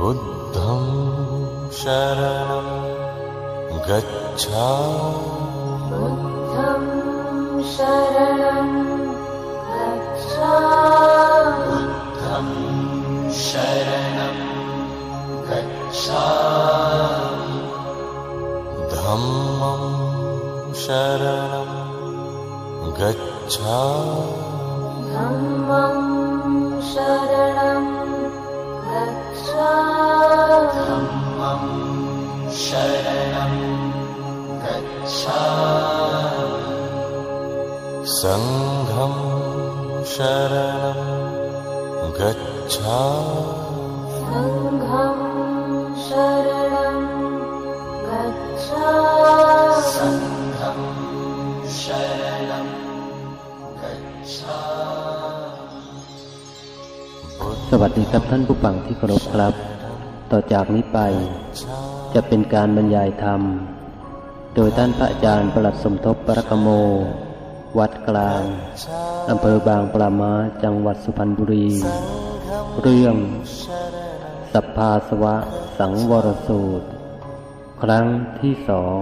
बुद्धं शरणं गच्छामि। बुद्धं शरणं गच्छामि। बुद्धं शरणं गच्छामि। धम्मं शरणं गच्छामि। धम्मं शरणं गच्छामि धम्मं शरणं गच्छामि सङ्घं शरणं गच्छामि सङ्घं शरणं गच्छामि। सङ्घं शरणं गच्छामि สวัสดีครับท่านผู้ฟังที่เคารพครับ ต่อจากนี้ไป จะเป็นการบรรยายธรรม โดยท่านพระอาจารย์ประหลัดสมทบปรกโม วัดกลางอำเภอบางปรามาจังหวัดสุพรรณบุรี เรื่อง สัพพาสวะสังวรสูตร ครั้งที่สอง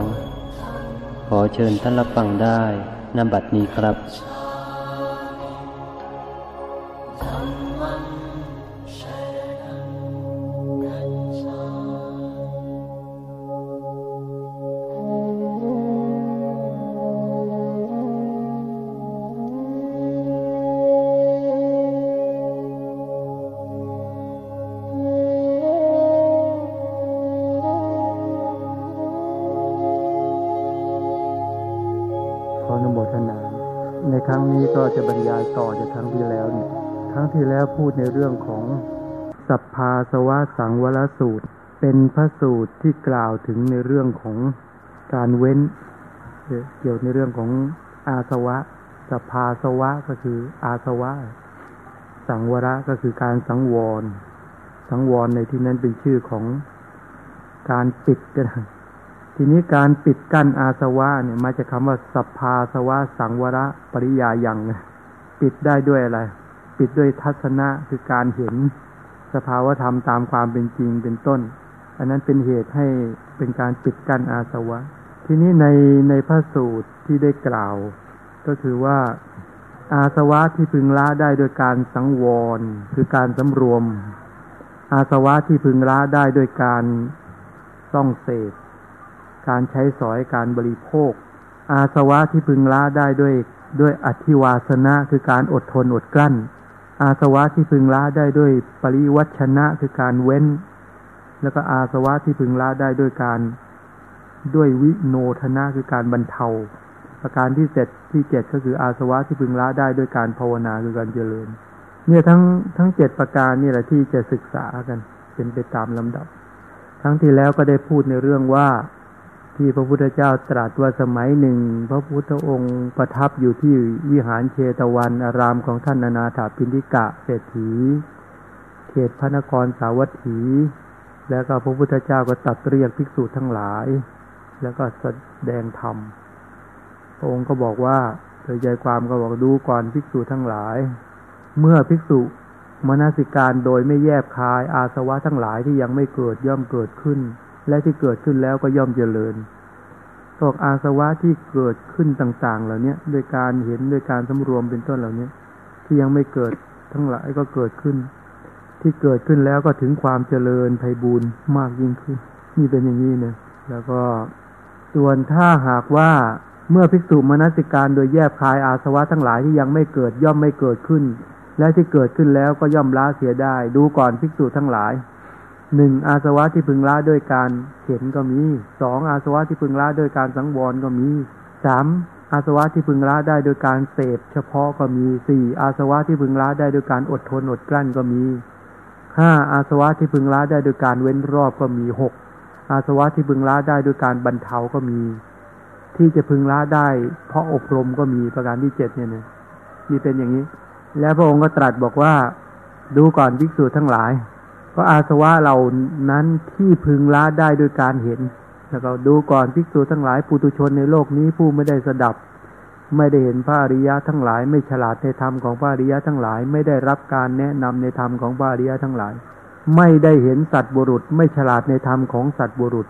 ขอเชิญท่านรับฟังได้นำบัดนี้ครับ นี้ก็จะบรรยายต่อจากครั้งที่แล้วเนี่ย ครั้งที่แล้วพูดในเรื่องของสัพพาสวะสังวรสูตร เป็นพระสูตรที่กล่าวถึงในเรื่องของการเว้น เกี่ยวในเรื่องของอาสวะสัพพาสวะก็คืออาสวะ สังวระก็คือการสังวร สังวรในที่นั้นเป็นชื่อของการปิดก็ได้ ทีนี้การปิดกั้นอาสวะเนี่ยมาจากคำว่าสัพพาสวะสังวระปริยายังนะปิดได้ด้วยอะไร ปิดด้วยทัศนะคือการเห็นสภาวธรรมตามความเป็นจริงเป็นต้น อันนั้นเป็นเหตุให้เป็นการปิดกั้นอาสวะ ทีนี้ในในพระสูตรที่ได้กล่าว ก็คือว่าอาสวะที่พึงละได้โดยการสังวร คือการสำรวม อาสวะที่พึงละได้โดยการต้องเสพ การใช้สอยการบริโภค อาสวะที่พึงละได้ด้วยด้วยอธิวาสนะคือการอดทนอดกลั้น อาสวะที่พึงละได้ด้วยปริวัชนะคือการเว้น แล้วก็อาสวะที่พึงละได้ด้วยการด้วยวิโนทนะคือการบรรเทา ประการที่เจ็ดที่เจ็ดก็คืออาสวะที่พึงละได้ด้วยการภาวนาคือการเจริญ เนี่ยทั้งทั้งเจ็ดประการนี่แหละที่จะศึกษากันเป็นไปตามลำดับ ทั้งที่แล้วก็ได้พูดในเรื่องว่า ที่พระพุทธเจ้าตรัสว่าสมัยหนึ่ง พระพุทธองค์ประทับอยู่ที่วิหารเชตวันอารามของท่านอนาถาปินทิกะเศรษฐี เขตพระนครสาวัตถี แล้วก็พระพุทธเจ้าก็ตรัสเรียกภิกษุทั้งหลาย แล้วก็แสดงธรรมพระองค์ก็บอกว่าโดยใจความก็บอกดูก่อนภิกษุทั้งหลาย เมื่อภิกษุมนสิการโดยไม่แยบคายอาสวะทั้งหลายที่ยังไม่เกิดย่อมเกิดขึ้น และที่เกิดขึ้นแล้วก็ย่อมเจริญบอกอาสวะที่เกิดขึ้นต่างๆ เหล่านี้ด้วยการเห็นด้วยการสำรวมเป็นต้นเหล่านี้ที่ยังไม่เกิดทั้งหลายก็เกิดขึ้น ที่เกิดขึ้นแล้วก็ถึงความเจริญไพบูรณ์มากยิ่งขึ้น นี่เป็นอย่างนี้เนี่ยแล้วก็ส่วนถ้าหากว่าเมื่อภิกษุมนสิการโดยแยบคายอาสวะทั้งหลายที่ยังไม่เกิดย่อมไม่เกิดขึ้น และที่เกิดขึ้นแล้วก็ย่อมละเสียได้ ดูก่อนภิกษุทั้งหลาย หนึ่งอาสวะที่พึงละด้วยการเห็นก็มีสองอาสวะที่พึงละด้วยการสังวรก็มีสามอาสวะที่พึงละได้โดยการเสพเฉพาะก็มีสี่อาสวะที่พึงละได้โดยการอดทนอดกลั้นก็มีห้าอาสวะที่พึงละได้โดยการเว้นรอบก็มีหกอาสวะที่พึงละได้โดยการบรรเทาก็มี ที่จะพึงละได้ เพราะอบรมก็มีประการที่เจ็ดเนี่ยนะนี่เป็นอย่างนี้ แล้วพระองค์ก็ตรัสบอกว่า ดูก่อนภิกษุทั้งหลาย ก็อาสวะเหล่านั้นที่พึงละได้โดยการเห็น แล้วก็ดูก่อนภิกษุทั้งหลายปุตุชนในโลกนี้ผู้ไม่ได้สดับ ไม่ได้เห็นพระอริยะทั้งหลาย ไม่ฉลาดในธรรมของพระอริยะทั้งหลาย ไม่ได้รับการแนะนำในธรรมของพระอริยะทั้งหลาย ไม่ได้เห็นสัตว์บุรุษ ไม่ฉลาดในธรรมของสัตว์บุรุษ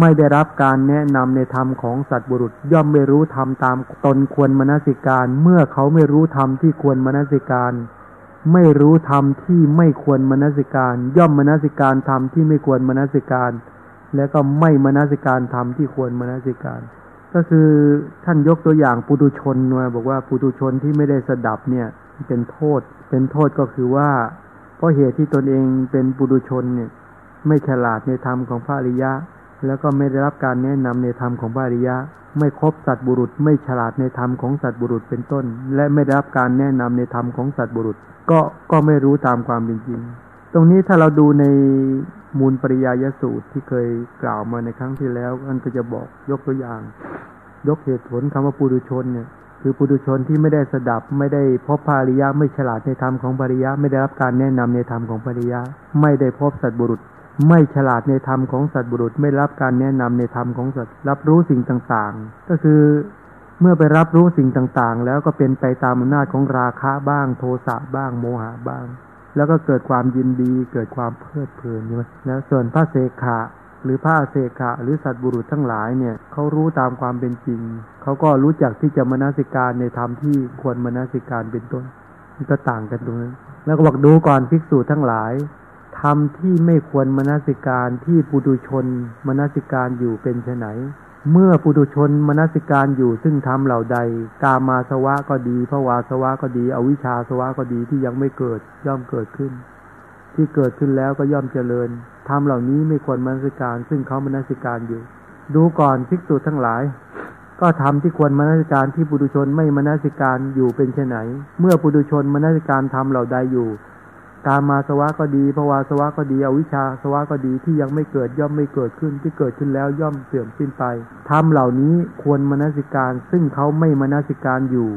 ไม่ได้รับการแนะนำในธรรมของสัตว์บุรุษ ย่อมไม่รู้ธรรมตามตนควรมนสิการ เมื่อเขาไม่รู้ธรรมที่ควรมนสิการ ไม่รู้ธรรมที่ไม่ควรมนสิการ ย่อมมนสิการธรรมที่ไม่ควรมนสิการ และก็ไม่มนสิการธรรมที่ควรมนสิการ ก็คือท่านยกตัวอย่างปุถุชนมาบอกว่าปุถุชนที่ไม่ได้สดับเนี่ยเป็นโทษ เป็นโทษก็คือว่า เพราะเหตุที่ตนเองเป็นปุถุชนเนี่ยไม่ฉลาดในธรรมของพระอริยะ แล้วก็ไม่ได้รับการแนะนำในธรรมของพระอริยะ ไม่ครบสัตบุรุษ ไม่ฉลาดในธรรมของสัตบุรุษเป็นต้น และไม่ได้รับการแนะนำในธรรมของสัตบุรุษ ก็ก็ไม่รู้ตามความเป็นจริง ตรงนี้ถ้าเราดูในมูลปริยายสูตรที่เคยกล่าวมาในครั้งที่แล้วอันก็จะบอกยกตัวอย่าง ยกเหตุผลคำว่าปุถุชนเนี่ยคือปุถุชนที่ไม่ได้สดับไม่ได้พบภาริยะไม่ฉลาดในธรรมของภริยะ ไม่ได้รับการแนะนำในธรรมของภริยะ ไม่ได้พบสัตบุรุษ ไม่ฉลาดในธรรมของสัตว์บุรุษไม่รับการแนะนำในธรรมของสัตว์รับรู้สิ่งต่างๆ ก็คือเมื่อไปรับรู้สิ่งต่างๆ แล้วก็เป็นไปตามอำนาจของราคะบ้าง โทสะบ้าง โมหะบ้าง แล้วก็เกิดความยินดีเกิดความเพลิดเพลินใช่ไหมแล้วส่วนพระเสขะหรือพระเสขะหรือสัตว์บุรุษทั้งหลายเนี่ยเขารู้ตามความเป็นจริง เขาก็รู้จักที่จะมนาสิการในธรรมที่ควรมนาสิการเป็นต้นมันก็ต่างกันตรงนั้น แล้วก็บอกดูก่อนภิกษุทั้งหลาย ธรรมที่ไม่ควรมนสิการที่ปุถุชนมนสิการอยู่เป็นไนเมื่อปุถุชนมนสิการอยู่ซึ่งทำเหล่าใด กามาสวะก็ดีภวาสวะก็ดี อวิชชาสวะก็ดีที่ยังไม่เกิดย่อมเกิดขึ้น ที่เกิดขึ้นแล้วก็ย่อมเจริญทำเหล่านี้ไม่ควรมนสิการ ซึ่งเขามนสิการอยู่ ดูก่อนภิกษุทั้งหลาย ก็ทำที่ควรมนสิการที่ปุถุชนไม่มนสิการอยู่เป็นเช่นไหนเมื่อปุถุชนมนสิการทำเหล่าใดอยู่ กามาสวะก็ดีภวาสวะก็ดี อวิชชาสวะก็ดีที่ยังไม่เกิดย่อมไม่เกิดขึ้นที่เกิดขึ้นแล้วย่อมเสื่อมสิ้นไปทำเหล่านี้ควรมนสิการ ซึ่งเขาไม่มนสิการอยู่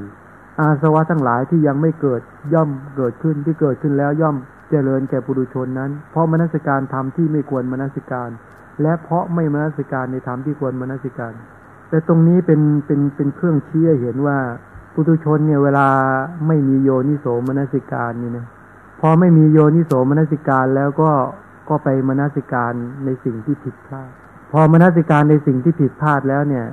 อาสวะทั้งหลายที่ยังไม่เกิดย่อมเกิดขึ้นที่เกิดขึ้นแล้วย่อมเจริญแก่ปุถุชนนั้น เพราะมนสิการธรรมที่ไม่ควรมนสิการ และเพราะไม่มนสิการในธรรมที่ควรมนสิการ แต่ตรงนี้เป็นเป็นเป็นเครื่องชี้เห็นว่าปุถุชนเนี่ยเวลาไม่มีโยนิโสมนสิการนี่นะ อไม่มีโยนิโสมนสิการแล้วก็ก็ไปมนสิการในสิ่งที่ผิดพลาด พอมนสิการในสิ่งที่ผิดพลาดแล้วเนี่ย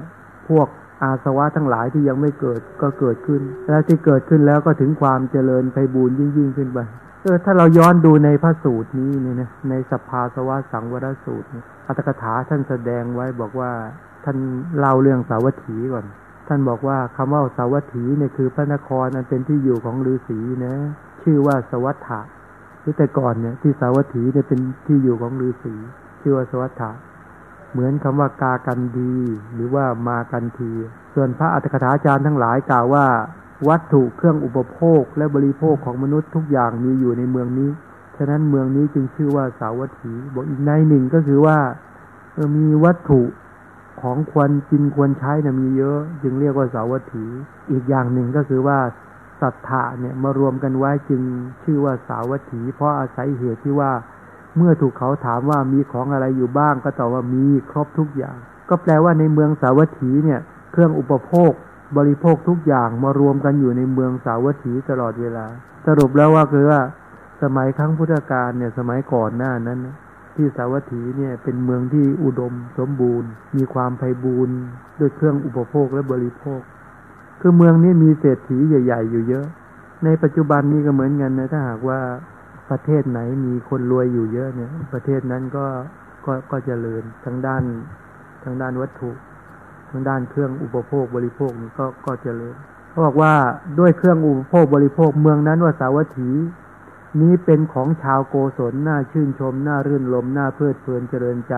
พวกอาสวะทั้งหลายที่ยังไม่เกิดก็เกิดขึ้น แล้วที่เกิดขึ้นแล้วก็ถึงความเจริญไปบูรยิ่งยิ่งขึ้นไปเออถ้าเราย้อนดูในพระสูตรนี้เนี่ยนะในสภาสวะสังวรสูตรอัตถกถาท่านแสดงไว้บอกว่าท่านเล่าเรื่องสาวัตถีก่อน ท่านบอกว่าคำว่าสาวัตถีเนี่ยคือพระนครอันเป็นที่อยู่ของฤาษีนะ ชื่อว่าสวัฏฐะที่แต่ก่อนเนี่ยที่สาวัตถีเนี่ยเป็นที่อยู่ของฤาษีชื่อว่าสวัฏฐะเหมือนคำว่ากากันดี หรือว่ามากันที ส่วนพระอัตถกถาจารย์ทั้งหลายกล่าวว่า วัตถุเครื่องอุปโภคและบริโภคของมนุษย์ทุกอย่างมีอยู่ในเมืองนี้ ฉะนั้นเมืองนี้จึงชื่อว่าสาวัตถี บอกอีกในหนึ่งก็คือว่ามีวัตถุของควรกินควรใช้นะมีเยอะ จึงเรียกว่าสาวัตถี อีกอย่างหนึ่งก็คือว่า ศรัทธาเนี่ยมารวมกันไว้จึงชื่อว่าสาวัตถี เพราะอาศัยเหตุที่ว่า เมื่อถูกเขาถามว่ามีของอะไรอยู่บ้าง ก็ตอบว่ามีครบทุกอย่าง ก็แปลว่าในเมืองสาวัตถีเนี่ยเครื่องอุปโภคบริโภคทุกอย่างมารวมกันอยู่ในเมืองสาวัตถีตลอดเวลา สรุปแล้วว่าคือว่าสมัยครั้งพุทธกาลเนี่ยสมัยก่อนหน้านั้น ที่สาวัตถีเนี่ยเป็นเมืองที่อุดมสมบูรณ์ มีความไพบูรณ์ด้วยเครื่องอุปโภคและบริโภค คือเมืองนี้มีเศรษฐีใหญ่ ๆ อยู่เยอะ ในปัจจุบันนี้ก็เหมือนกันนะถ้าหากว่าประเทศไหนมีคนรวยอยู่เยอะเนี่ย ประเทศนั้นก็ก็ก็เจริญทั้งด้านทั้งด้านวัตถุทั้งด้านเครื่องอุปโภคบริโภคนี่ก็ก็จเจริญเขาบอกว่าด้วยเครื่องอุปโภคบริโภคเมืองนั้นว่าสาวัตถี นี้เป็นของชาวโกศลน่าชื่นชมน่ารื่นลมน่าเพลิดเพลินเจริญใจ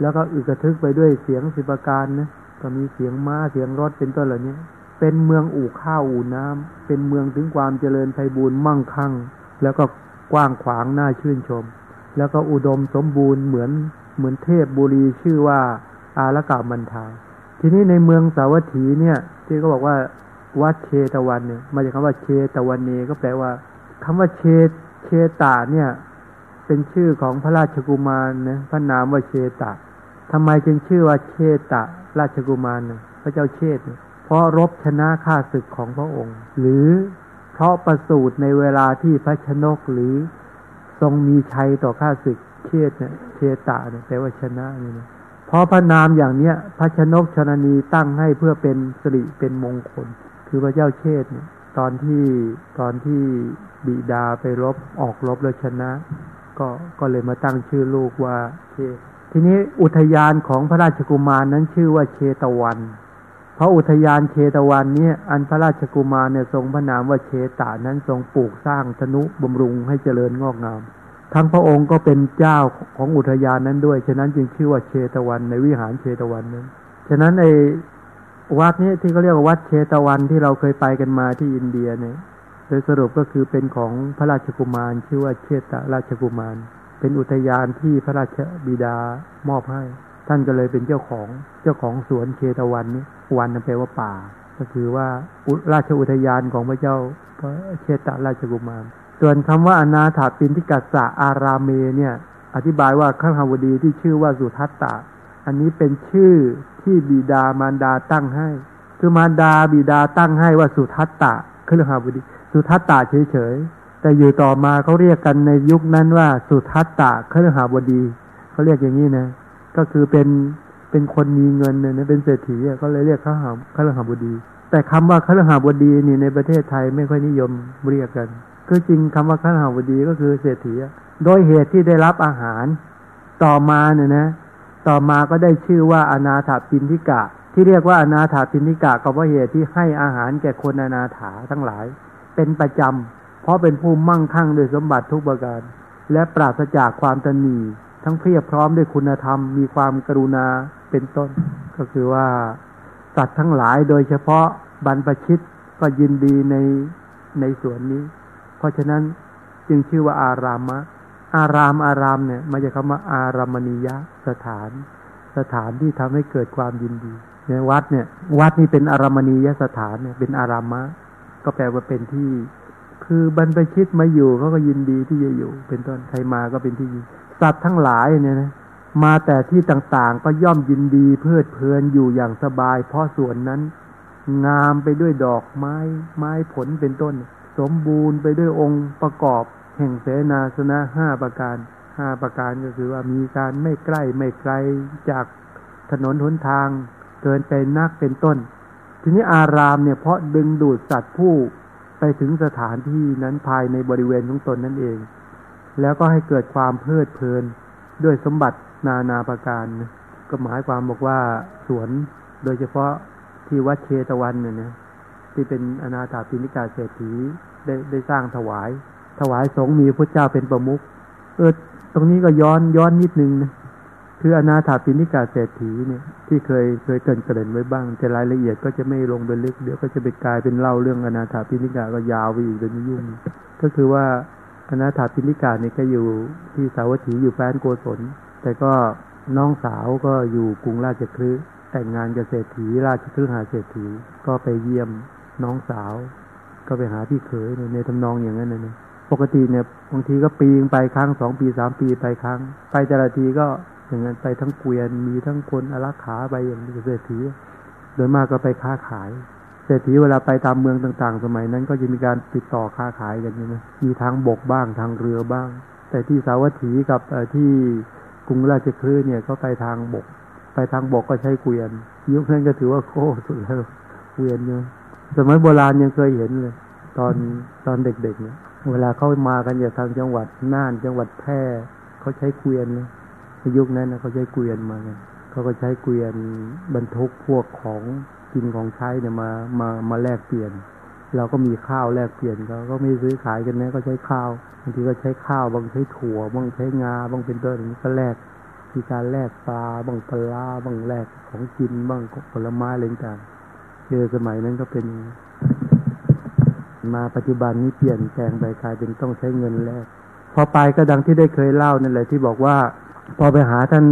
แล้วก็อึกระทึกไปด้วยเสียงสิบประการนะก็มีเสียงม้าเสียงรถเป็นต้นเหล่านี้ เป็นเมืองอู่ข้าวอู่น้ำเป็นเมืองถึงความเจริญไพบูรณ์มั่งคั่ง แล้วก็กว้างขวางน่าชื่นชม แล้วก็อุดมสมบูรณ์เหมือนเหมือนเทพบุรีชื่อว่าอารกามันทาทีนี้ในเมืองสาวัตถีเนี่ย ที่เขาบอกว่าวัดเชตวันเนี่ยมาจากคำว่าเชตวันเนก็แปลว่าคำว่าเชเชตาเนี่ย เป็นชื่อของพระราชกุมารนะพระนามว่าเชตะทำไมจึงชื่อว่าเชตะ ราชกุมารนะพระเจ้าเชษเนี่ย เพราะรบชนะข้าศึกของพระองค์ หรือเพราะประสูตรในเวลาที่พระชนกหรือทรงมีชัยต่อข้าศึกเชษเนี่ยเชตะเนี่ยแปลว่าชนะนี่นะเพราะพระนามอย่างเนี้ยพระชนกชนนีตั้งให้เพื่อเป็นสิริเป็นมงคล คือพระเจ้าเชษเนี่ยตอนที่ตอนที่บิดาไปรบออกรบแล้วชนะ ก็ก็เลยมาตั้งชื่อลูกว่าเชษทีนี้อุทยานของพระราชกุมารนั้นชื่อว่าเชตวัน เพราะอุทยานเชตวันนี่ยอันพระราชกุมารเนี่ยทรงพระนามว่าเชตานั้นทรงปลูกสร้างธนุบำรุงให้เจริญงอกงาม ทั้งพระองค์ก็เป็นเจ้าของอุทยานนั้นด้วย ฉะนั้นจึงชื่อว่าเชตวันในวิหารเชตวันนั้น ฉะนั้นไอ้วัดนี้ที่เขาเรียกว่าวัดเชตวันที่เราเคยไปกันมาที่อินเดียเนี่ยโดยสรุปก็คือเป็นของพระราชกุมารชื่อว่าเชตราชกุมาร เป็นอุทยานที่พระราชบิดามอบให้ ท่านก็เลยเป็นเจ้าของเจ้าของสวนเชตวันนี้วันนั่นแปลว่าป่า ก็คือว่าราชอุทยานของพระเจ้าพระเชตราชกุมาร ส่วนคำว่าอนาถาปินทิกัสสะอาราเมเนี่ย อธิบายว่าข้าหาวดีที่ชื่อว่าสุทัตตะ อันนี้เป็นชื่อที่บิดามารดาตั้งให้ คือมารดาบิดาตั้งให้ว่าสุทัตตะคือหาวดี สุทัตตะเฉยๆ แต่อยู่ต่อมาเขาเรียกกันในยุคนั้นว่าสุทัตตะคฤหบดี เขาเรียกอย่างนี้นะ ก็คือเป็นเป็นคนมีเงินเนี่ยเป็นเศรษฐีก็เลยเรียกเขาหาคฤหาบดี แต่คำว่าคฤหบดีนี่ในประเทศไทยไม่ค่อยนิยมเรียกกัน คือจริงคำว่าคฤหบดีก็คือเศรษฐีโดยเหตุที่ได้รับอาหารต่อมาเนี่ยนะ ต่อมาก็ได้ชื่อว่าอนาถาปินทิกะ ที่เรียกว่าอนาถาปินทิกะก็เพราะเหตุที่ให้อาหารแก่คนอนาถาทั้งหลาย เป็นประจำเพราะเป็นผู้มั่งคั่งด้วยสมบัติทุกประการ และปราศจากความตนี ทั้งเพียบพร้อมด้วยคุณธรรม มีความกรุณาเป็นต้น ก็คือว่าสัตว์ทั้งหลายโดยเฉพาะบรรพชิตก็ยินดีในในส่วนนี้ เพราะฉะนั้นจึงชื่อว่าอารามะ อารามอารามเนี่ยมาจากคำว่าอารามณียะสถาน สถานที่ทำให้เกิดความยินดีในวัดเนี่ย วัดนี่เป็นอารามณียสถานเนี่ยเป็นอารามะ ก็แปลว่าเป็นที่ คือบรรพชิตมาอยู่เขาก็ยินดีที่จะอยู่ เป็นต้นใครมาก็เป็นที่ยิน สัตว์ทั้งหลายเนี่ยนะมาแต่ที่ต่างๆ ก็ย่อมยินดีเพลิดเพลินอยู่อย่างสบาย เพราะส่วนนั้น งามไปด้วยดอกไม้ ไม้ผลเป็นต้น สมบูรณ์ไปด้วยองค์ประกอบ แห่งเสนาสนะห้าประการห้าประการก็คือว่ามีการไม่ใกล้ไม่ไกลจากถนนหนทาง เกินไปนักเป็นต้น ทีนี้อารามเนี่ยเพราะดึงดูดสัตว์ผู้ไปถึงสถานที่นั้นภายในบริเวณของตนนั่นเอง แล้วก็ให้เกิดความเพลิดเพลิน ด้วยสมบัตินานาประการ ก็หมายความบอกว่าสวนโดยเฉพาะที่วัดเชตวันเนี่ยนะที่เป็นอนาถาปิณิกาเศรษฐีได้ได้สร้างถวาย ถวายสงฆ์มีพระเจ้าเป็นประมุขเออตรงนี้ก็ย้อนย้อนนิดนึงนะคืออนาถาปิณิกาเศรษฐีเนี่ย ที่เคยเคยเกินเกินไว้บ้าง แต่รายละเอียดก็จะไม่ลงไปลึกเดี๋ยวก็จะไปกลายเป็นเล่าเรื่องอนาถาปิณิกาก็ยาวไปอีกเป็นยุ่ง ก็คือว่า อนาถาปิณิกาเนี่ยก็อยู่ที่สาวัตถีอยู่แฟนโกศล แต่ก็น้องสาวก็อยู่กรุงราชคฤห์แต่งงานกับเศรษฐีราชคฤหาเศรษฐีก็ไปเยี่ยมน้องสาว ก็ไปหาพี่เขยในในทำนองอย่างนั้นนะปกติเนี่ยบางทีก็ปีงไปครั้งสองปีสามปีไปครั้ง ไปแต่ละทีก็อย่างนั้นไปทั้งเกวียนมีทั้งคนอารักขาไปอย่างนี้เศรษฐีโดยมากก็ไปค้าขาย เศรษฐีเวลาไปตามเมืองต่าง ๆ สมัยนั้น ก็จะมีการติดต่อค้าขายกันใช่ไหมมีทางบกบ้างทางเรือบ้าง แต่ที่สาวัตถีกับที่กรุงราชคฤห์เนี่ยก็ไปทางบก ไปทางบกก็ใช้เกวียน ยุคนั้นก็ถือว่าโค้สุดแล้วเกวียนเนี่ยสมัยโบราณยังเคยเห็นเลย ตอนตอนเด็กๆเนี่ยเวลาเขามากันจากทางจังหวัดน่านจังหวัดแพร่เขาใช้เกวียนเลยในยุคนั้นนะเขาใช้เกวียนมาเขาก็ใช้เกวียนบรรทุกพวกของ กินของใช้เนี่ยมามามาแลกเปลี่ยน เราก็มีข้าวแลกเปลี่ยนเขาก็ไม่ซื้อขายกันนะก็ใช้ข้าวบางทีก็ใช้ข้าวบางใช้ถั่วบางใช้งาบางเป็นต้นอย่านี้ก็แลกมีการแลกปลาบางปลาบางแลกของกินบางผลไม้อะไรต่างเจอสมัยนั้นก็เป็น มาปัจจุบันนี้เปลี่ยนแปลงไปกลายเป็นต้องใช้เงินแลกพอไปก็ดังที่ได้เคยเล่านั่นแหละที่บอกว่า พอไปหาท่าน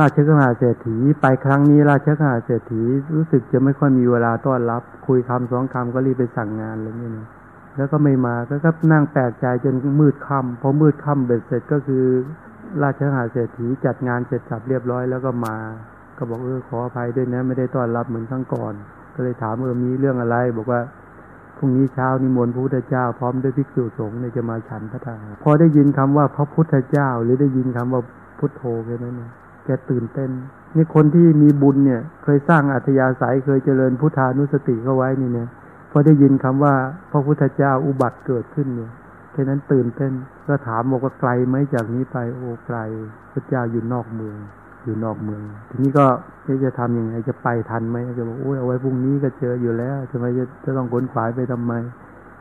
ราชกหาเศรษฐี ไปครั้งนี้ราชกหาเศรษฐีรู้สึกจะไม่ค่อยมีเวลาต้อนรับ คุยคำสองคำก็รีบไปสั่งงานอะไรเงี้ยนะแล้วก็ไม่มาก็ก็นั่งแปลกใจจนมืดค่ำพอมืดค่ำเบ็ดเสร็จก็คือ ราชกหาเศรษฐีจัดงานเสร็จสับเรียบร้อยแล้วก็มา ก็บอกเออขออภัยด้วยนะไม่ได้ต้อนรับเหมือนครั้งก่อน ก็เลยถามเออมีเรื่องอะไร บอกว่าพรุ่งนี้เช้านิมนต์พระพุทธเจ้าพร้อมด้วยภิกษุสงฆ์จะมาฉันพระทหารพอได้ยินคำว่าพระพุทธเจ้า หรือได้ยินคำว่า พุทโธแค่นั้นเนี่ยแกตื่นเต้น นี่คนที่มีบุญเนี่ย เคยสร้างอัธยาศัยเคยเจริญพุทธานุสติเข้าไว้นี่เนี่ยพอได้ยินคำว่าพระพุทธเจ้าอุบัติเกิดขึ้นเนี่ยแค่นั้นตื่นเต้น ก็ถามบอกว่าไกลไหมจากนี้ไปโอ้ไกลพระเจ้าอยู่นอกเมือง อยู่นอกเมือง ทีนี้ก็จะทำยังไงจะไปทันไหมแกบอกโอ้ยเอาไว้พรุ่งนี้ก็เจออยู่แล้วทำไมจะจะต้องขนขวายไปทำไม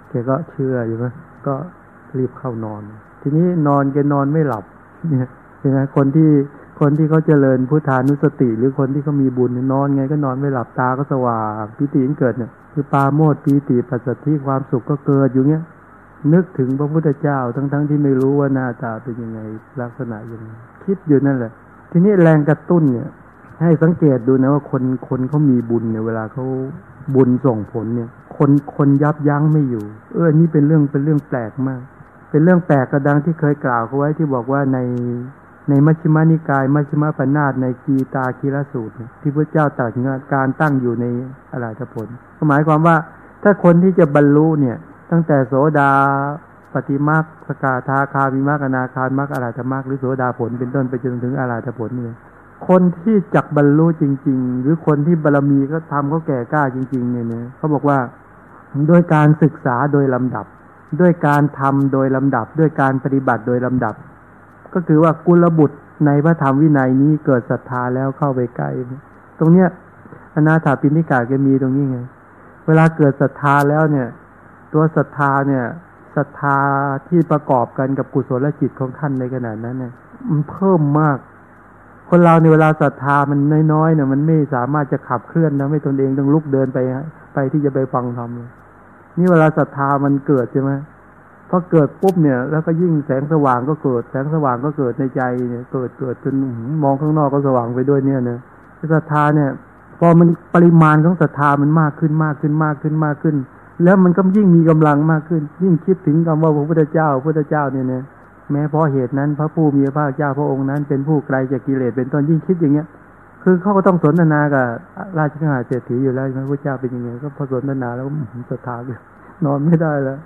แกก็เชื่ออยู่ไหมก็รีบเข้านอน ทีนี้นอนแกนอนไม่หลับเนี่ย ช่ไหมคนที่คนที่เขาเจริญพุทธานุสติ หรือคนที่เขามีบุญนอนไงก็นอนไม่หลับตาก็สว่างปิติเกิดเนี่ยคือปาโมดปีติปัสสัทธิความสุขก็เกิดอยู่เงี้ย นึกถึงพระพุทธเจ้าทั้งๆที่ไม่รู้ว่าหน้าตาเป็นยังไงลักษณะยังไงคิดอยู่นั่นแหละ ทีนี้แรงกระตุ้นเนี่ย ให้สังเกตดูนะว่าคนคนเขามีบุญเนี่ยเวลาเขาบุญส่งผลเนี่ย คนคนยับยั้งไม่อยู่ เออนี่เป็นเรื่องเป็นเรื่องแปลกมาก เป็นเรื่องแปลกกระดังที่เคยกล่าวเขาไว้ที่บอกว่าใน ในมัชฌิมานิกายมัชฌิมาปนาตในกีตาคีรสูตร ที่พระเจ้าตรัสถึงการตั้งอยู่ในอรหัตผลก็หมายความว่าถ้าคนที่จะบรรลุเนี่ย ตั้งแต่โสดาปฏิมาคสกาทาคามิมาคอนาคารมักอรหัตมักหรือโสดาผลเป็นต้นไปจนถึงอรหัตผลเนี่ยคนที่จักบรรลุจริง ๆ หรือคนที่บารมีก็ทำเขาแก่กล้าจริง ๆ เนี่ยนะเขาบอกว่าด้วยการศึกษาโดยลำดับ ด้วยการทำโดยลำดับ ด้วยการปฏิบัติโดยลำดับ ก็คือว่ากุลบุตรในพระธรรมวินัยนี้เกิดศรัทธาแล้วเข้าไปใกล้ ตรงเนี้ยอนาถาปิณิกาแกมีตรงนี้ไง เวลาเกิดศรัทธาแล้วเนี่ย ตัวศรัทธาเนี่ยศรัทธาที่ประกอบกันกับกุศลจิตของท่านในขณะนั้นเนี่ยมันเพิ่มมาก คนเราในเวลาศรัทธามันน้อยๆเนี่ยมันไม่สามารถจะขับเคลื่อนนะไม่ตนเองต้องลุกเดินไปไปที่จะไปฟังธรรมเลยนี่เวลาศรัทธามันเกิดใช่ไหม พอเกิดปุ๊บเนี่ย แล้วก็ยิ่งแสงสว่างก็เกิด แสงสว่างก็เกิดในใจเนี่ย เกิดเกิดจนมองข้างนอกก็สว่างไปด้วยเนี่ยนะศรัทธาเนี่ย พอมันปริมาณของศรัทธามันมากขึ้นมากขึ้นมากขึ้นมากขึ้น แล้วมันก็ยิ่งมีกำลังมากขึ้น ยิ่งคิดถึงคำว่าพระพุทธเจ้าพระพุทธเจ้าเนี่ยนะแม้เพราะเหตุนั้น พระผู้มีพระภาคเจ้าพระองค์นั้น เป็นผู้ไกลจากกิเลสเป็นต้นยิ่งคิดอย่างเงี้ย คือเขาก็ต้องสนทนากับราชกาเศรษฐีอยู่แล้วใช่ไหมพระเจ้าเป็นยังไงก็พอสนทนาแล้วศรัทธาเลยนอนไม่ได้แล้ว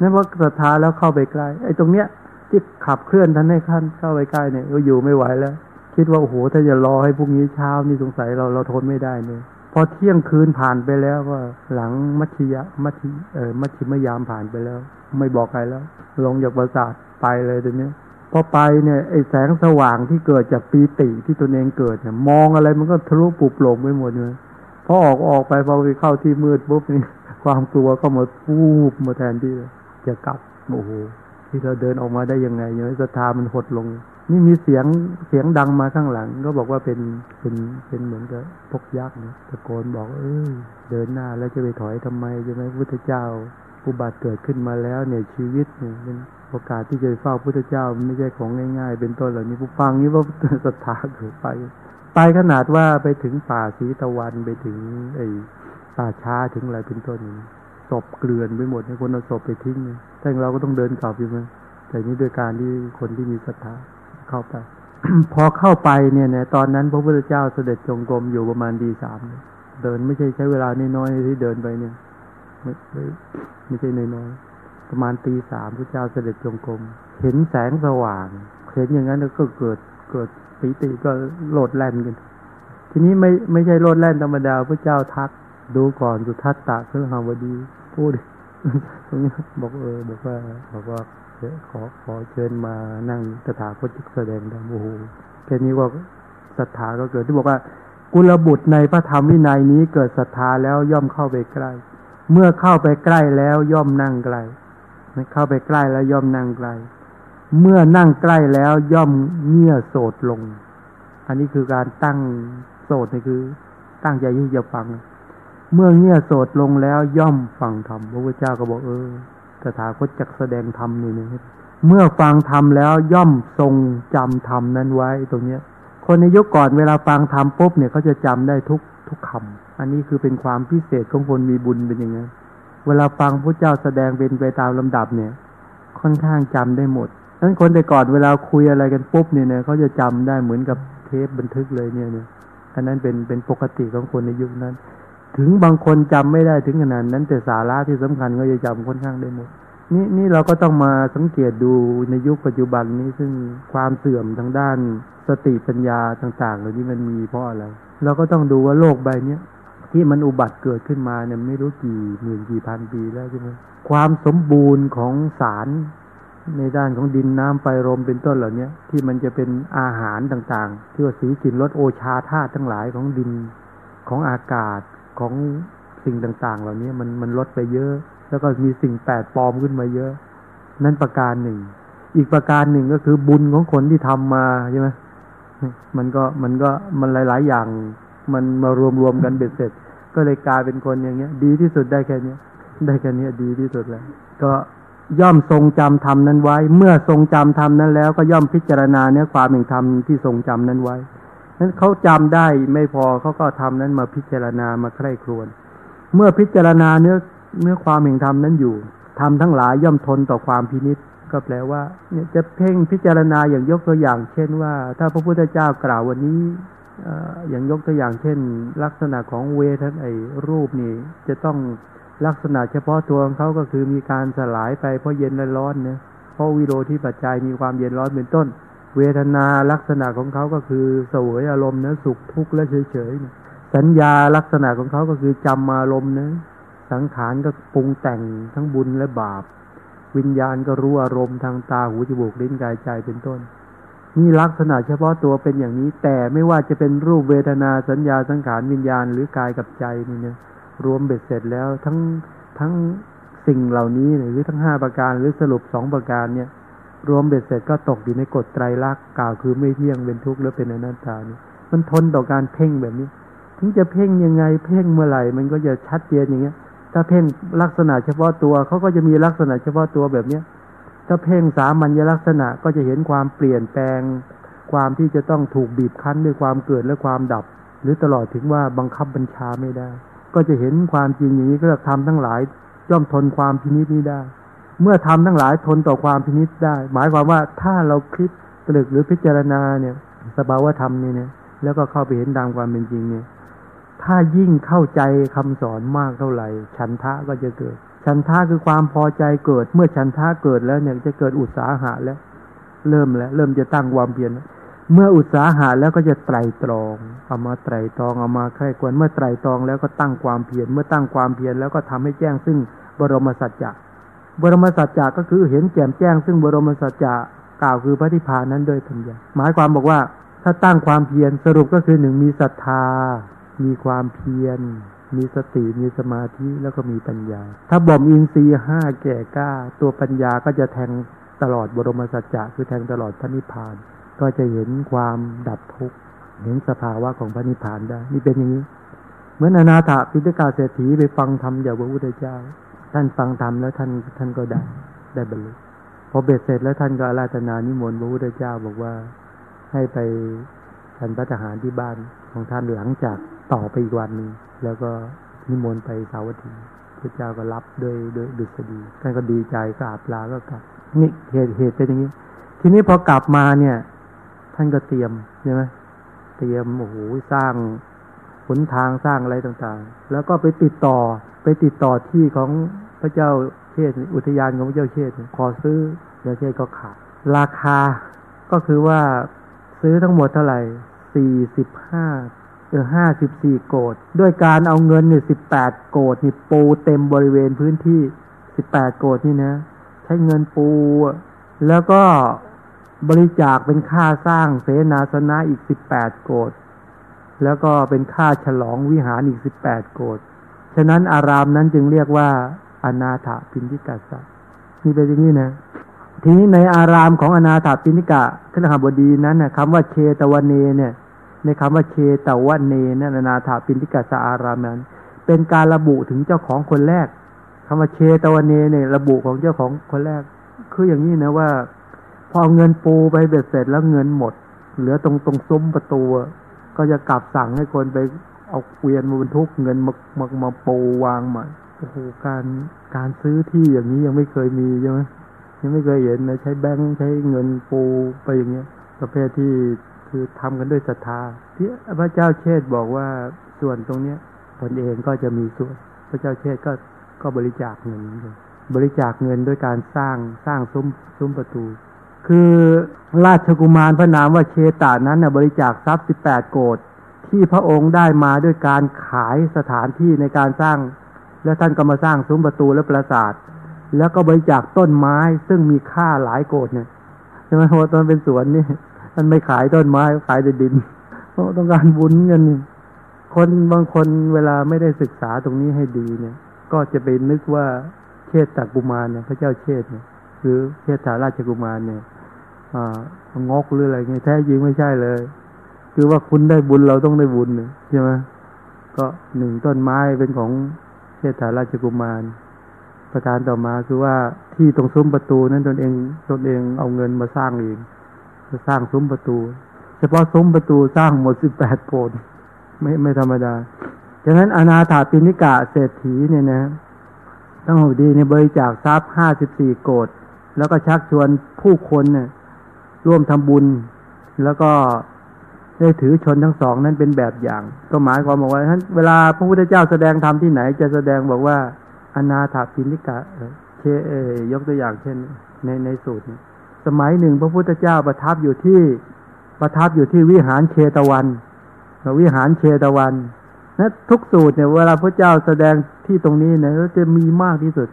นั่นเพราะศรัทธาแล้วเข้าไปใกล้ไอ้ตรงเนี้ยที่ขับเคลื่อนท่านให้ขั้นเข้าไปใกล้เนี่ยก็อยู่ไม่ไหวแล้ว คิดว่าโอ้โหถ้าจะรอให้พรุ่งนี้เช้านี่สงสัยเราเราทนไม่ได้เลยพอเที่ยงคืนผ่านไปแล้วก็หลังมัชยะมัชชิเอ่อมัชชิมยามผ่านไปแล้ว ไม่บอกใครแล้ว ลงจากปราสาทไปเลยตัวเนี้ยพอไปเนี่ยไอ้แสงสว่างที่เกิดจากปีติที่ตนเองเกิดเนี่ยมองอะไรมันก็ทะลุปุบโปร่งไปหมดเลยพอออกออกไปพอไปเข้าที่มืดปุ๊บนี่ความกลัวก็หมาฟูบมาแทนที่เลย จะกลับโอ้โหที่เราเดินออกมาได้ยังไงย่างนี้ศรัทธามันหดลง นี่มีเสียงเสียงดังมาข้างหลัง ก็บอกว่าเป็นเป็นเป็นเหมือนกับพกยักษ์นะตะโกนบอก เอ้ยเดินหน้าแล้วจะไปถอยทำไมใช่ไหมพุทธเจ้าอุบัติเกิดขึ้นมาแล้วเนี่ยชีวิตเนี่ยเป็นโอกาสที่จะเฝ้าพุทธเจ้าไม่ใช่ของง่าย ๆ เป็นต้นเหล่านี้ผู้ฟังนี่ว่าศรัทธาเกิดไปไปขนาดว่าไปถึงป่าสีตะวันไปถึงไอ้ป่าช้าถึงอะไรเป็นต้นนี้ ศพเกลื่อนไปหมดให้คนเอาศพไปทิ้งแต่เราก็ต้องเดินกลับอยู่ไหมแต่นี้โดยการที่คนที่มีศรัทธาเข้าไป พอเข้าไปเนี่ยนะตอนนั้นพระพุทธเจ้าเสด็จจงกรมอยู่ประมาณดีสามเดินไม่ใช่ใช้เวลาน้อยๆที่เดินไปเนี่ย ไม่ไม่ใช่น้อยๆประมาณตีสามพระเจ้าเสด็จจงกรมเห็นแสงสว่าง เห็นอย่างนั้นแล้วก็เกิดเกิดปิติก็โลดแล่นกัน ทีนี้ไม่ไม่ใช่โลดแล่นธรรมดาพระเจ้าทักดูก่อนสุทัศตะเครื่องหาวดี พูดตรงนี้บอกเออบอกว่าบอกว่าขอขอเชิญมานั่งตถาคตแสดงธรรมโอ้โหแค่นี้ว่าศรัทธาก็เกิดที่บอกว่า กุลบุตรในพระธรรมวินัยนี้เกิดศรัทธาแล้วย่อมเข้าไปใกล้ เมื่อเข้าไปใกล้แล้วย่อมนั่งไกลเข้าไปใกล้แล้วย่อมนั่งไกล เมื่อนั่งใกล้แล้วย่อมเงี่ยโสดลง อันนี้คือการตั้งโสดนี่คือ ตั้งใจที่จะฟัง เมื่อเงี่ยโสดลงแล้วย่อมฟังธรรมพระพุทธเจ้าก็บอกเออตถาคตจักแสดงธรรมนี่นะเมื่อฟังธรรมแล้วย่อมทรงจำธรรมนั้นไว้ตรงเนี้ย คนในยุคก่อนเวลาฟังธรรมปุ๊บเนี่ยเขาจะจำได้ทุกทุกคำอันนี้คือเป็นความพิเศษของคนมีบุญเป็นอย่างไงเวลาฟังพระเจ้าแสดงเป็นไปตามลำดับเนี่ย ค่อนข้างจำได้หมดนั้นคนแต่ก่อนเวลาคุยอะไรกันปุ๊บเนี่ยเนี่ยเขาจะจำได้เหมือนกับเทปบันทึกเลยเนี่ยเนี่ยอันนั้นเป็นเป็นปกติของคนในยุคนั้น ถึงบางคนจำไม่ได้ถึงขนาดนั้น แต่สาระที่สำคัญก็จะจำค่อนข้างได้หมดนี่นี่เราก็ต้องมาสังเกตดูในยุคปัจจุบันนี้ซึ่งความเสื่อมทางด้านสติปัญญาต่างๆเหล่านี้มันมีเพราะอะไร เราก็ต้องดูว่าโลกใบเนี้ยที่มันอุบัติเกิดขึ้นมาเนี่ยไม่รู้กี่หมื่นกี่พันปีแล้วใช่ไหมความสมบูรณ์ของสารในด้านของดินน้ำไฟลมเป็นต้นเหล่านี้ที่มันจะเป็นอาหารต่างๆ ที่ว่าสีกลิ่นรสโอชาธาตุทั้งหลายของดินของอากาศ ของสิ่งต่างๆ เหล่านี้มันมันลดไปเยอะ แล้วก็มีสิ่งแปลกปลอมขึ้นมาเยอะ นั่นประการหนึ่ง อีกประการหนึ่งก็คือบุญของคนที่ทำมาใช่ไหมมันก็มันก็มันหลาย ๆ อย่าง มันมารวมรวมกันเบ็ดเสร็จ ก็เลยกลายเป็นคนอย่างเงี้ย ดีที่สุดได้แค่เนี้ยได้แค่เนี้ยดีที่สุดแล้ว ก็ย่อมทรงจำธรรมนั้นไว้ เมื่อทรงจำธรรมนั้นแล้ว ก็ย่อมพิจารณาเนื้อความแห่งธรรมที่ทรงจำนั้นไว้ นั้นเขาจำได้ไม่พอเขาก็ทำนั้นมาพิจารณามาใคร่ครวญเมื่อพิจารณาเนื้อเนื้อความแห่งธรรมนั้นอยู่ทำทั้งหลายย่อมทนต่อความพินิษก็แปลว่าเนี่ยจะเพ่งพิจารณาอย่างยกตัวอย่าง เช่นว่า ถ้าพระพุทธเจ้ากล่าววันนี้อย่างยกตัวอย่างเช่น ลักษณะของเวทไอรูปนี่จะต้องลักษณะเฉพาะตัวของเขาก็คือมีการสลายไปเพราะเย็นและร้อนเนี่ยเพราะวิโรที่ปัจจัยมีความเย็นร้อนเป็นต้น เวทนาลักษณะของเขาก็คือเสวยอารมณ์นะสุขทุกข์และเฉยๆสัญญาลักษณะของเขาก็คือจำอารมณ์นะสังขารก็ปรุงแต่งทั้งบุญและบาป วิญญาณก็รู้อารมณ์ทางตาหูจมูกลิ้นกายใจเป็นต้นนี่ลักษณะเฉพาะตัวเป็นอย่างนี้ แต่ไม่ว่าจะเป็นรูปเวทนาสัญญาสังขารวิญญาณหรือกายกับใจนี่นี่ยรวมเบ็ดเสร็จแล้วทั้งทั้งสิ่งเหล่านี้หรือทั้งห้าประการหรือสรุปสองประการเนี่ย รวมเบ็ดเสร็จก็ตกอยู่ในกฎไตรลักษณ์กล่าวคือไม่เที่ยงเป็นทุกข์และเป็นอนัตตานี่มันทนต่อการเพ่งแบบนี้ ถึงจะเพ่งยังไง เพ่งเมื่อไหร่ มันก็จะชัดเจนอย่างเงี้ย ถ้าเพ่งลักษณะเฉพาะตัวเขาก็จะมีลักษณะเฉพาะตัวแบบเนี้ยถ้าเพ่งสามัญลักษณะก็จะเห็นความเปลี่ยนแปลง ความที่จะต้องถูกบีบคั้นด้วยความเกิดและความดับ หรือตลอดถึงว่าบังคับบัญชาไม่ได้ ก็จะเห็นความจริงอย่างนี้ก็ทำทั้งหลายย่อมทนความพินิจนี้ได้ เมื่อทำทั้งหลายทนต่อความพินิจได้ หมายความว่าถ้าเราคิดตรึกหรือพิจารณาเนี่ย สภาวธรรมนี่เนี่ยแล้วก็เข้าไปเห็นตามความเป็นจริงเนี่ย ถ้ายิ่งเข้าใจคำสอนมากเท่าไหร่ฉันทะก็จะเกิดฉันทะคือความพอใจเกิด เมื่อฉันทะเกิดแล้วเนี่ยจะเกิดอุตสาหะแล้ว เริ่มแล้ว เริ่มจะตั้งความเพียรเมื่ออุตสาหะแล้วก็จะไตรตรองเอามาไตรตรองเอามาใคร่ควรเมื่อไตรตรองแล้วก็ตั้งความเพียรเมื่อตั้งความเพียรแล้วก็ทำให้แจ้งซึ่งบรมสัจจะ บรมสัจจะก็คือเห็นแจ่มแจ้ง ซึ่งบรมสัจจะกล่าวคือพระนิพพานนั้นโดยปัญญาหมายความบอกว่า ถ้าตั้งความเพียรสรุปก็คือหนึ่งมีศรัทธา มีความเพียร มีสติมีสมาธิแล้วก็มีปัญญา ถ้าบ่มอินทรีย์ห้าแก่กล้า ตัวปัญญาก็จะแทงตลอดบรมสัจจะคือแทงตลอดพระนิพพาน ก็จะเห็นความดับทุกข์เห็นสภาวะของพระนิพพานได้นี่เป็นอย่างนี้ เหมือนอนาถาพิจกาเศรษฐีไปฟังธรรมจากพระพุทธเจ้า ท่านฟังธรรมแล้วท่านท่านก็ได้ได้บรรลุพอเบ็ดเสร็จแล้วท่านก็อาราธนานิมนต์พระพุทธเจ้าบอกว่าให้ไปฉันพระทหารที่บ้านของท่านหลังจากต่อไปอีกวันหนึ่งแล้วก็นิมนต์ไปสาวัตถีพระเจ้าก็รับด้วยด้วยดุษฎีท่านก็ดีใจก็อาบลาก็กลับนี่เหตุเหตุเป็นอย่างนี้ ทีนี้พอกลับมาเนี่ย ท่านก็เตรียมใช่ไหมเตรียมโอ้โหสร้าง หนทางสร้างอะไรต่างๆ แล้วก็ไปติดต่อไปติดต่อที่ของพระเจ้าเชษอุทยานของพระเจ้าเชษขอซื้อพระเชษก็ขาดราคาก็คือว่าซื้อทั้งหมดเท่าไหร่สี่สิบห้าเออห้าสิบสี่โกดด้วยการเอาเงินเนี่ยสิบแปดโกดนี่ปูเต็มบริเวณพื้นที่สิบแปดโกดนี่นะ ใช้เงินปู แล้วก็บริจาคเป็นค่าสร้างเสนาสนะอีกสิบแปดโกด แล้วก็เป็นค่าฉลองวิหารอีกสิบแปดโกดฉะนั้นอารามนั้นจึงเรียกว่าอนาถปินทิกัสะนี่เป็นอย่างนี้นะ ทีนี้ในอารามของอนาถปินิกะขณบดีนั้นนะคำว่าเชตวันเนเนี่ย ในคำว่าเชตวันเนนั่นอนาถปินทิกัสะอารามนั้น เป็นการระบุถึงเจ้าของคนแรกคำว่าเชตวันเนเนี่ยระบุของเจ้าของคนแรก คืออย่างนี้นะว่า พอเงินปูไปเบ็ดเสร็จแล้วเงินหมด เหลือตรงตรงซุ้มประตู ก็จะกลับสั่งให้คนไปเอาเกวียนมาบรรทุกเงินมามามาปูวางใหม่โอ้โหการการซื้อที่อย่างนี้ยังไม่เคยมีใช่ไหมยังไม่เคยเห็นนะใช้แบงค์ใช้เงินปูไปอย่างเงี้ยประเภทที่คือทำกันด้วยศรัทธา ที่พระเจ้าเชษบอกว่าส่วนตรงเนี้ยตนเองก็จะมีส่วน พระเจ้าเชษฐ์ก็ก็บริจาคเงิน บริจาคเงินด้วยการสร้างสร้างซุ้มซุ้มประตู คือราชกุมารพระนามว่าเชตานั้นนะบริจาคทรัพย์สิบแปดโกดที่พระองค์ได้มาด้วยการขายสถานที่ในการสร้าง แล้วท่านก็มาสร้างซุ้มประตูและปราสาท แล้วก็บริจาคต้นไม้ซึ่งมีค่าหลายโกดเนี่ยใช่ไหมเพราะตอนเป็นสวนนี่ท่านไม่ขายต้นไม้ขายแต่ดินเพราะต้องการบุญเงินนี่คนบางคนเวลาไม่ได้ศึกษาตรงนี้ให้ดีเนี่ย ก็จะไปนึกว่าเชษฐกุมารเนี่ยพระเจ้าเชษเนี่ยหรือเชษฐาราชกุมารเนี่ย งกหรืออะไรเงี้ยแท้จริงไม่ใช่เลย คือว่าคุณได้บุญเราต้องได้บุญเนี่ยใช่ไหมก็หนึ่งต้นไม้เป็นของเชษฐาราชกุมาร ประการต่อมาคือว่าที่ตรงซุ้มประตูนั้นตนเองตนเองเอาเงินมาสร้างเองมาสร้างซุ้มประตู เฉพาะซุ้มประตูสร้างหมดสิบแปดโกดไม่ไม่ธรรมดาฉะนั้นอนาถาปินิกะเศรษฐีเนี่ยนะต้องหูดีในบริจาคทรัพย์ห้าสิบสี่โกดแล้วก็ชักชวนผู้คนเนี่ย ร่วมทำบุญ แล้วก็ได้ถือชนทั้งสองนั้นเป็นแบบอย่าง ก็หมายความบอกว่าท่านเวลาพระพุทธเจ้าแสดงธรรมที่ไหน จะแสดงบอกว่า อนาถาปินิกะเอ่อเชเอยกตัวอย่างเช่น ในในสูตรสมัยหนึ่งพระพุทธเจ้าประทับอยู่ที่ประทับอยู่ที่วิหารเชตวัน วิหารเชตวันนะทุกสูตรเนี่ยเวลาพระเจ้าแสดงที่ตรงนี้เนี่ยจะมีมากที่สุด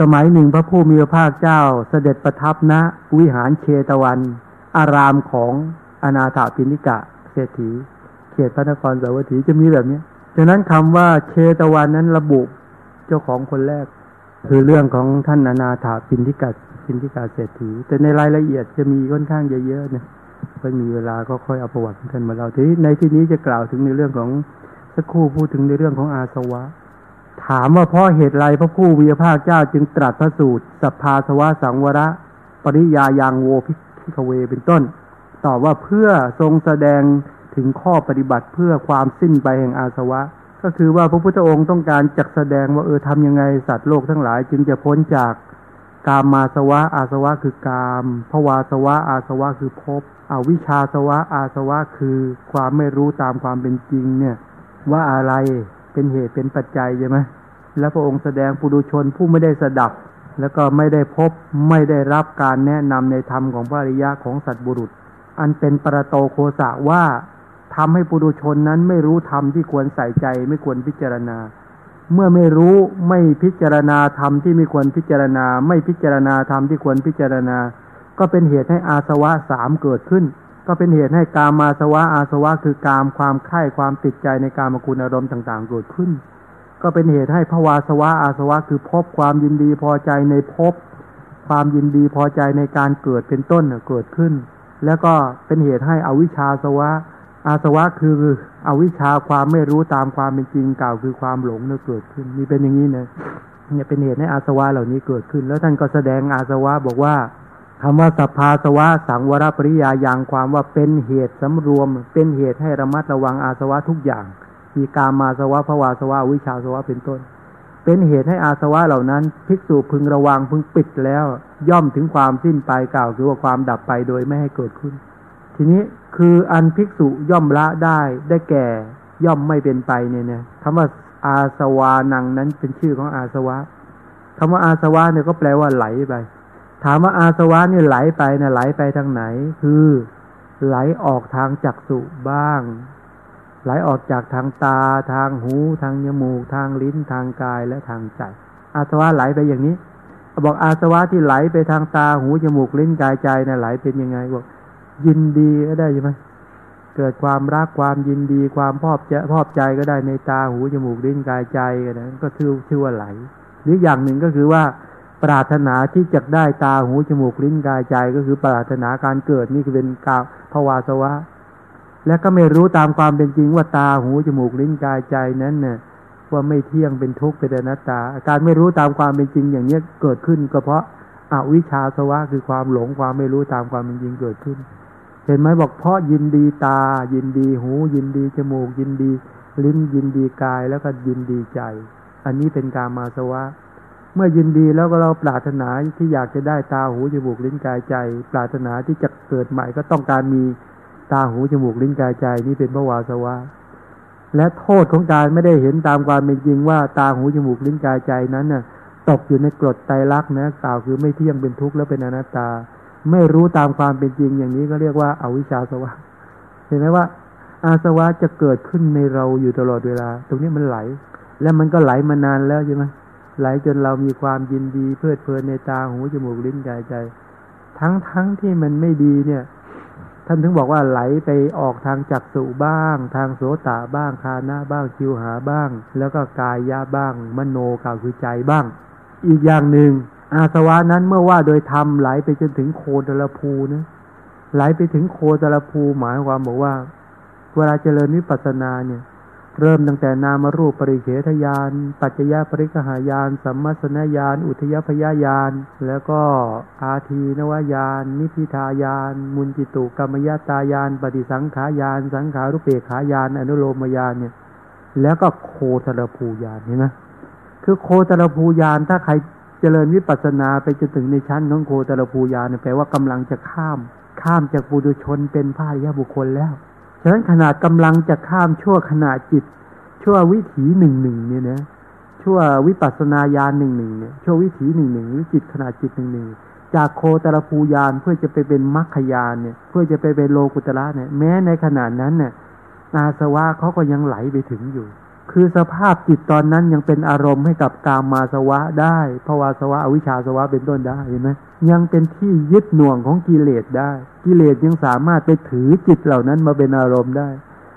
สมัยหนึ่งพระผู้มีพระภาคเจ้าเสด็จประทับณวิหารเชตวัน อารามของอนาถาปินิกะเศรษฐี เขตพระนครสาวัตถีจะมีแบบนี้ฉะนั้นคำว่าเชตวันนั้นระบุเจ้าของคนแรก คือเรื่องของท่านอนาถาปินิกะปินิกาเศรษฐี แต่ในรายละเอียดจะมีค่อนข้างเยอะๆนะก็มีเวลาก็ค่อยเอาประวัติท่านมาเล่าทีในที่นี้จะกล่าวถึงในเรื่องของสักครู่พูดถึงในเรื่องของอาสวะ ถามว่าเพราะเหตุไรพระผู้มีพระภาคเจ้าจึงตรัสพระสูตรสัพพาสวะสังวระ ปริยายังโวพิกเวเป็นต้น ตอบว่าเพื่อทรงแสดงถึงข้อปฏิบัติเพื่อความสิ้นไปแห่งอาสวะ ก็คือว่าพระพุทธองค์ต้องการจักแสดงว่าเออทำยังไงสัตว์โลกทั้งหลาย จึงจะพ้นจากกามมาสวะ อาสวะคือกามภวาสวะ อาสวะคือภพอวิชชาสวะ อาสวะคือความไม่รู้ตามความเป็นจริงเนี่ยว่าอะไร เป็นเหตุเป็นปัจจัยใช่ไหมแล้วพระองค์แสดงปุถุชนผู้ไม่ได้สดับ แล้วก็ไม่ได้พบไม่ได้รับการแนะนำในธรรมของพระอริยะของสัตบุรุษ อันเป็นประโตโคสะว่าทำให้ปุถุชนนั้นไม่รู้ธรรมที่ควรใส่ใจไม่ควรพิจารณา เมื่อไม่รู้ไม่พิจารณาธรรมที่ไม่ควรพิจารณา ไม่พิจารณาธรรมที่ควรพิจารณา ก็เป็นเหตุให้อาสวะสามเกิดขึ้น ก็เป็นเหตุให้กามาสวะอาสวะคือกามความใคร่ความติดใจในกามคุณอารมณ์ต่างๆเกิดขึ้น ก็เป็นเหตุให้ภวาสวะอาสวะคือพบความยินดีพอใจในภพความยินดีพอใจในการเกิดเป็นต้นเกิดขึ้น แล้วก็เป็นเหตุให้อวิชชาสวะ อาสวะคืออวิชชาความไม่รู้ตามความเป็นจริงกล่าวคือความหลงเนี่ยเกิดขึ้นนี่เป็นอย่างนี้นะเนี่ยเป็นเหตุให้อาสวะเหล่านี้เกิดขึ้น แล้วท่านก็แสดงอาสวะบอกว่า คำว่าสัพพาสวะสังวรปริยาอย่างความว่าเป็นเหตุสำรวม เป็นเหตุให้ระมัดระวังอาสวะทุกอย่าง มีการมาสวะภวาสวะวิชาสวะเป็นต้น เป็นเหตุให้อาสวะเหล่านั้น ภิกษุพึงระวังพึงปิดแล้ว ย่อมถึงความสิ้นไปกล่าวคือว่าความดับไปโดยไม่ให้เกิดขึ้น ทีนี้คืออันภิกษุย่อมละได้ได้แก่ย่อมไม่เป็นไปเนี่ยนะคำว่าอาสวานังนั้นเป็นชื่อของอาสวะคำว่าอาสวะเนี่ยก็แปลว่าไหลไป ถามว่าอาสวะเนี่ยไหลไปเนี่ยไหลไปทางไหน คือไหลออกทางจักษุบ้าง ไหลออกจากทางตา ทางหู ทางจมูก ทางลิ้น ทางกายและทางใจ อาสวะไหลไปอย่างนี้ บอกอาสวะที่ไหลไปทางตา หู จมูก ลิ้น กาย ใจเนี่ยไหลเป็นยังไง บอก ยินดีก็ได้ใช่ไหมเกิดความรัก ความยินดี ความพอบใจพอบใจก็ได้ในตา หู จมูก ลิ้น กาย ใจก็ได้ก็ชื่อชื่อว่าไหล หรืออย่างหนึ่งก็คือว่า ปรารถนาที่จะได้ตาหูจมูกลิ้นกายใจก็คือปรารถนาการเกิดนี่คือเป็นกาภวาสวะ และก็ไม่รู้ตามความเป็นจริงว่าตาหูจมูกลิ้นกายใจนั้นเนี่ยว่าไม่เที่ยงเป็นทุกข์เป็นอนัตตา การไม่รู้ตามความเป็นจริงอย่างนี้เกิดขึ้น ก็เพราะอวิชชาสวะคือความหลงความไม่รู้ตามความเป็นจริงเกิดขึ้น เห็นไหมบอกเพราะยินดีตา ยินดีหู ยินดีจมูก ยินดี ลิ้นยินดีกายแล้วก็ยินดีใจ อันนี้เป็นการมาสวะ เมื่อยินดีแล้วก็เราปรารถนาที่อยากจะได้ตาหูจมูกลิ้นกายใจ ปรารถนาที่จะเกิดใหม่ก็ต้องการมีตาหูจมูกลิ้นกายใจ นี่เป็นภวาสวะและโทษของการไม่ได้เห็นตามความเป็นจริงว่าตาหูจมูกลิ้นกายใจนั้นน่ะตกอยู่ในกรดไตรลักษณ์นะกล่าวคือไม่เที่ยงเป็นทุกข์และเป็นอนัตตา ไม่รู้ตามความเป็นจริงอย่างนี้ก็เรียกว่าอาวิชชาสวะ เห็นไหมว่า อาสวะจะเกิดขึ้นในเราอยู่ตลอดเวลา ตรงนี้มันไหล และมันก็ไหลมานานแล้วใช่ไหม ไหลจนเรามีความยินดีเพลิดเพลินในตาหูจมูกลิ้นกายใจ ทั้งทั้งที่มันไม่ดีเนี่ย ท่านถึงบอกว่าไหลไปออกทางจักสุบ้าง ทางโสตาบ้างคานะบ้างคิวหาบ้าง แล้วก็กายยะบ้าง มโนกาวคือใจบ้าง อีกอย่างหนึ่งอาสวะนั้นเมื่อว่าโดยธรรมไหลไปจนถึงโคตรภูนะไหลไปถึงโคตรภูหมายความบอกว่า เวลาเจริญวิปัสสนาเนี่ย เริ่มตั้งแต่นามรูปปริเฉทญาณ ปัจจยปริกหายาน สัมมสนญาณ อุทยพยญาณ แล้วก็อาทีนวญาณ นิพิทายาน มุนจิตุกรรมยตายาน ปฏิสังขายาน สังขารุเปขายาน อนุโลมญาณเนี่ย แล้วก็โคตรภูญาณเห็นไหมคือโคตรภูญาณถ้าใครเจริญวิปัสสนาไปจนถึงในชั้นของโคตรภูญาณเนี่ยแปลว่ากำลังจะข้าม ข้ามจากปุถุชนเป็นพระอริยบุคคลแล้ว ฉะนั้นขนาดกำลังจะข้ามชั่วขณะจิต ชั่ววิถีหนึ่งหนึ่งเนี่ยนะชั่ววิปัสนาญาณหนึ่งหนึ่งเนี่ยชั่ววิถีหนึ่งหนึ่งหรือจิตขนาดจิตหนึ่งหนึ่งจากโคตรภูยานเพื่อจะไปเป็นมรรคยานเนี่ยเพื่อจะไปเป็นโลกุตระเนี่ยแม้ในขณะนั้นเนี่ยอาสวะเขาก็ยังไหลไปถึงอยู่ คือสภาพจิตตอนนั้นยังเป็นอารมณ์ให้กับกามมาสวะได้ภาวาสวะอวิชชาสวะเป็นต้นได้เห็นไหมยังเป็นที่ยึดหน่วงของกิเลสได้ กิเลสยังสามารถไปถือจิตเหล่านั้นมาเป็นอารมณ์ได้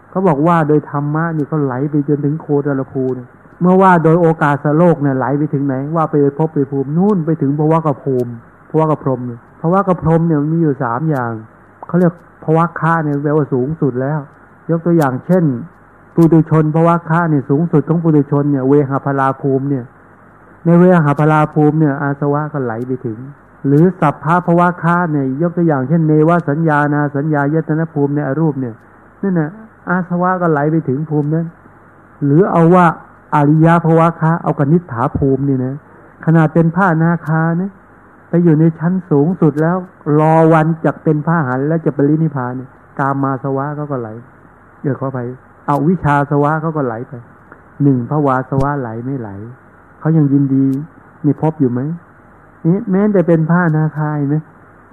เขาบอกว่าโดยธรรมะนี่เขาไหลไปจนถึงโคตรภูเนี่ยเมื่อว่าโดยโอกาสโลกเนี่ยไหลไปถึงไหน ว่าไปพบไปภูมินู่นไปถึงภวะกภูมิภวะกพรมเนี่ยภวะกพรมเนี่ยมันมีอยู่สามอย่างเขาเรียกภวะค่าเนี่ยแปลว่าสูงสุดแล้ว ยกตัวอย่างเช่น ปุตุชนภวะค่าเนี่ยสูงสุดของปุตุชนเนี่ยเวหาพลาภูมิเนี่ย ในเวหาพลาภูมิเนี่ย อาสวะก็ไหลไปถึง หรือสัพพะภวะค่าเนี่ย ยกตัวอย่างเช่นเนวสัญญานาสัญญายตนะภูมิในอรูปเนี่ยนั่นน่ะอาสวะก็ไหลไปถึงภูมินั้น หรือเอาว่าอริยภวะคะเอากนิษฐาภูมินี่นะขนาดเป็นผ้านาคาเนี่ยไปอยู่ในชั้นสูงสุดแล้ว รอวันจะเป็นผ้าหันแล้วจะปรินิพพานเนี่ยกามาสวะเขาก็ไหลเดี๋ยวขาไป เอาวิชาสวะเขาก็ไหลไปหนึ่งพระวาสวะไหลไม่ไหลเขายังยินดีในภพอยู่ไหมนี่แม้แต่เป็นผ้านาคายไหม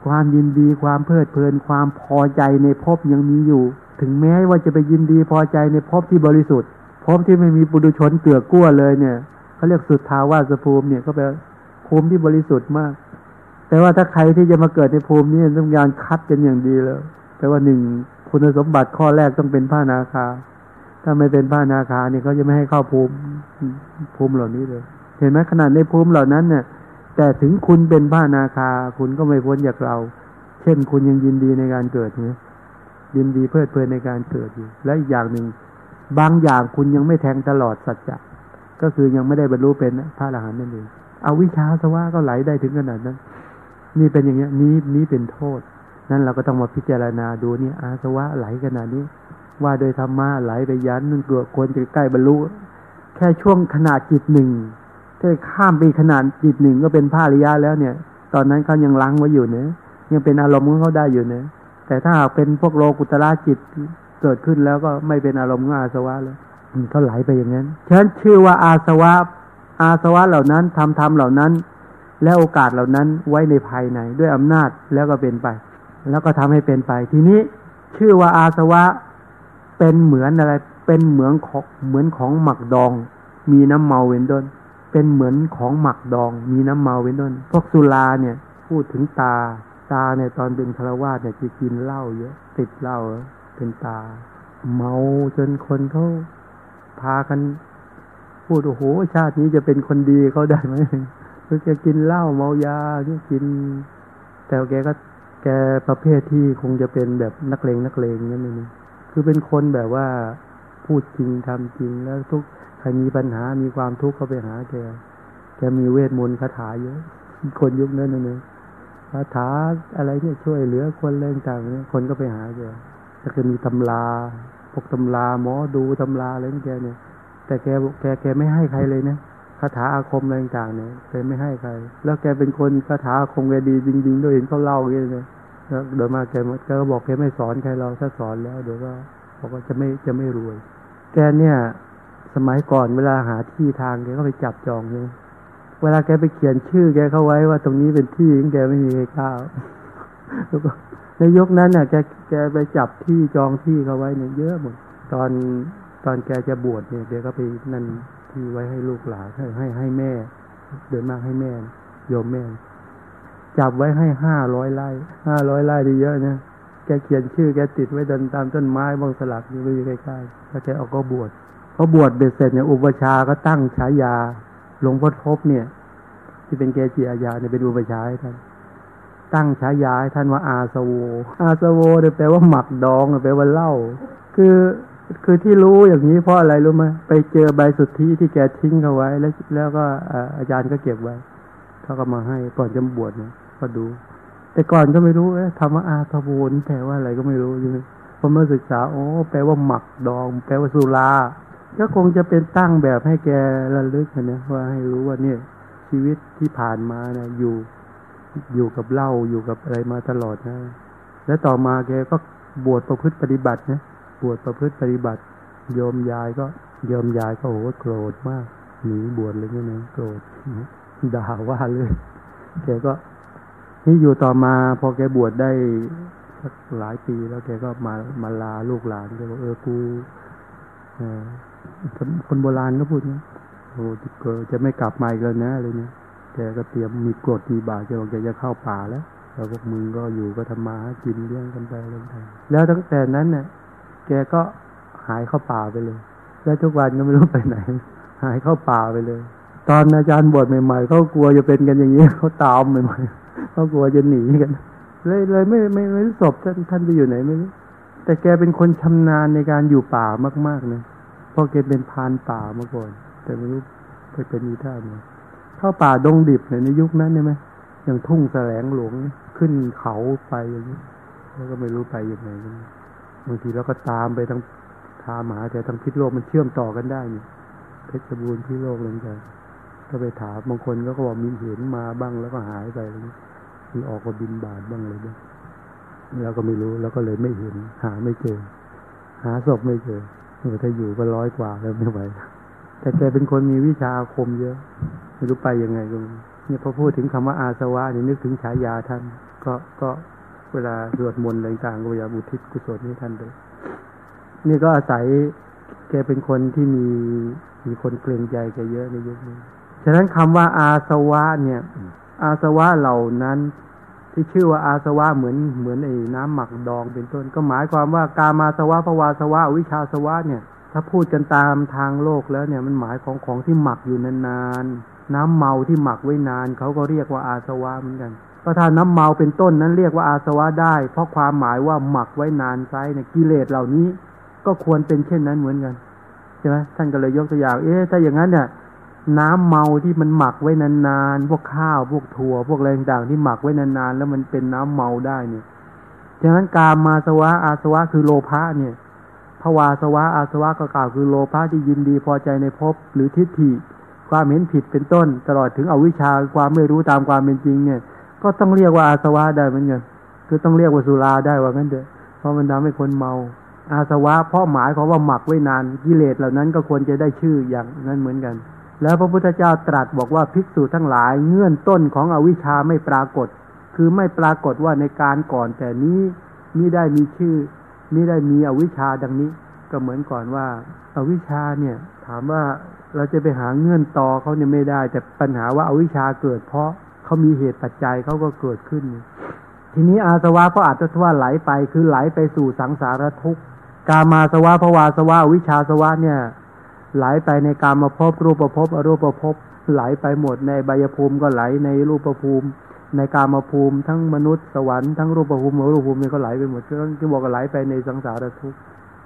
ความยินดีความเพลิดเพลิน ความพอใจในภพยังมีอยู่ ถึงแม้ว่าจะไปยินดีพอใจในภพที่บริสุทธิ์ภพที่ไม่มีปุถุชนเกลือกกลั้วเลยเนี่ยเขาเรียกสุดทาวาสภูมิเนี่ยก็เป็นภูมิที่บริสุทธิ์มาก แต่ว่าถ้าใครที่จะมาเกิดในภูมินี้ต้องการคัดกันอย่างดีแล้วแปลว่าหนึ่งคุณสมบัติข้อแรกต้องเป็นผ้านาคา ถ้าไม่เป็นผ้านาคาเนี่ยเขาจะไม่ให้เข้าภูมิภูมิเหล่านี้เลย เห็นไหมขนาดในภูมิเหล่านั้นเนี่ย แต่ถึงคุณเป็นผ้านาคา คุณก็ไม่พ้นจากเรา เช่นคุณยังยินดีในการเกิดเนี่ยยินดีเพลิดเพลินในการเกิดอยู่ และอีกอย่างหนึ่งบางอย่างคุณยังไม่แทงตลอดสัจจะก็คือยังไม่ได้บรรลุเป็นพระอรหันต์นั่นเองเอาวิชาสวะก็ไหลได้ถึงขนาดนั้น นี่เป็นอย่างเงี้ยนี้นี้เป็นโทษ นั่นเราก็ต้องมาพิจารณาดูนี่อาสวะไหลขนาดนี้ ว่าโดยธรรมะไหลไปยันนั่นเกือบควรจะใกล้บรรลุ แค่ช่วงขนาดจิตหนึ่งถ้าข้ามไปขนาดจิตหนึ่งก็เป็นพระริยะแล้วเนี่ย ตอนนั้นเขายังล้างไว้อยู่เนะยังเป็นอารมณ์ของเขาได้อยู่เนะแต่ถ้าหากเป็นพวกโลกุตระจิตเกิดขึ้นแล้วก็ไม่เป็นอารมณ์ของอาสวะแล้วเขาไหลไปอย่างนั้นฉะนั้นชื่อว่าอาสวะ อาสวะเหล่านั้นทำทำเหล่านั้น และโอกาสเหล่านั้นไว้ในภายในด้วยอำนาจแล้วก็เป็นไป แล้วก็ทำให้เป็นไป ทีนี้ชื่อว่าอาสวะ เป็นเหมือนอะไร เป็นเหมือนของเหมือนของหมักดอง มีน้ำเมาเว้นต้นเป็นเหมือนของหมักดอง มีน้ำเมาเว้นต้นพวกสุราเนี่ยพูดถึงตา ตาเนี่ยตอนเป็นคารวาสเนี่ยจะกินเหล้าเยอะ ติดเหล้าเป็นตา เมาจนคนเขาพากัน พูดโอ้โหชาตินี้จะเป็นคนดีเขาได้ไหมคือแกกินเหล้าเมายาที่ยกิน แต่แกก็แกประเภทที่คงจะเป็นแบบนักเลงนักเลงนั่นเอง คือเป็นคนแบบว่าพูดจริงทำจริงแล้วทุกใครมีปัญหามีความทุกข์เขาไปหาแกแกมีเวทมนต์คาถาเยอะ คนยุคนั้นนั่นเองคาถาอะไรเนี่ยช่วยเหลือคนเรื่องต่างเนี่ยคนก็ไปหาแกก็คือมีตำราพวกตำราหมอดูตำราอะไรนี่แกเนี่ย แต่แกแกแกไม่ให้ใครเลยนะคาถาอาคมอะไรต่างเนี่ยแกไม่ให้ใคร แล้วแกเป็นคนคาถาอาคมแกดีจริง ๆ ด้วยเห็นเขาเล่าอย่างนี้เลย แล้วเดี๋ยวมาแกแกก็บอกแกไม่สอนใครเราถ้าสอนแล้วเดี๋ยวก็บอกว่าจะไม่จะไม่รวย แกเนี่ย สมัยก่อนเวลาหาที่ทางแกก็ไปจับจองเลยเวลาแกไปเขียนชื่อแกเข้าไว้ว่าตรงนี้เป็นที่ของแกไม่มีใครกล้าแล้วก็ในยกนั้นน่ะ แกแกไปจับที่จองที่เขาไว้เนี่ยเยอะหมดตอนตอนแกจะบวชเนี่ยแกก็ไปนั่นที่ไว้ให้ลูกหลานให้ให้ให้แม่ เดินมากให้แม่โยมแม่ จับไว้ให้ห้าร้อยไร่ห้าร้อยไร่ดีเยอะนะแกเขียนชื่อแกติดไว้ดินตามต้นไม้บางสลักอยู่ไม่อยู่ใกล้ๆแล้วแกออกก็บวชพอบวชเบ็ดเสร็จเนี่ยอุปชาก็ตั้งฉายาหลวงพ่อทบเนี่ย ที่เป็นเกจิอาญาเนี่ยเป็นอุปชาให้ท่านตั้งฉายาให้ท่านว่าอาสโว อาสโวเนี่ยแปลว่าหมักดองแปลว่าเหล้าคือคือที่รู้อย่างนี้เพราะอะไรรู้ไหมไปเจอใบสุทธิที่แกทิ้งเขาไว้แล้วแล้วก็อาจารย์ก็เก็บไว้เขาก็มาให้ก่อนจะบวชเนี่ย ก็ดู แต่ก่อนก็ไม่รู้เอ๊ะธรรมะอาสโวนแปลว่าอะไรก็ไม่รู้ใช่ไหมพอมาศึกษาโอ้แปลว่าหมักดอง แปลว่าสุราก็คงจะเป็นตั้งแบบให้แกระลึกนะว่าให้รู้ว่าเนี่ย ชีวิตที่ผ่านมานะอยู่อยู่กับเหล้าอยู่กับอะไรมาตลอดนะ แล้วต่อมาแกก็บวชประพฤติปฏิบัตินะบวชประพฤติปฏิบัติ โยมยายก็โยมยายก็โหโกรธมากหนีบวชเลยนี่นะโกรธด่าว่าเลยแกก็ นี่อยู่ต่อมาพอแกบวชได้สักหลายปีแล้วแกก็มามาลาลูกหลานแกบอกเออกูคนโบราณก็พูดนะโอ้ก็จะไม่กลับมาอีกแล้วนะอะไรเนี่ยแกก็เตรียมมีกรดมีบาแกบอกแกจะเข้าป่าแล้วแล้วพวกมึงก็อยู่ก็ทำมากินเลี้ยงกันไปอะไรไปแล้วตั้งแต่นั้นเนี่ยแกก็หายเข้าป่าไปเลย แล้วทุกวันก็ไม่รู้ไปไหน หายเข้าป่าไปเลย ตอนอาจารย์บวชใหม่ๆเขากลัวจะเป็นกันอย่างนี้เขาตามใหม่ๆ เขากลัวจะหนีกัน เลยเลยไม่ไม่ไม่ศพท่านท่านไปอยู่ไหนไม่รู้แต่แกเป็นคนชำนาญในการอยู่ป่ามากๆนะเพราะแกเป็นพานป่ามาก่อน แต่ไม่รู้ไปเป็นอีท่าไหนเข้าป่าดงดิบเนี่ยในยุคนั้นใช่ไหมอย่างทุ่งแสลงหลวงขึ้นเขาไปอย่างนี้แล้วก็ไม่รู้ไปยังไงบางทีเราก็ตามไปทั้งทาหมาแต่ทั้งพิษโลกมันเชื่อมต่อกันได้นี่เพชรบูรณ์พิษโลกอะไรกัน ก็ไปถามบางคนก็บอกมีเห็นมาบ้างแล้วก็หายไปอะไรนี้มีออกมาบินบาทบ้างเลยบ้างเราก็ไม่รู้แล้วก็เลยไม่เห็น หาไม่เจอ หาศพไม่เจอเออถ้าอยู่ก็ร้อยกว่าแล้วไม่ไหวแต่แกเป็นคนมีวิชาอาคมเยอะไม่รู้ไปยังไงก็เนี่ยพอพูดถึงคำว่าอาสวะเนี่ยนึกถึงฉายาท่าน ก็ก็เวลาสวดมนต์อะไรต่างก็พยายามอุทิศกุศลให้ท่านเลยนี่ก็อาศัยแกเป็นคนที่มีมีคนเกรงใจแกเยอะในยุคนี้ ฉะนั้นคำว่าอาสวะเนี่ย อาสวะเหล่านั้น ที่ชื่อว่าอาสวะเหมือนเหมือนไอ้น้ำหมักดองเป็นต้น ก็หมายความว่ากามาสวะภวาสวะวิชาสวะเนี่ย ถ้าพูดกันตามทางโลกแล้วเนี่ยมันหมายของของที่หมักอยู่นานๆน้ำเมาที่หมักไว้นานเขาก็เรียกว่าอาสวะเหมือนกันพระถ้าน้ำเมาเป็นต้นนั้นเรียกว่าอาสวะได้ เพราะความหมายว่าหมักไว้นานไซเนี่ยกิเลสเหล่านี้ ก็ควรเป็นเช่นนั้นเหมือนกันใช่ไหมท่านก็เลยยกตัวอย่าง เอ๊ะถ้าอย่างนั้นเนี่ย น้ำเมาที่มันหมักไว้นานๆ พวกข้าวพวกถั่ว พวกอะไรต่างๆที่หมักไว้นานๆ แล้วมันเป็นน้ำเมาได้เนี่ยฉะนั้นกามาสวะอาสวะคือโลภะเนี่ยภวาสวะอาสวะก็กล่าวคือโลภะที่ยินดีพอใจในภพหรือทิฏฐิ ความเห็นผิดเป็นต้น ตลอดถึงอวิชชาความไม่รู้ตามความเป็นจริงเนี่ย ก็ต้องเรียกว่าอาสวะได้เหมือนกันคือต้องเรียกว่าสุราได้ว่างั้นเถอะเพราะมันทำให้คนเมา อาสวะเพราะหมายของว่าหมักไว้นานกิเลสเหล่านั้นก็ควรจะได้ชื่ออย่างนั้นเหมือนกัน แล้วพระพุทธเจ้าตรัสบอกว่าภิกษุทั้งหลายเงื่อนต้นของอวิชชาไม่ปรากฏ คือไม่ปรากฏว่าในการก่อนแต่นี้มิได้มีชื่อมิได้มีอวิชชาดังนี้ ก็เหมือนก่อนว่าอาวิชชาเนี่ยถามว่าเราจะไปหาเงื่อนต่อเขาเนี่ยไม่ได้ แต่ปัญหาว่าอาวิชชาเกิด เพราะเขามีเหตุปัจจัยเขาก็เกิดขึ้น ทีนี้อาสวะก็อาจจะว่าไหลไปคือไหลไปสู่สังสารทุกข์กามาสวะภวาสวะวิชาสวะเนี่ย ไหลไปในกามาพบรูปภพบอรูปภพบไหลไปหมดในใบยภูมิก็ไหลในรูปภูมิ ในกามาภูมิ ทั้งมนุษย์สวรรค์ทั้งรูปภูมิรูปภูมินี่ก็ไหลไปหมดก็ที่บอกว่าไหลไปในสังสารทุกข์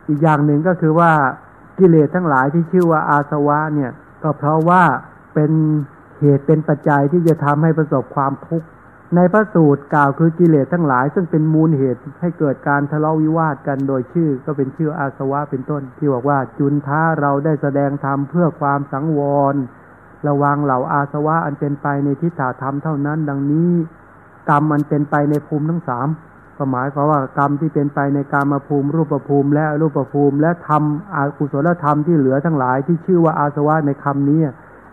อีกอย่างหนึ่งก็คือว่ากิเลสทั้งหลายที่ชื่อว่าอาสวะเนี่ย ก็เพราะว่าเป็นเหตุเป็นปัจจัยที่จะทำให้ประสบความทุกข์ ในพระสูตรกล่าวคือกิเลสทั้งหลาย ซึ่งเป็นมูลเหตุให้เกิดการทะเลาะวิวาทกันโดยชื่อ ก็เป็นชื่ออาสวะเป็นต้น ที่บอกว่าจุนท้าเราได้แสดงธรรมเพื่อความสังวร ระวังเหล่าอาสวะอันเป็นไปในทิฏฐธรรมเท่านั้นดังนี้ กรรมมันเป็นไปในภูมิทั้งสามก็หมายความว่ากรรมที่เป็นไปในกรรมภูมิรูปภูมิและรูปภูมิ และทำอากุศลธรรมที่เหลือทั้งหลายที่ชื่อว่าอาสวะในคำนี้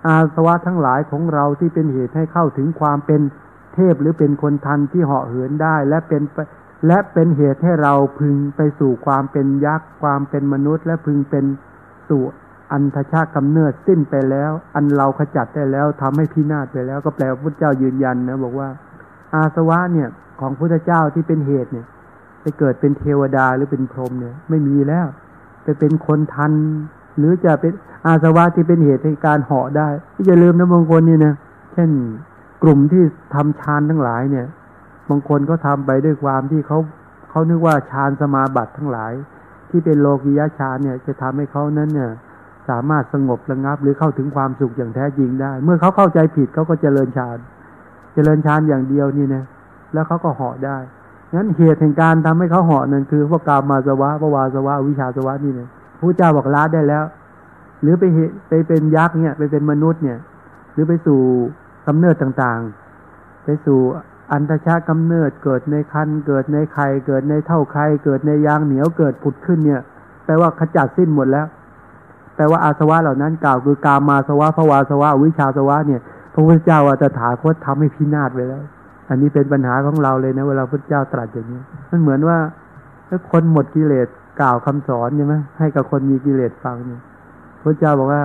อาสวะทั้งหลายของเราที่เป็นเหตุให้เข้าถึงความเป็น เทพหรือเป็นคนทันที่เหาะเหินได้ และเป็นและเป็นเหตุให้เราพึงไปสู่ความเป็นยักษ์ความเป็นมนุษย์ และพึงเป็นสู่อันทชาติกำเนิดสิ้นไปแล้ว อันเราขจัดได้แล้วทำให้พินาศไปแล้ว ก็แปลว่าพุทธเจ้ายืนยันนะบอกว่า อาสวะเนี่ยของพุทธเจ้าที่เป็นเหตุเนี่ย ไปเกิดเป็นเทวดาหรือเป็นพรหมเนี่ย ไม่มีแล้ว ไปเป็นคนทัน หรือจะเป็นอาสวะที่เป็นเหตุในการเหาะได้อย่าลืมนะบางคนนี่นะเช่น ลุ่มที่ทำฌานทั้งหลายเนี่ย บางคนก็ทำไปด้วยความที่เขาเขานึกว่าฌานสมาบัติทั้งหลาย ที่เป็นโลกิยะฌานเนี่ย จะทำให้เขานั้นเนี่ย สามารถสงบระงับหรือเข้าถึงความสุขอย่างแท้จริงได้ เมื่อเขาเข้าใจผิดเขาก็เจริญฌานเจริญฌานอย่างเดียวนี่นะแล้วเขาก็เหาะได้งั้นเหตุแห่งการทำให้เขาเหาะนั่นคือพวกกามาสวะพวาสวะวิชาสวะนี่เนี่ยพระเจ้าบอกละได้แล้ว หรือไปเหไปเป็นยักษ์เนี่ย ไปเป็นมนุษย์เนี่ย หรือไปสู่ กำเนิดต่างๆ ไปสู่อันตชากำเนิดเกิดในคันเกิดในไข่เกิดในเท่าไข่เกิดในยางเหนียวเกิดผุดขึ้นเนี่ยแปลว่าขจัดสิ้นหมดแล้ว แปลว่าอาสวะเหล่านั้นกล่าวคือกามาสวะภวาสวะวิชาสวะเนี่ย พระพุทธเจ้าอัตถาคตทำให้พินาศไปแล้ว อันนี้เป็นปัญหาของเราเลยนะเวลาพุทธเจ้าตรัสอย่างนี้มันเหมือนว่าถ้าคนหมดกิเลสกล่าวคำสอนใช่ไหมให้กับคนมีกิเลสฟังเนี่ยพระเจ้าบอกว่า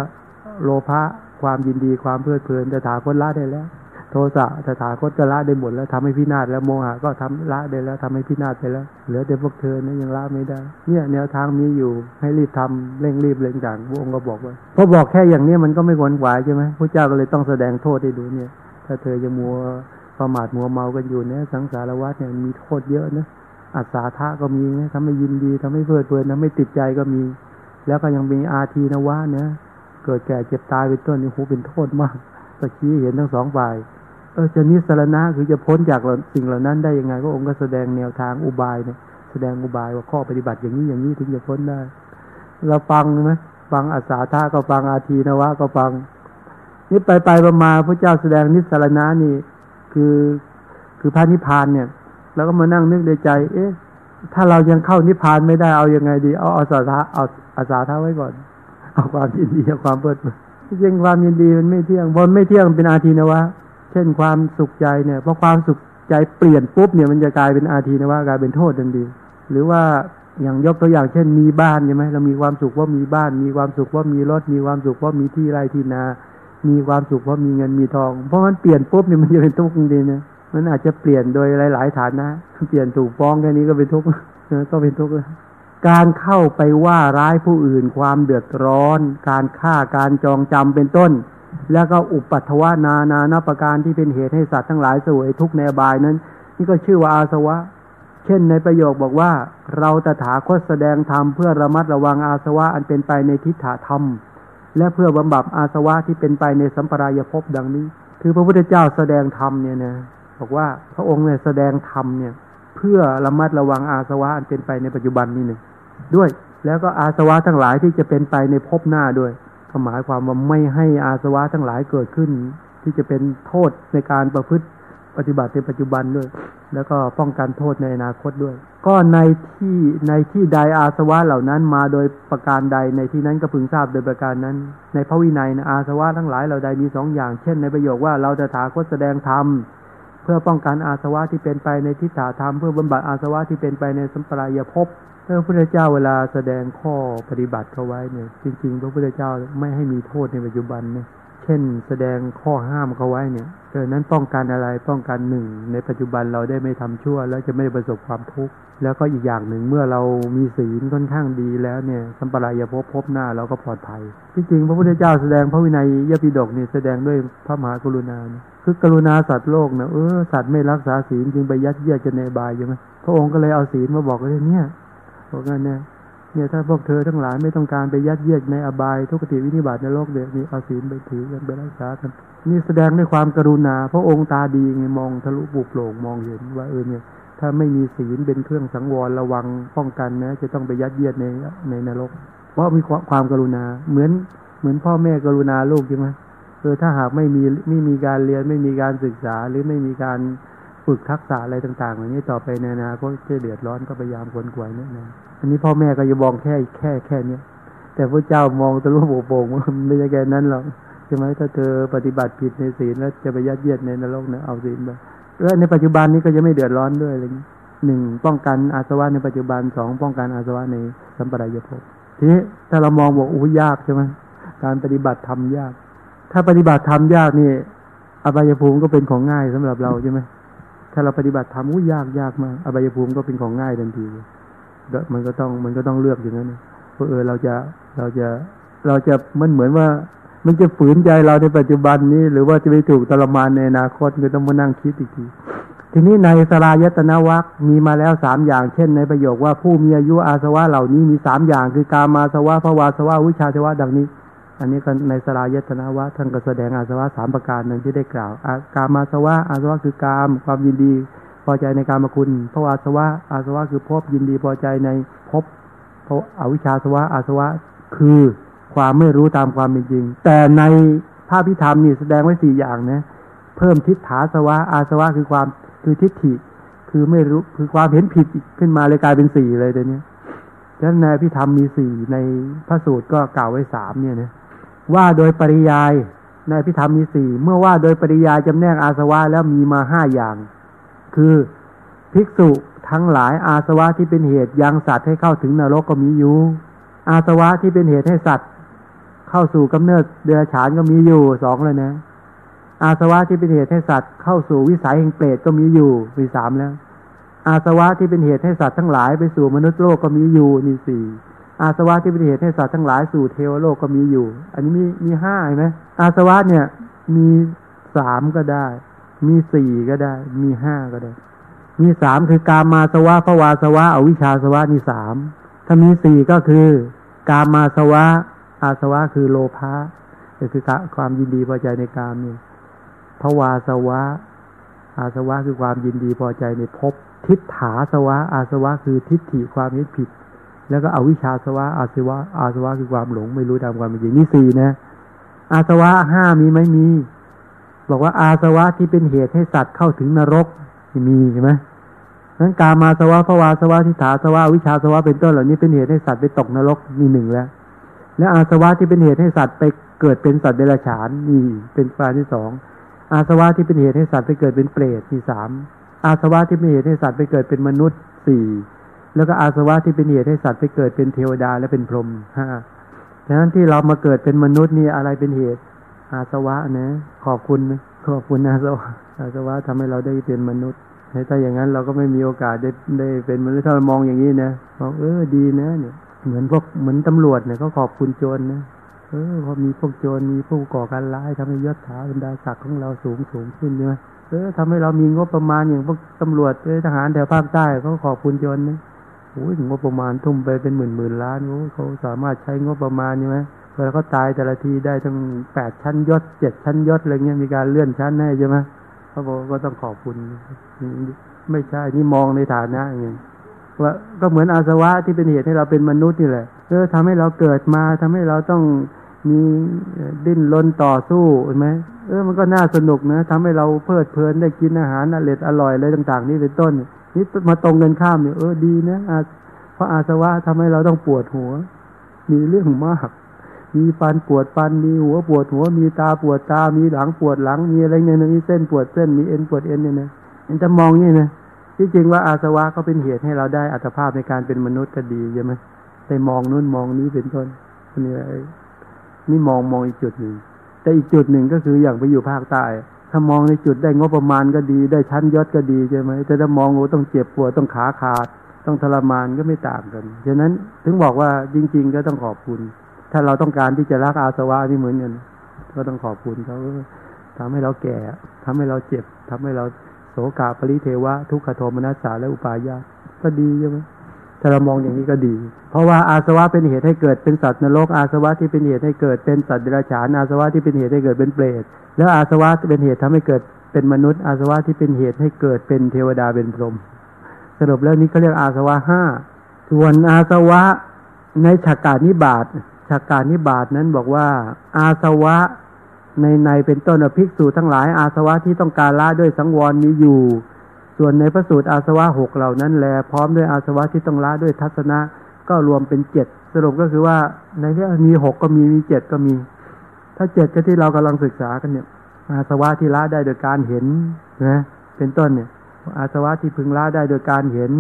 โลภะ ความยินดีความเพลิดเพลินตถาคตละได้แล้ว โทสะตถาคตก็ละได้หมดแล้วทำให้พินาศแล้วโมหะก็ทำละได้แล้วทำให้พินาศไปแล้ว เหลือแต่พวกเธอนะยังละไม่ได้ เนี่ยแนวทางมีอยู่ให้รีบทำเร่งรีบเร่งจังพระองค์ก็บอกว่าพอบอกแค่อย่างนี้มันก็ไม่ขวนขวายใช่ไหมพระเจ้าก็เลยต้องแสดงโทษให้ดูเนี่ย ถ้าเธอยังมัวประมาทมัวเมากันอยู่เนี่ยสังสารวัฏเนี่ยมีโทษเยอะนะอัศาธาก็มีนะทำให้ยินดีทำให้เพลิดเพลินทำให้ติดใจก็มี แล้วก็ยังมีอาทีนวะเนะ เกิดแก่เจ็บตายเป็นต้นนี่โหเป็นโทษมากก็ชี้เห็นทั้งสองฝ่ายเออจะนิสรณะคือจะพ้นจากสิ่งเหล่านั้นได้ยังไงก็องค์ก็แสดงแนวทางอุบายเนี่ยแสดงอุบายว่าข้อปฏิบัติอย่างนี้อย่างนี้ถึงจะพ้นได้ เราฟังไหมฟังอาสาธาก็ฟังอาทีนวะก็ฟัง นี่ไปไปประมาพระเจ้าแสดงนิสรณะนี่ คือคือพระนิพพานเนี่ยแล้วก็มานั่งนึกในใจ เอ๊ะ ถ้าเรายังเข้านิพพานไม่ได้เอายังไงดี เอาอาสาธาเอาอาสาธาไว้ก่อน เอาความยินดีเอาความเพลิดเพลินจริงความยินดีมันไม่เที่ยงบนไม่เที่ยงเป็นอาทีนวะ เช่นความสุขใจเนี่ยพอความสุขใจเปลี่ยนปุ๊บเนี่ยมันจะกลายเป็นอาทีนวะกลายเป็นโทษทันทีหรือว่าอย่างยกตัวอย่างเช่นมีบ้านใช่ไหมเรามีความสุขว่ามีบ้าน มีความสุขว่ามีรถ มีความสุขว่ามีที่ไร่ที่นา มีความสุขว่ามีเงินมีทอง เพราะมันเปลี่ยนปุ๊บเนี่ยมันจะเป็นทุกข์จริงๆนะมันอาจจะเปลี่ยนโดยหลาย ๆ ฐานนะ เปลี่ยนถูกฟ้องแค่นี้ก็เป็นทุกข์ก็เป็นทุกข์แล้ว การเข้าไปว่าร้ายผู้อื่นความเดือดร้อน การฆ่าการจองจำเป็นต้น แล้วก็อุปัตวานานานาประการที่เป็นเหตุให้สัตว์ทั้งหลายสวยทุกข์ในบายนั้น นี่ก็ชื่อว่าอาสวะ เช่นในประโยคบอกว่า เราตถาคตแสดงธรรมเพื่อระมัดระวังอาสวะอันเป็นไปในทิฏฐธรรม และเพื่อบำบัดอาสวะที่เป็นไปในสัมปรายภพดังนี้ คือพระพุทธเจ้าแสดงธรรมเนี่ยนะบอกว่าพระองค์เนี่ยแสดงธรรมเนี่ย เพื่อระมัดระวังอาสวะอันเป็นไปในปัจจุบันนี้หนึ่ง ด้วย แล้วก็อาสวะทั้งหลายที่จะเป็นไปในภพหน้าด้วยก็หมายความว่าไม่ให้อาสวะทั้งหลายเกิดขึ้น ที่จะเป็นโทษในการประพฤติปฏิบัติในปัจจุบันด้วย แล้วก็ป้องกันโทษในอนาคตด้วย ก็ในที่ในที่ใดอาสวะเหล่านั้นมาโดยประการใดในที่นั้นก็พึงทราบโดยประการนั้น ในพระวินัยนะอาสวะทั้งหลายเหล่าใดมีสองอย่าง เช่น ในประโยคว่าเราจะถาคตแสดงธรรมเพื่อป้องกันอาสวะที่เป็นไปในทิฏฐธรรมเพื่อบำบัดอาสวะที่เป็นไปในสัมปรายภพ พระพุทธเจ้าเวลาแสดงข้อปฏิบัติเขาไว้เนี่ย จริง ๆ พระพุทธเจ้าไม่ให้มีโทษในปัจจุบันเนี่ย เช่น แสดงข้อห้ามเขาไว้เนี่ยเออนั้นป้องกันอะไรป้องกันหนึ่ง ในปัจจุบันเราได้ไม่ทำชั่ว แล้วจะไม่ประสบความทุกข์แล้วก็อีกอย่างหนึ่งเมื่อเรามีศีลค่อนข้างดีแล้วเนี่ยสัมปรายภพพบหน้าเราก็ปลอดภัยที่จริงพระพุทธเจ้าแสดงพระวินัยยปิฎกเนี่ยแสดงด้วยพระมหากรุณาคือกรุณาสัตว์โลกนะเออสัตว์ไม่รักษาศีลจึงไปยัดเยียดจะในบายใช่ไหมพระองค์ก็เลยเอาศีลมาบอกเลยเนี่ย บอกกันเนี่ยเนี่ยถ้าพวกเธอทั้งหลายไม่ต้องการไปยัดเยียดในอบาย ทุกติวินิบาตในโลกเด็กนี้เอาศีลไปถือกันไปรักษากันนี่แสดงด้วยความกรุณา พระองค์ตาดีไงมองทะลุปุโปร่งมองเห็นว่าเออเนี่ยถ้าไม่มีศีลเป็นเครื่องสังวรระวังป้องกันนะ จะต้องไปยัดเยียดในในนรก เพราะมีความกรุณา เหมือนเหมือนพ่อแม่กรุณาลูกใช่ไหมเออถ้าหากไม่มีไม่มีการเรียนไม่มีการศึกษาหรือไม่มีการ ฝึกทักษะอะไรต่างๆอย่างนี้ต่อไปในอนาคตจะเดือดร้อนก็พยายามขวนขวายแนะนำอันนี้พ่อแม่ก็จะมองแค่แค่แค่เนี้ยแต่พระเจ้ามองตะลุโป่งว่ามันไม่ใช่แค่นั้นหรอกใช่ไหมถ้าเธอปฏิบัติผิดในศีลแล้วจะไปยัดเยียดในนรกเนี่ยเอาศีลไปแล้วในปัจจุบันนี้ก็จะไม่เดือดร้อนด้วยอะไรอย่างนี้หนึ่งป้องกันอาสวะในปัจจุบันสองป้องกันอาสวะในสัมปรายภพทีนี้ถ้าเรามองบอกอู้ยากใช่ไหมการปฏิบัติทำยาก ถ้าปฏิบัติทำยากนี่อบายภูมิก็เป็นของง่ายสำหรับเราใช่ไหม ถ้าเราปฏิบัติทำอู้ยากยากมากอบายภูมิก็เป็นของง่ายทันทีมันก็ต้องมันก็ต้องเลือกอย่างนั้นเพราะเออเราจะเราจะเราจะมันเหมือนว่า มันจะฝืนใจเราในปัจจุบันนี้ หรือว่าจะไปถูกทรมานในอนาคตก็ต้องมานั่งคิดอีกทีทีนี้ในสลายตนาวัคมีมาแล้วสามอย่าง เช่น ในประโยคว่าผู้มีอายุอาสวะเหล่านี้มีสามอย่าง คือการมาสวะภวาสวะวิชาสวะดังนี้ อันนี้ก็ในสลายตนาวัคท่านก็แสดงอาสวะสามประการนั้นที่ได้กล่าวการมาสวะอาสวะคือกามความยินดีพอใจในการมคุณภวาสวะอาสวะคือพบยินดีพอใจในพบเพราะอวิชชาสวะอาสวะคือความไม่รู้ตามความเป็นจริง แต่ในภาพพิธรรมนี่แสดงไว้สี่อย่างนะเพิ่มทิฏฐาสวะอาสวะคือความคือทิฏฐิคือไม่รู้คือความเห็นผิดขึ้นมาเลยกลายเป็นสี่เลยเดี๋ยวนี้ฉะนั้นในพิธรรมมีสี่ในพระสูตรก็กล่าวไว้สามเนี่ยนะ ว่าโดยปริยายในพิธรรมมีสี่เมื่อว่าโดยปริยายจำแนกอาสวะแล้วมีมาห้าอย่าง คือภิกษุทั้งหลายอาสวะที่เป็นเหตุยังสัตว์ให้เข้าถึงนรกก็มีอยู่ อาสวะที่เป็นเหตุให้สัตว์ เข้าสู่กำเนิดเดือฉานก็มีอยู่สองเลยนะ อาสวะที่เป็นเหตุให้สัตว์ เข้าสู่วิสัยแห่งเปรตก็มีอยู่มีสามแล้ว อาสวะที่เป็นเหตุให้สัตว์ทั้งหลายไปสู่มนุษย์โลกก็มีอยู่นี่สี่ อาสวะที่เป็นเหตุให้สัตว์ทั้งหลายสู่เทวโลกก็มีอยู่ อันนี้มีมีห้าเห็นไหมอาสวะเนี่ยมีสามก็ได้ มีสี่ก็ได้ มีห้าก็ได้ มีสามคือกามาสวะภวาสวะอวิชชาสวะนี่สามถ้ามีสี่ก็คือกามาสวะ อาสวะคือโลภะก็คือความยินดีพอใจในกามนี่ภวาสวะ อาสวะคือความยินดีพอใจในภพทิฏฐาสวะ อาสวะคือทิฏฐิความเห็นผิด แล้วก็อวิชชาสวะอาสวะ อาสวะคือความหลง ไม่รู้ตามความเป็นจริงนี่สี่นะ อาสวะห้ามีไหมมี บอกว่าอาสวะที่เป็นเหตุให้สัตว์เข้าถึงนรกมีใช่ไหมนั้นกามาสวะภวาสวะทิฏฐาสวะวิชาสวะเป็นต้นเหล่านี้เป็นเหตุให้สัตว์ไปตกนรกมีหนึ่งแล้ว และอาสวะที่เป็นเหตุให้สัตว์ไปเกิดเป็นสัตว์เดรัจฉานนี่เป็นปาที่สองอาสวะที่เป็นเหตุให้สัตว์ไปเกิดเป็นเปรตที่สามอาสวะที่เป็นเหตุให้สัตว์ไปเกิดเป็นมนุษย์สี่ แล้วก็อาสวะที่เป็นเหตุให้สัตว์ไปเกิดเป็นเทวดาและเป็นพรหมห้าดังนั้นที่เรามาเกิดเป็นมนุษย์นี่อะไรเป็นเหตุ อาสวะนะ ขอบคุณขอบคุณอาสวะอาสวะทำให้เราได้เป็นมนุษย์ถ้าอย่างนั้นเราก็ไม่มีโอกาสได้ได้เป็นมนุษย์ถ้าเรามองอย่างนี้นะมองเออดีนะเนี่ยเหมือนพวกเหมือนตำรวจเนี่ยเขาขอบคุณโจรนะเออพอมีพวกโจรมีผู้ก่อการร้ายทำให้ยศถาบรรดาศักดิ์ของเราสูงสูงขึ้นใช่ไหมเออทำให้เรามีงบประมาณอย่างพวกตำรวจทหารแถวภาคใต้เขาขอบคุณโจรนะ โอ้ยงบประมาณทุ่มไปเป็นหมื่นหมื่นล้านโอ้เขาสามารถใช้งบประมาณใช่ไหมเวลาเขาตายแต่ละทีได้ทั้งแปดชั้นยศเจ็ดชั้นยศอะไรเงี้ยมีการเลื่อนชั้นให้ใช่ไหมเขาบอกก็ต้องขอบคุณ ไม่ใช่นี่มองในฐานะอย่างนี้ว่าก็เหมือนอาสวะที่เป็นเหตุให้เราเป็นมนุษย์นี่แหละเออทำให้เราเกิดมาทำให้เราต้องมีดิ้นรนต่อสู้เห็นไหมเออมันก็น่าสนุกนะทำให้เราเพลิดเพลินได้กินอาหารอร่อยอร่อยอะไรต่าง ๆ นี่เป็นต้น นี่มาตรงกันข้ามเนี่ยเออดีนะเพราะอาสวะทำให้เราต้องปวดหัว มีเรื่องมาก มีฟันปวดฟัน มีหัวปวดหัว มีตาปวดตา มีหลังปวดหลัง มีอะไรเนี่ยมีเส้นปวดเส้น มีเอ็นปวดเอ็นเนี่ยนะมันจะมองนี่นะที่จริงว่าอาสวะก็เป็นเหตุให้เราได้อัตภาพในการเป็นมนุษย์ก็ดีใช่ไหมได้มองนู่นมองนี้เป็นต้นนี่นี่มองมองอีกจุดหนึ่งแต่อีกจุดหนึ่งก็คืออย่างไปอยู่ภาคใต้ ถ้ามองในจุดได้งบประมาณก็ดี ได้ชั้นยศก็ดีใช่ไหมแต่ถ้ามองโอ้ต้องเจ็บปวดต้องขาขาด ต้องทรมานก็ไม่ต่างกันฉะนั้นถึงบอกว่าจริง ๆ ก็ต้องขอบคุณ ถ้าเราต้องการที่จะรักอาสวะนี่เหมือนกันก็ต้องขอบคุณเขาทำให้เราแก่ทำให้เราเจ็บทำให้เราโสกาปริเทวะ ทุกขโทมนัสสาและอุปายาก็ดีใช่ไหม ถ้าเรามองอย่างนี้ก็ดี เพราะว่าอาสวะเป็นเหตุให้เกิดเป็นสัตว์นรก อาสวะที่เป็นเหตุให้เกิดเป็นสัตว์เดรัจฉาน อาสวะที่เป็นเหตุให้เกิดเป็นเปรต แล้วอาสวะเป็นเหตุทำให้เกิดเป็นมนุษย์ อาสวะที่เป็นเหตุให้เกิดเป็นเทวดาเป็นพรหม สรุปแล้วนี้เขาเรียกอาสวะห้า ส่วนอาสวะในฉากการนิบาตฉากการนิบาตนั้นบอกว่า อาสวะในในเป็นต้นภิกษุทั้งหลายอาสวะที่ต้องการละด้วยสังวรมีอยู่ ส่วนในพระสูตรอาสวะหกเหล่านั้นแล พร้อมด้วยอาสวะที่ต้องละด้วยทัศนะก็รวมเป็นเจ็ดสรุปก็คือว่าในที่มีหกก็มีมีเจ็ดก็มี ถ้าเจ็ดก็ที่เรากำลังศึกษากันเนี่ย อาสวะที่ละได้โดยการเห็นนะเป็นต้นเนี่ย อาสวะที่พึงละได้โดยการเห็น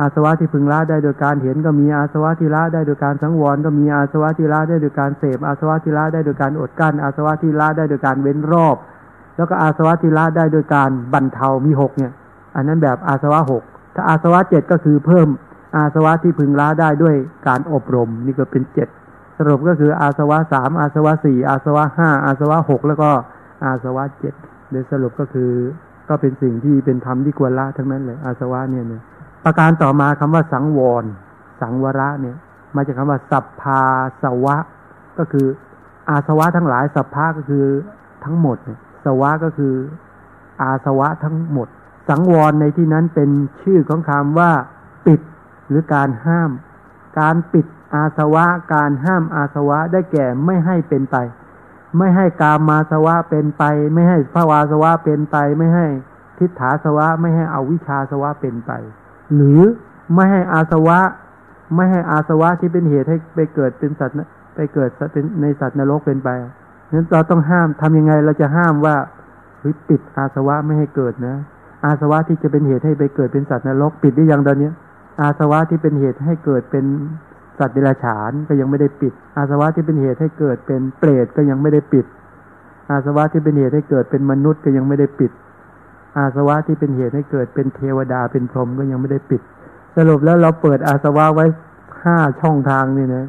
อาสวะที่พึงละได้โดยการเห็น ก็มีอาสวะที่ละได้โดยการสังวร ก็มีอาสวะที่ละได้โดยการเสพอาสวะที่ละได้โดยการอดกั้นอาสวะที่ละได้โดยการเว้นรอบ แล้วก็อาสวะที่ละได้โดยการบรรเทามีหกเนี่ย อันนั้นแบบอาสวะหกถ้าอาสวะเจ็ดก็คือเพิ่มอาสวะที่พึงละได้ด้วยการอบรม นี่ก็เป็นเจ็ดสรุปก็คืออาสวะสามอาสวะสี่อาสวะห้าอาสวะหกแล้วก็อาสวะเจ็ดโดยสรุปก็คือก็เป็นสิ่งที่เป็นธรรมที่ควรละทั้งนั้นเลย อาสวะเนี่ยเนี่ยประการต่อมาคำว่าสังวร สังวระเนี่ย มาจากคำว่าสัพพาสวะ ก็คืออาสวะทั้งหลายสัพพาก็คือทั้งหมดสวะก็คืออาสวะทั้งหมด สังวรในที่นั้นเป็นชื่อของคำว่า ปิดหรือการห้าม การปิดอาสวะ การห้ามอาสวะได้แก่ไม่ให้เป็นไป ไม่ให้กามาสวะเป็นไป ไม่ให้ภวาสวะเป็นไป ไม่ให้ทิฏฐาสวะ ไม่ให้อวิชชาสวะเป็นไป หรือไม่ให้อาสวะ ไม่ให้อาสวะที่เป็นเหตุให้ไปเกิดเป็นสัตว์ไปเกิดเป็นในสัตว์นรกเป็นไปนั้นเราต้องห้ามทำยังไงเราจะห้ามว่าปิดอาสวะไม่ให้เกิดนะ อาสวะที่จะเป็นเหตุให้ไปเกิดเป็นสัตว์นรกปิดได้ยังตอนนี้อาสวะที่เป็นเหตุให้เกิดเป็นสัตว์เดรัจฉานก็ยังไม่ได้ปิด อาสวะที่เป็นเหตุให้เกิดเป็นเปรตก็ยังไม่ได้ปิด อาสวะที่เป็นเหตุให้เกิดเป็นมนุษย์ก็ยังไม่ได้ปิด อาสวะที่เป็นเหตุให้เกิดเป็นเทวดาเป็นพรหมก็ยังไม่ได้ปิด สรุปแล้วเราเปิดอาสวะไว้ห้าช่องทางนี่นะ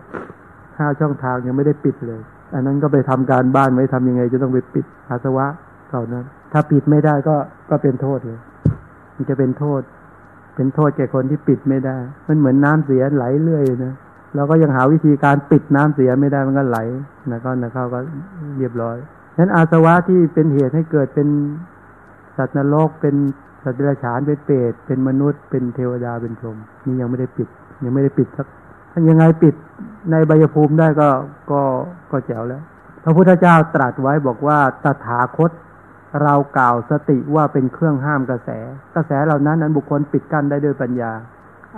ห้าช่องทางยังไม่ได้ปิดเลย อันนั้นก็ไปทำการบ้านไว้ทำยังไงจะต้องไปปิดอาสวะเหล่านั้น ถ้าปิดไม่ได้ก็ก็เป็นโทษเลย มันจะเป็นโทษ เป็นโทษแก่คนที่ปิดไม่ได้ มันเหมือนน้ำเสียไหลเรื่อยนะเราก็ยังหาวิธีการปิดน้ำเสียไม่ได้มันก็ไหลนะก็นะเข้าก็เรียบร้อยฉะนั้นอาสวะที่เป็นเหตุให้เกิดเป็นสัตว์นรกเป็นสัตว์เดรัจฉานเป็นเปรตเป็นมนุษย์ เป็นเทวดาเป็นพรหมนี่ยังไม่ได้ปิด ยังไม่ได้ปิดสักถ้ายังไงปิดในใบยภูมิได้ก็ก็ก็แจ๋วแล้ว พระพุทธเจ้าตรัสไว้บอกว่าตถาคต เรากล่าวสติว่าเป็นเครื่องห้ามกระแส กระแสเหล่านั้นนั้นบุคคลปิดกั้นได้ด้วยปัญญา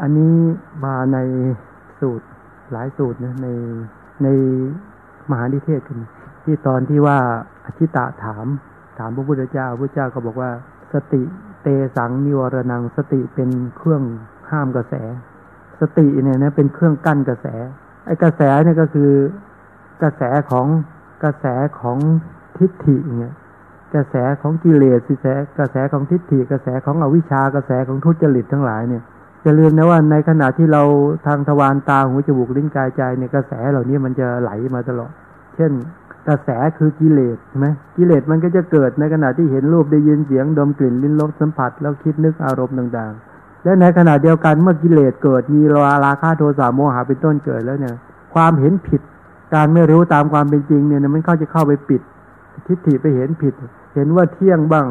อันนี้มาในสูตรหลายสูตรนะในในมหานิเทศกันที่ตอนที่ว่าอชิตะถาม ถามพระพุทธเจ้าพระเจ้าก็บอกว่า สติเตสังนิวรนังสติเป็นเครื่องห้ามกระแส สติเนี่ยนะเป็นเครื่องกั้นกระแสไอ้กระแสเนี่ยก็คือกระแสของกระแสของทิฏฐิเนี่ย กระแสของกิเลสกระแสกระแสของทิฏฐิกระแสของอวิชชากระแสของทุจริตทั้งหลายเนี่ยจะลืมนะว่าในขณะที่เราทางทวารตาหูจมูกลิ้นกายใจเนี่ยกระแสเหล่านี้มันจะไหลมาตลอด เช่น กระแสคือกิเลสใช่ไหมกิเลสมันก็จะเกิดในขณะที่เห็นรูปได้ยินเสียงดมกลิ่นลิ้มรสสัมผัสแล้วคิดนึกอารมณ์ต่างๆ และในขณะเดียวกันเมื่อกิเลสเกิดมีราราคาโทสะโมหะเป็นต้นเกิดแล้วเนี่ย ความเห็นผิด การไม่รู้ตามความเป็นจริงเนี่ยมันเข้าจะเข้าไปปิด ทิฏฐิไปเห็นผิด เห็นว่าเที่ยงบ้าง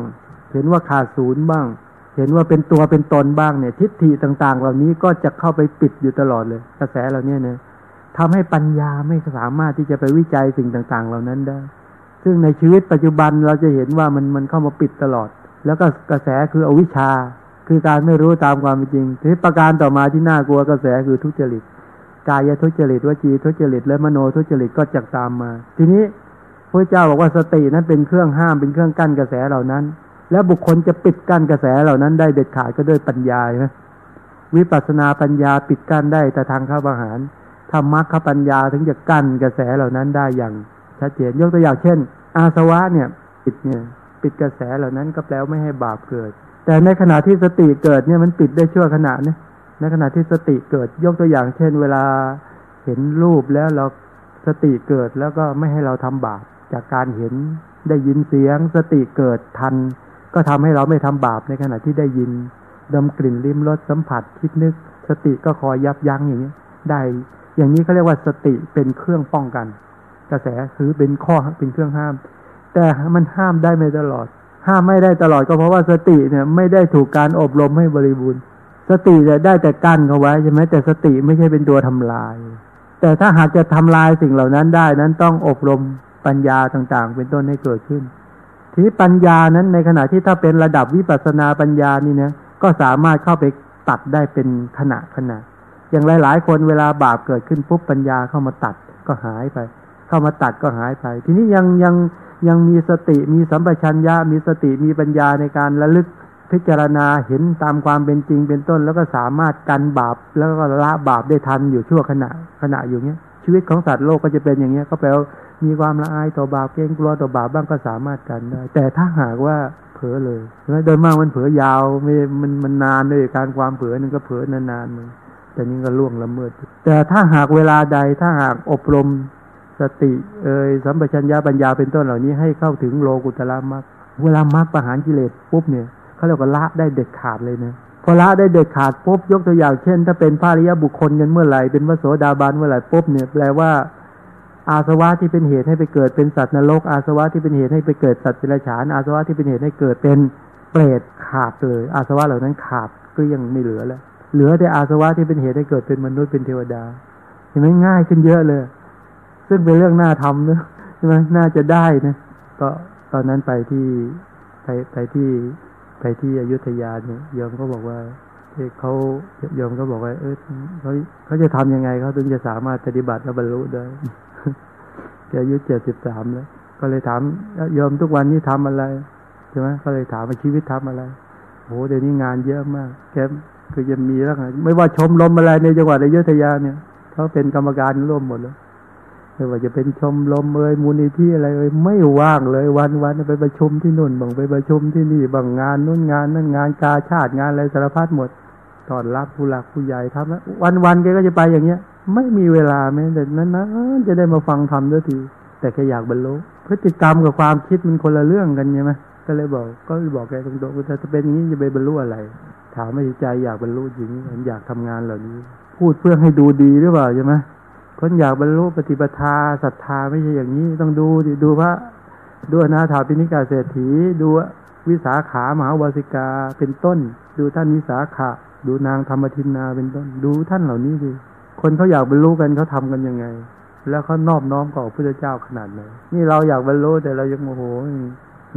เห็นว่าขาดศูนย์บ้าง เห็นว่าเป็นตัวเป็นตนบ้างเนี่ย ทิฏฐิต่าง ๆ เหล่านี้ก็จะเข้าไปปิดอยู่ตลอดเลย กระแสเหล่านี้เนี่ยทำให้ปัญญาไม่สามารถที่จะไปวิจัยสิ่งต่างๆ เหล่านั้นได้ ซึ่งในชีวิตปัจจุบันเราจะเห็นว่ามันมันเข้ามาปิดตลอด แล้วก็กระแสคืออวิชชา คือการไม่รู้ตามความเป็นจริงทีประการต่อมาที่น่ากลัวกระแสคือทุจริต กายทุจริตวจีทุจริตและมโนทุจริตก็จะตามมา ทีนี้ พระเจ้าบอกว่าสตินั้นเป็นเครื่องห้ามเป็นเครื่องกั้นกระแสเหล่านั้น และบุคคลจะปิดกั้นกระแสเหล่านั้นได้เด็ดขาดก็ด้วยปัญญาใช่ไหมวิปัสนาปัญญาปิดกั้นได้แต่ทางข้าประหารธรรมะขปัญญาถึงจะกั้นกระแสเหล่านั้นได้อย่างชัดเจนยกตัวอย่างเช่น อาสวะเนี่ยปิดเนี่ยปิดกระแสเหล่านั้นก็แปลว่าไม่ให้บาปเกิด แต่ในขณะที่สติเกิดเนี่ยมันปิดได้ชั่วขณะเนี่ยในขณะที่สติเกิดยกตัวอย่างเช่น เวลาเห็นรูปแล้วเราสติเกิดแล้วก็ไม่ให้เราทำบาป จากการเห็นได้ยินเสียงสติเกิดทัน ก็ทำให้เราไม่ทำบาปในขณะที่ได้ยินดมกลิ่นลิ้มรสสัมผัสคิดนึก สติก็คอยยับยั้งอย่างนี้ได้ อย่างนี้เขาเรียกว่าสติเป็นเครื่องป้องกัน กระแสคือเป็นข้อเป็นเครื่องห้าม แต่มันห้ามได้ไม่ตลอด ห้ามไม่ได้ตลอดก็เพราะว่าสติเนี่ยไม่ได้ถูกการอบรมให้บริบูรณ์ สติจะได้แต่กั้นเขาไว้ใช่ไหมแต่สติไม่ใช่เป็นตัวทำลาย แต่ถ้าหากจะทำลายสิ่งเหล่านั้นได้นั้นต้องอบรม ปัญญาต่างๆ เป็นต้นให้เกิดขึ้น ทีนี้ปัญญานั้นในขณะที่ถ้าเป็นระดับวิปัสนาปัญญานี่นะก็สามารถเข้าไปตัดได้เป็นขณะขณะ อย่างหลาย ๆ คนเวลาบาปเกิดขึ้นปุ๊บปัญญาเข้ามาตัดก็หายไป เข้ามาตัดก็หายไป ทีนี้ยังยังยังมีสติมีสัมปชัญญะมีสติมีปัญญาในการระลึกพิจารณาเห็นตามความเป็นจริงเป็นต้น แล้วก็สามารถกันบาปแล้วก็ละบาปได้ทันอยู่ชั่วขณะขณะอยู่เนี้ยชีวิตของสัตว์โลกก็จะเป็นอย่างเงี้ยก็แปลว่า มีความละอายต่อบาปเกรงกลัวต่อบาปบ้างก็สามารถกันได้ แต่ถ้าหากว่าเผลอเลยแล้วโดยมากมันเผลอยาวไม่มันมันนานเลยการความเผลอนึงก็เผลอนานๆมันแต่นี้ก็ล่วงละเมิด แต่ถ้าหากเวลาใดถ้าหากอบรมสติเอ่ยสัมปชัญญะปัญญาเป็นต้นเหล่านี้ให้เข้าถึงโลกุตละมรรคเวลามรรคประหารกิเลสปุ๊บเนี่ยเขาเรียกว่าละได้เด็ดขาดเลยนะพอละได้เด็ดขาดปุ๊บยกตัวอย่างเช่น ถ้าเป็นพระริยบุคคลกันเมื่อไหร่เป็นพระโสดาบันเมื่อไหร่ปุ๊บเนี่ยแปลว่า อาสวะที่เป็นเหตุให้ไปเกิดเป็นสัตว์นรก อาสวะที่เป็นเหตุให้ไปเกิดสัตว์เดรัจฉาน อาสวะที่เป็นเหตุให้เกิดเป็นเปรตขาดเลย อาสวะเหล่านั้นขาดก็ยังไม่เหลือแล้ว เหลือแต่อาสวะที่เป็นเหตุให้เกิดเป็นมนุษย์เป็นเทวดา เห็นไหมง่ายขึ้นเยอะเลย ซึ่งเป็นเรื่องน่าทำนะใช่ไหมน่าจะได้นะก็ตอนนั้นไปที่ไปไปที่ไปที่อยุธยาเนี่ยโยมก็บอกว่าเขาโยมก็บอกว่า เออเขาเขาจะทำยังไงเขาถึงจะสามารถปฏิบัติและบรรลุได้ อายุเจ็ดสิบสามแล้ว ก็เลยถามโยมทุกวันนี้ทำอะไรใช่ไหมก็เลยถามว่าชีวิตทำอะไรโอ้เดี๋ยวนี้งานเยอะมากแกคือจะมีแล้วไงไม่ว่าชมรมอะไรในจังหวัดอยุธยาเนี่ยเขาเป็นกรรมการร่วมหมดเลยไม่ว่าจะเป็นชมรมเอ่ยมูลนิธิอะไรเอ่ยไม่ว่างเลยวันวันไปประชุมที่นู่นบางไปประชุมที่นี่บางงานนู่นงานนั่นงานกาชาติงานอะไรสารพัดหมดตอนรับผู้หลักผู้ใหญ่ทำแล้ววันวันแกก็จะไปอย่างเงี้ย ไม่มีเวลาแม้แต่นั้นนะจะได้มาฟังธรรมด้วยที แต่แกอยากบรรลุพฤติกรรมกับความคิดมันคนละเรื่องกันใช่ไหมก็เลยบอก ก็บอกแกตรงๆว่าถ้าเป็นอย่างนี้จะไปบรรลุอะไร ถามไม่ใจอยากบรรลุจริงอยากทำงานเหล่านี้ พูดเพื่อให้ดูดีหรือเปล่าใช่ไหมคนอยากบรรลุปฏิปทาศรัทธาไม่ใช่อย่างนี้ต้องดูดิดูพระดูอนาถาปิณิกาเศรษฐี ดูวิสาขามหาวาสิกาเป็นต้น ดูท่านวิสาขะ ดูนางธรรมทินนาเป็นต้น ดูท่านเหล่านี้ดิ คนเขาอยากบรรลุกันเขาทำกันยังไง แล้วเขานอบน้อมต่อพระเจ้าขนาดไหนนี่เราอยากบรรลุแต่เรายังโมโห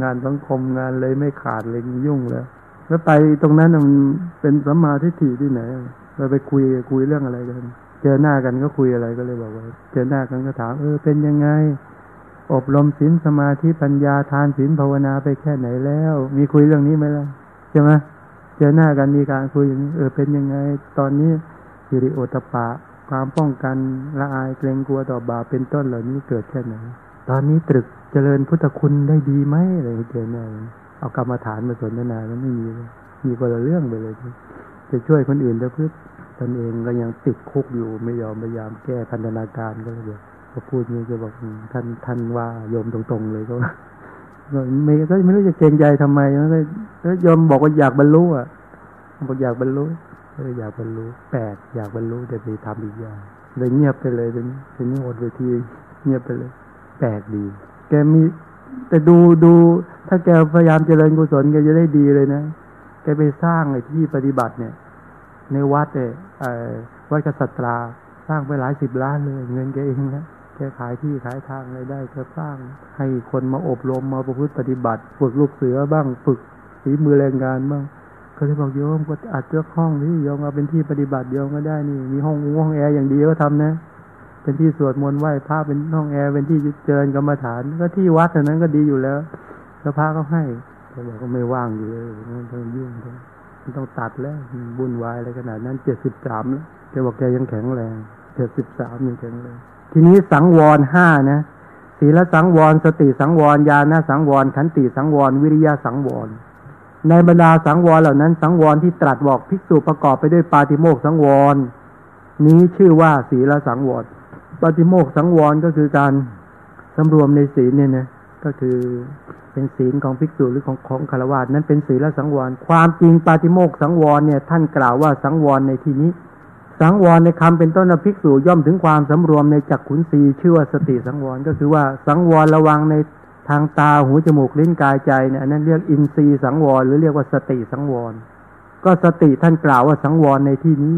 งานสังคมงานเลยไม่ขาดเลยยุ่งแล้วแล้วไปตรงนั้นมันเป็นสัมมาทิฏฐิที่ไหนเราไปคุยคุยเรื่องอะไรกัน เจอหน้ากันก็คุยอะไรก็เลยบอกว่า เจอหน้ากันก็ถามเออเป็นยังไง อบรมศีลสมาธิปัญญาทานศีลภาวนาไปแค่ไหนแล้ว มีคุยเรื่องนี้ไหมล่ะใช่ไหมเจอหน้ากันมีการคุยอย่างนี้เออเป็นยังไง ตอนนี้สิริโอตปะ ความป้องกันละอายเกรงกลัวต่อบาปเป็นต้นเหล่านี้เกิดแค่ไหน ตอนนี้ตรึกเจริญพุทธคุณได้ดีไหมอะไรเจอหน้าเอากรรมฐานมาสนทนาแล้วไม่มีมีคนละเรื่องไปเลย จะช่วยคนอื่นแต่เพื่อตนเองก็ยังติดคุกอยู่ไม่ยอมพยายามแก้พันธนาการก็เลยบอกพอพูดนี้จะบอกท่านท่านว่าโยมตรงๆเลยก็ไม่ก็ไม่รู้จะเกรงใจทำไมก็โยมบอกว่าอยากบรรลุอะบอกอยากบรรลุ ก็อยากบรรลุแปลกอยากบรรลุแต่ไปทำอีกอย่างเลยเงียบไปเลยทีนี้ทีนี้อดเวทีเงียบไปเลย แปลกดี แกมีแต่ดูดู ถ้าแกพยายามเจริญกุศลแกจะได้ดีเลยนะแกไปสร้างไอ้ที่ปฏิบัติเนี่ย ในวัดเนี่ยวัดกษัตราสร้างไปหลายสิบล้านเลย เงินแกเองนะแกขายที่ขายทางอะไรได้แกสร้างให้คนมาอบรมมาประพฤติปฏิบัติ ฝึกลูกเสือบ้างฝึกฝีมือแรงงานบ้าง ก็เลยบอกโยมก็อัดเจ้าห้องที่โยมเอาเป็นที่ปฏิบัติโยมก็ได้นี่ มีห้องห้องแอร์อย่างดีก็ทำนะ เป็นที่สวดมนต์ไหว้พระเป็นห้องแอร์เป็นที่เจริญกรรมฐาน ก็ที่วัดนั้นก็ดีอยู่แล้วแล้วพระก็ให้แต่บอกก็ไม่ว่างอยู่เลยต้องยุ่งต้องตัดแล้วบุญวายอะไรขนาดนั้นเจ็ดสิบสามแล้วแกบอกแกยังแข็งแรงเจ็ดสิบสามยังแข็งแรงทีนี้สังวรห้านะศีลสังวร สติสังวรญาณสังวรขันติสังวร วิริยะสังวร ในบรรดาสังวรเหล่านั้น สังวรที่ตรัสบอกภิกษุประกอบไปด้วยปาติโมกสังวร นี้ชื่อว่าศีลสังวรปาติโมกสังวรก็คือการสำรวมในศีลเนี่ยนะก็คือเป็นศีลของภิกษุหรือของของคารวะนั้นเป็นศีลสังวร ความจริงปาติโมกสังวรเนี่ย ท่านกล่าวว่าสังวรในที่นี้ สังวรในคำเป็นต้นภิกษุย่อมถึงความสำรวมในจักขุนสีชื่อว่าสติสังวรก็คือว่าสังวรระวังใน ทางตาหูจมูกลิ้นกายใจเนี่ยนั้นเรียกอินทรีย์สังวร หรือเรียกว่าสติสังวร ก็สติท่านกล่าวว่าสังวรในที่นี้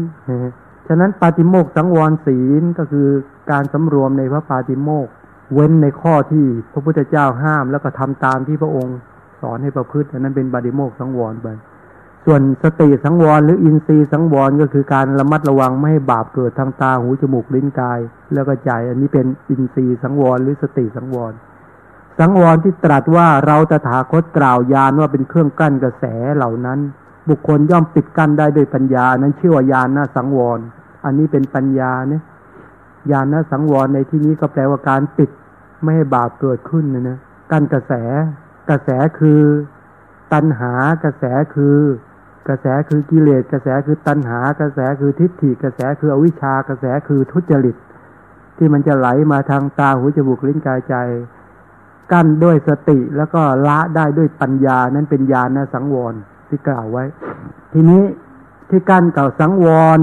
ฉะนั้นปาติโมกข์สังวรศีลก็คือการสำรวมในพระปาติโมกข์เว้นในข้อที่พระพุทธเจ้าห้าม แล้วก็ทำตามที่พระองค์สอนให้ประพฤติอันนั้นเป็นปาติโมกข์สังวรไปส่วนสติสังวรหรืออินทรีย์สังวรก็คือการระมัดระวังไม่ให้บาปเกิดทางตาหูจมูกลิ้นกาย แล้วก็ใจอันนี้เป็นอินทรีย์สังวรหรือสติสังวร สังวรที่ตรัสว่าเราตถาคตกล่าวญาณว่าเป็นเครื่องกั้นกระแสเหล่านั้น บุคคลย่อมปิดกั้นได้ด้วยปัญญา นั้นชื่อว่ายานนะสังวร อันนี้เป็นปัญญาเนี่ยญาณสังวรในที่นี้ก็แปลว่าการปิดไม่ให้บาปเกิดขึ้นนะนะกั้นกระแส กระแสคือตัณหากระแสคือกระแสคือกิเลสกระแสคือตัณหากระแสคือทิฏฐิกระแสคืออวิชชากระแสคือทุจริต ที่มันจะไหลมาทางตาหูจมูกลิ้นกายใจ กั้นด้วยสติแล้วก็ละได้ด้วยปัญญานั้นเป็นญาณสังวรที่กล่าวไว้ ทีนี้ที่กั้นเก่าสังวร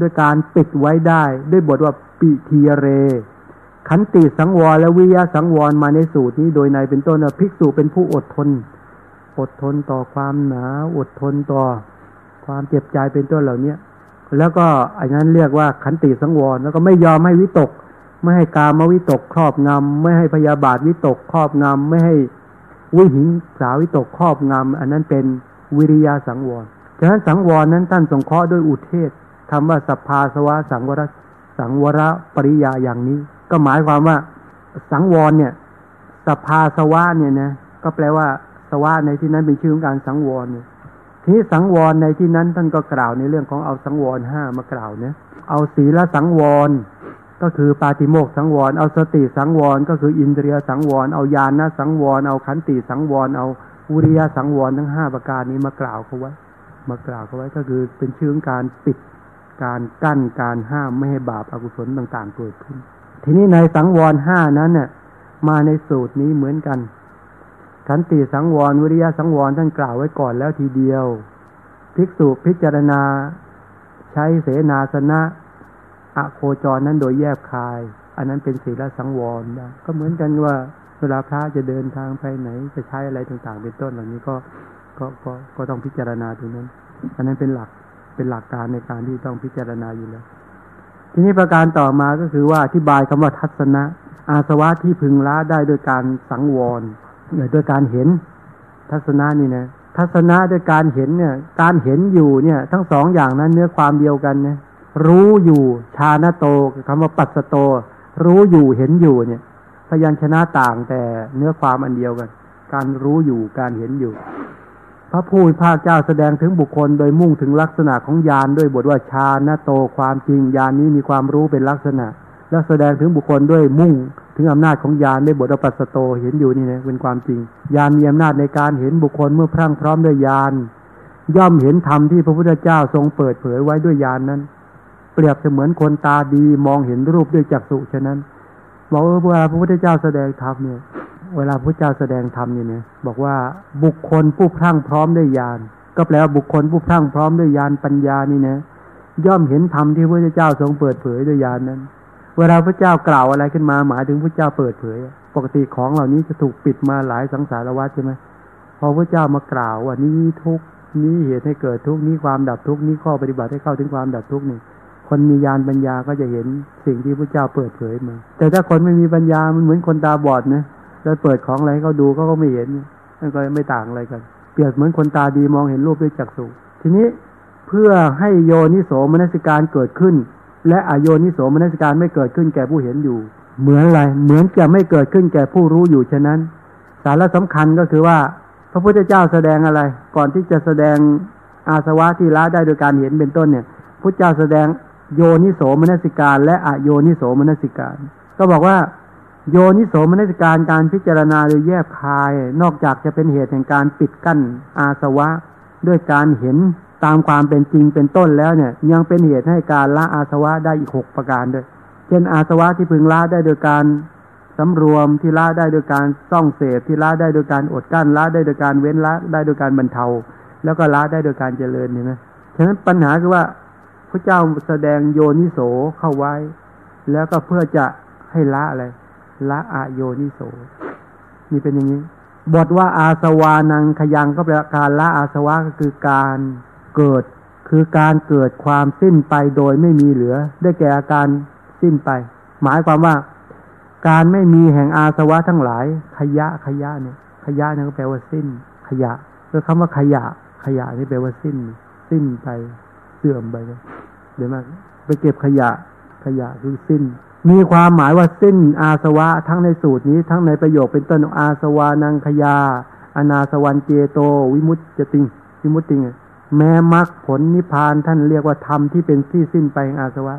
ด้วยการปิดไว้ได้ ด้วยบทว่าปิทีเร ขันติสังวรและวิยาสังวรมาในสูตรนี้โดยในเป็นต้นภิกษุเป็นผู้อดทน อดทนต่อความหนาอดทนต่อ ความเจ็บใจเป็นต้นเหล่าเนี้ยแล้วก็อันนั้นเรียกว่าขันติสังวรแล้วก็ไม่ยอมให้วิตก ไม่ให้กามวิตกครอบงำไม่ให้พยาบาทวิตกครอบงำไม่ให้วิหิงสาวิตกครอบงำอันนั้นเป็นวิริยะสังวรฉะนั้นสังวรนั้นท่านสงเคราะห์ด้วยอุเทศคำว่าสัพพาสวะสังวรสังวรปริยาอย่างนี้ ก็หมายความว่าสังวรเนี่ยสภาสวะเนี่ยนะก็แปลว่าสวะในที่นั้นเป็นชื่อของการสังวรเนี่ยทีนี้สังวรในที่นั้นท่านก็กล่าวในเรื่องของเอาสังวรห้ามากล่าวเนี่ยเอาศีลสังวร ก็คือปาติโมกสังวร เอาสติสังวร ก็คืออินทรียสังวร เอาญาณสังวร เอาขันติสังวร เอาวุริยสังวรทั้งห้าประการนี้มากล่าวเขาไว้ มากล่าวเขาไว้ก็คือเป็นชื่อของการปิดการกั้นการห้ามไม่ให้บาปอากุศลต่างๆเกิดขึ้น ทีนี้ในสังวรห้านั้นเนี่ยมาในสูตรนี้เหมือนกัน ขันติสังวรวิริยะสังวรท่านกล่าวไว้ก่อนแล้วทีเดียว ภิกษุพิจารณาใช้เสนาสนะ อะโคจรนั้นโดยแยบคาย อันนั้นเป็นศีลสังวรนะก็เหมือนกันว่าเวลาพระจะเดินทางไปไหน จะใช้อะไรต่างๆ เป็นต้นเหล่านี้ก็ก็ก็ก็ต้องพิจารณาตรงนั้น อันนั้นเป็นหลักเป็นหลักการในการที่ต้องพิจารณาอยู่แล้ว ทีนี้ประการต่อมาก็คือว่าอธิบายคำว่าทัศนะ อาสวะที่พึงละได้โดยการสังวรโดยการเห็นทัศนะนี่นะทัศนะโดยการเห็นเนี่ย การเห็นอยู่เนี่ย ทั้งสองอย่างนั้นเนื้อความเดียวกันนะ รู้อยู่ชาณโตคำว่าปัสโต รู้อยู่เห็นอยู่เนี่ย พยัญชนะต่างแต่เนื้อความอันเดียวกัน การรู้อยู่การเห็นอยู่ พระผู้ภาคเจ้าแสดงถึงบุคคลโดยมุ่งถึงลักษณะของยานด้วยบทว่าชาณโตความจริงยานนี้มีความรู้เป็นลักษณะ และแสดงถึงบุคคลด้วยมุ่งถึงอำนาจของยานด้วยบทว่าปัสโตเห็นอยู่นี่นะเป็นความจริงยานมีอำนาจในการเห็นบุคคลเมื่อพรั่งพร้อมด้วยยานย่อมเห็นธรรมที่พระพุทธเจ้าทรงเปิดเผยไว้ด้วยยานนั้น เปรียบเสมือนคนตาดีมองเห็นรูปด้วยจักษุฉะนั้นบอกเว่าพระพุทธเจ้าแสดงธรรมเนี่ย เวลาพระเจ้าแสดงธรรมเนี่ยบอกว่าบุคคลผู้พรั่งพร้อมด้วยญาณก็แปลว่าบุคคลผู้พรั่งพร้อมด้วยญาณปัญญานี่นะย่อมเห็นธรรมที่พระเจ้าทรงเปิดเผยด้วยญาณนั้น เวลาพระเจ้ากล่าวอะไรขึ้นมาหมายถึงพระเจ้าเปิดเผย ปกติของเหล่านี้จะถูกปิดมาหลายสังสารวัฏใช่ไหมพอพระเจ้ามากล่าวว่านี้ทุกนี้เหตุให้เกิดทุกนี้ความดับทุกนี้ข้อปฏิบัติให้เข้าถึงความดับทุกนี่ คนมีญาณปัญญาก็จะเห็นสิ่งที่พระเจ้าเปิดเผยมา แต่ถ้าคนไม่มีปัญญามันเหมือนคนตาบอดนะแล้วเปิดของอะไรเขาดูเขาก็ไม่เห็นนั่นก็ไม่ต่างอะไรกัน เปรียบเหมือนคนตาดีมองเห็นรูปด้วยจักษุทีนี้เพื่อให้โยนิโสมนสิการเกิดขึ้น และอโยนิโสมนสิการไม่เกิดขึ้นแก่ผู้เห็นอยู่ เหมือนอะไรเหมือนจะไม่เกิดขึ้นแก่ผู้รู้อยู่ฉะนั้น สาระสำคัญก็คือว่า พระพุทธเจ้าแสดงอะไร ก่อนที่จะแสดงอาสวะที่ละได้โดยการเห็นเป็นต้นเนี่ยพระเจ้าแสดง โยนิโสมนสิการ และอโยนิโสมนสิการ ก็บอกว่า โยนิโสมนสิการการพิจารณาโดยแยบคาย นอกจากจะเป็นเหตุแห่งการปิดกั้นอาสวะ ด้วยการเห็นตามความเป็นจริงเป็นต้นแล้วเนี่ย ยังเป็นเหตุให้การละอาสวะได้อีกหกประการด้วย เช่นอาสวะที่พึงละได้โดยการสำรวมที่ละได้โดยการซ่องเสพที่ละได้โดยการอดกั้นละได้โดยการเว้นละได้โดยการบรรเทา แล้วก็ละได้โดยการเจริญเห็นไหมฉะนั้นปัญหาคือว่า พระเจ้าแสดงโยนิโสเข้าไว้ แล้วก็เพื่อจะให้ละอะไร ละอโยนิโส นี่เป็นอย่างนี้ บทว่าอาสวานังขยังก็แปลการละอาสวะก็คือการเกิด คือการเกิดความสิ้นไปโดยไม่มีเหลือ ได้แก่อาการสิ้นไป หมายความว่า การไม่มีแห่งอาสวะทั้งหลาย ขยะขยะเนี่ย ขยะเนี่ยก็แปลว่าสิ้น ขยะคือคำว่าขยะ ขยะนี่แปลว่าสิ้น สิ้นไป เสื่อมไปเลยเดี๋ยวมาไปเก็บขยะขยะคือสิ้น มีความหมายว่าสิ้นอาสวะ ทั้งในสูตรนี้ ทั้งในประโยคเป็นต้นอาสวานังขยา อนาสวันเจโต วิมุตจติงวิมุตติงแม้มรรคผลนิพพานท่านเรียกว่าธรรมที่เป็นที่สิ้นไปแห่งอาสวะ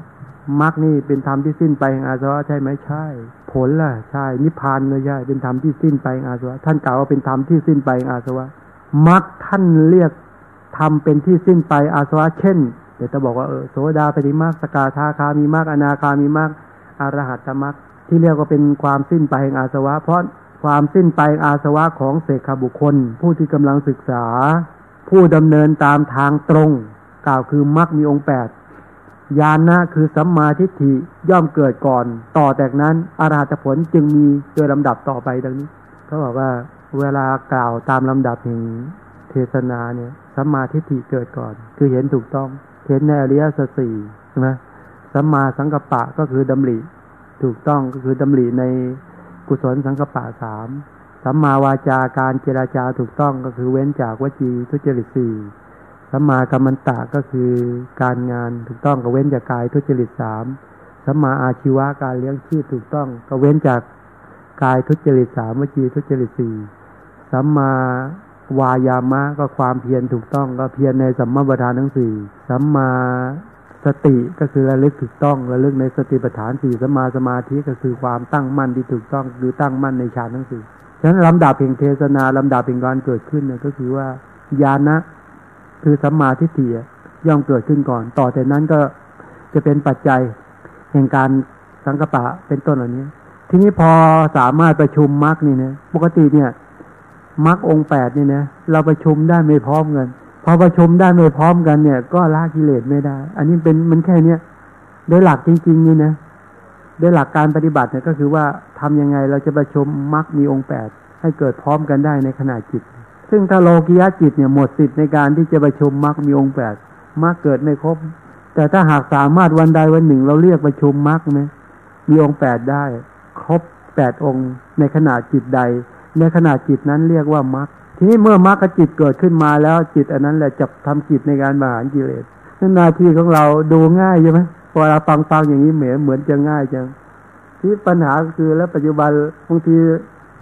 มรรคนี่เป็นธรรมที่สิ้นไปแห่งอาสวะใช่ไหมใช่ ผลล่ะใช่ นิพพานก็ใช่เป็นธรรมที่สิ้นไปแห่งอาสวะท่านกล่าวว่าเป็นธรรมที่สิ้นไปแห่งอาสวะมรรคท่านเรียก ธรมเป็นที่สิ้นไปอาสวะเช่น เดี๋ยวจะบอกว่าเออโสดาปฏิมรรคสกาธาคามีมรรคอนาคามีมรรคอรหัตตมรรคที่เรียกว่าเป็นความสิ้นไปแห่งอาสวะ เพราะความสิ้นไปอาสวะของเสกขบุคคล ผู้ที่กำลังศึกษา ผู้ดำเนินตามทางตรง กล่าวคือมรรคมีองค์แปดญาณนะคือสัมมาทิฏฐิย่อมเกิดก่อน ต่อจากนั้นอรหัตผลจึงมีโดยลำดับต่อไปดังนี้เขาบอกว่าเวลากล่าวตามลำดับแห่ง เทศนาเนี่ยสัมมาทิฏฐิเกิดก่อน คือเห็นถูกต้อง เห็นในอริยสัจสี่ใช่ไหมสัมมาสังกัปปะก็คือดำริถูกต้องก็คือดำริในกุศลสังกัปปะสามสัมมาวาจาการเจราจาถูกต้องก็คือเว้นจากวจีทุจริตสี่สัมมากัมมันตะก็คือการงานถูกต้องก็เว้นจากกายทุจริตสามสัมมาอาชีวะการเลี้ยงชีพถูกต้อง ก็เว้นจากกายทุจริตสามวจีทุจริตสี่สัมมา วายามะก็ความเพียรถูกต้องก็เพียรในสัมมาประธานทั้งสี่สัมมาสติก็คือระลึกถูกต้องระลึกในสติปัฏฐานสี่สัมมาสมาธิก็คือความตั้งมั่นที่ถูกต้องคือตั้งมั่นในฌานทั้งสี่ฉะนั้นลำดับเพียงเทศนาลำดับเพียงการเกิดขึ้นเนี่ยก็คือว่าญาณะคือสัมมาทิฏฐิย่อมเกิดขึ้นก่อน ต่อจากนั้นก็จะเป็นปัจจัยแห่งการสังกปะเป็นต้นเหล่านี้ ทีนี้พอสามารถประชุมมรรคนี่เนี่ยปกติเนี่ย มรรคองแปดนี่นะเราประชุมได้ไม่พร้อมกันพอประชุมได้ไม่พร้อมกันเนี่ย ก็ละกิเลสไม่ได้ อันนี้เป็นมันแค่เนี้ยโดยหลักจริงๆนี่นะโดยหลักการปฏิบัติเนี่ยก็คือว่าทำยังไงเราจะประชุมมรรคมีองค์แปดให้เกิดพร้อมกันได้ในขณะจิต ซึ่งถ้าโลกิยะจิตเนี่ยหมดสิทธิ์ในการที่จะประชุมมรรคมีองค์แปดมรรคเกิดไม่ครบ แต่ถ้าหากสามารถวันใดวันหนึ่ง เราเรียกประชุมมรรคไหมมีองค์แปดได้ ครบแปดองค์ในขณะจิตใด ในขณะจิตนั้นเรียกว่ามรรคทีนี้เมื่อมรรคจิตเกิดขึ้นมาแล้วจิตอันนั้นแหละจะทำจิตในการบาหารกิเลสนั่นหน้าที่ของเราดูง่ายใช่ไหมพอเราฟังฟังอย่างนี้เหมือนเหมือนจะง่ายจังที่ปัญหาคือแล้วปัจจุบันบางที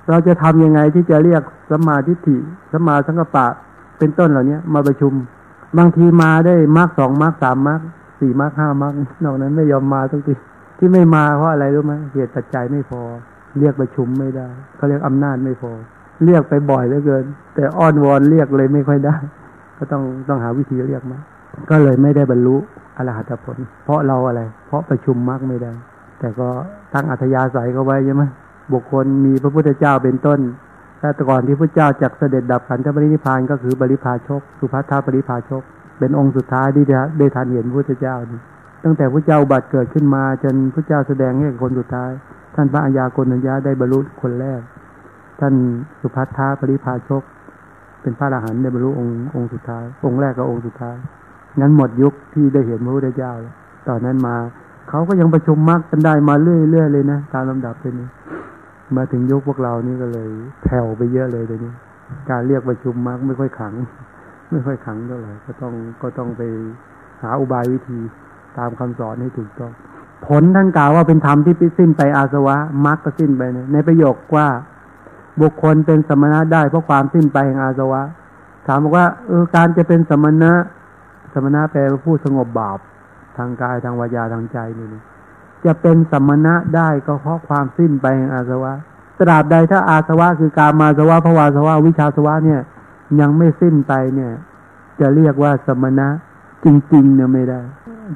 เราจะทำยังไงที่จะเรียกสมมาทิฏฐิสมมาสังกปะเป็นต้นเหล่านี้มาประชุม บางทีมาได้มรรคสองมรรคสามมรรคสี่มรรคห้ามรรคนอกนั้นไม่ยอมมาทุกทีที่ไม่มาเพราะอะไรรู้ไหมเหตุปัจจัยไม่พอ เรียกประชุมไม่ได้เขาเรียกอำนาจไม่พอ เรียกไปบ่อยเหลือเกิน แต่อ้อนวอนเรียกเลยไม่ค่อยได้ ก็ต้องต้องหาวิธีเรียกมาก็เลยไม่ได้บรรลุอรหัตผล เพราะเราอะไร เพราะประชุมมรรคไม่ได้ แต่ก็ตั้งอัธยาศัยเขาไว้ใช่ไหมบุคคลมีพระพุทธเจ้าเป็นต้นแต่ก่อนที่พระเจ้าจักเสด็จดับขันธปรินิพานก็คือบริพาชก สุภัทธาปริพาชก เป็นองค์สุดท้ายที่ได้ทันเห็นพระพุทธเจ้านี่ตั้งแต่พระเจ้าบัติเกิดขึ้นมาจนพระเจ้าแสดงให้คนสุดท้าย ท่านพระอัญาโกณัญญาได้บรรลุคนแรก ท่านสุภัทธาปริพาชก เป็นพระอรหันต์ได้บรรลุองค์องค์สุดท้าย องค์แรกกับองค์สุดท้าย งั้นหมดยุคที่ได้เห็นพระพุทธเจ้าแล้วตอนนั้นมาเขาก็ยังประชุมมรรคกันได้มาเรื่อยๆเลยนะตามลำดับเป็นนี้มาถึงยุคพวกเรานี่ก็เลยแผ่วไปเยอะเลยเดี๋ยวนี้ การเรียกประชุมมรรคไม่ค่อยขัง ไม่ค่อยขังเท่าไหร่ก็ต้องก็ต้องไปหาอุบายวิธีตามคำสอนให้ถูกต้อง ผลท่านกล่าวว่าเป็นธรรมที่สิ้นไปอาสวะมรรคก็สิ้นไปในประโยคว่า บุคคลเป็นสมณะได้เพราะความสิ้นไปแห่งอาสวะ ถามบอกว่าเออการจะเป็นสมณะ สมณะแปลว่าผู้สงบบาปทางกายทางวาจาทางใจนี่นะจะเป็นสมณะได้ก็เพราะความสิ้นไปแห่งอาสวะตราบใดถ้าอาสวะคือการมาสวะภวาสวะวิชาสวะเนี่ย ยังไม่สิ้นไปเนี่ย จะเรียกว่าสมณะจริงๆเนี่ยไม่ได้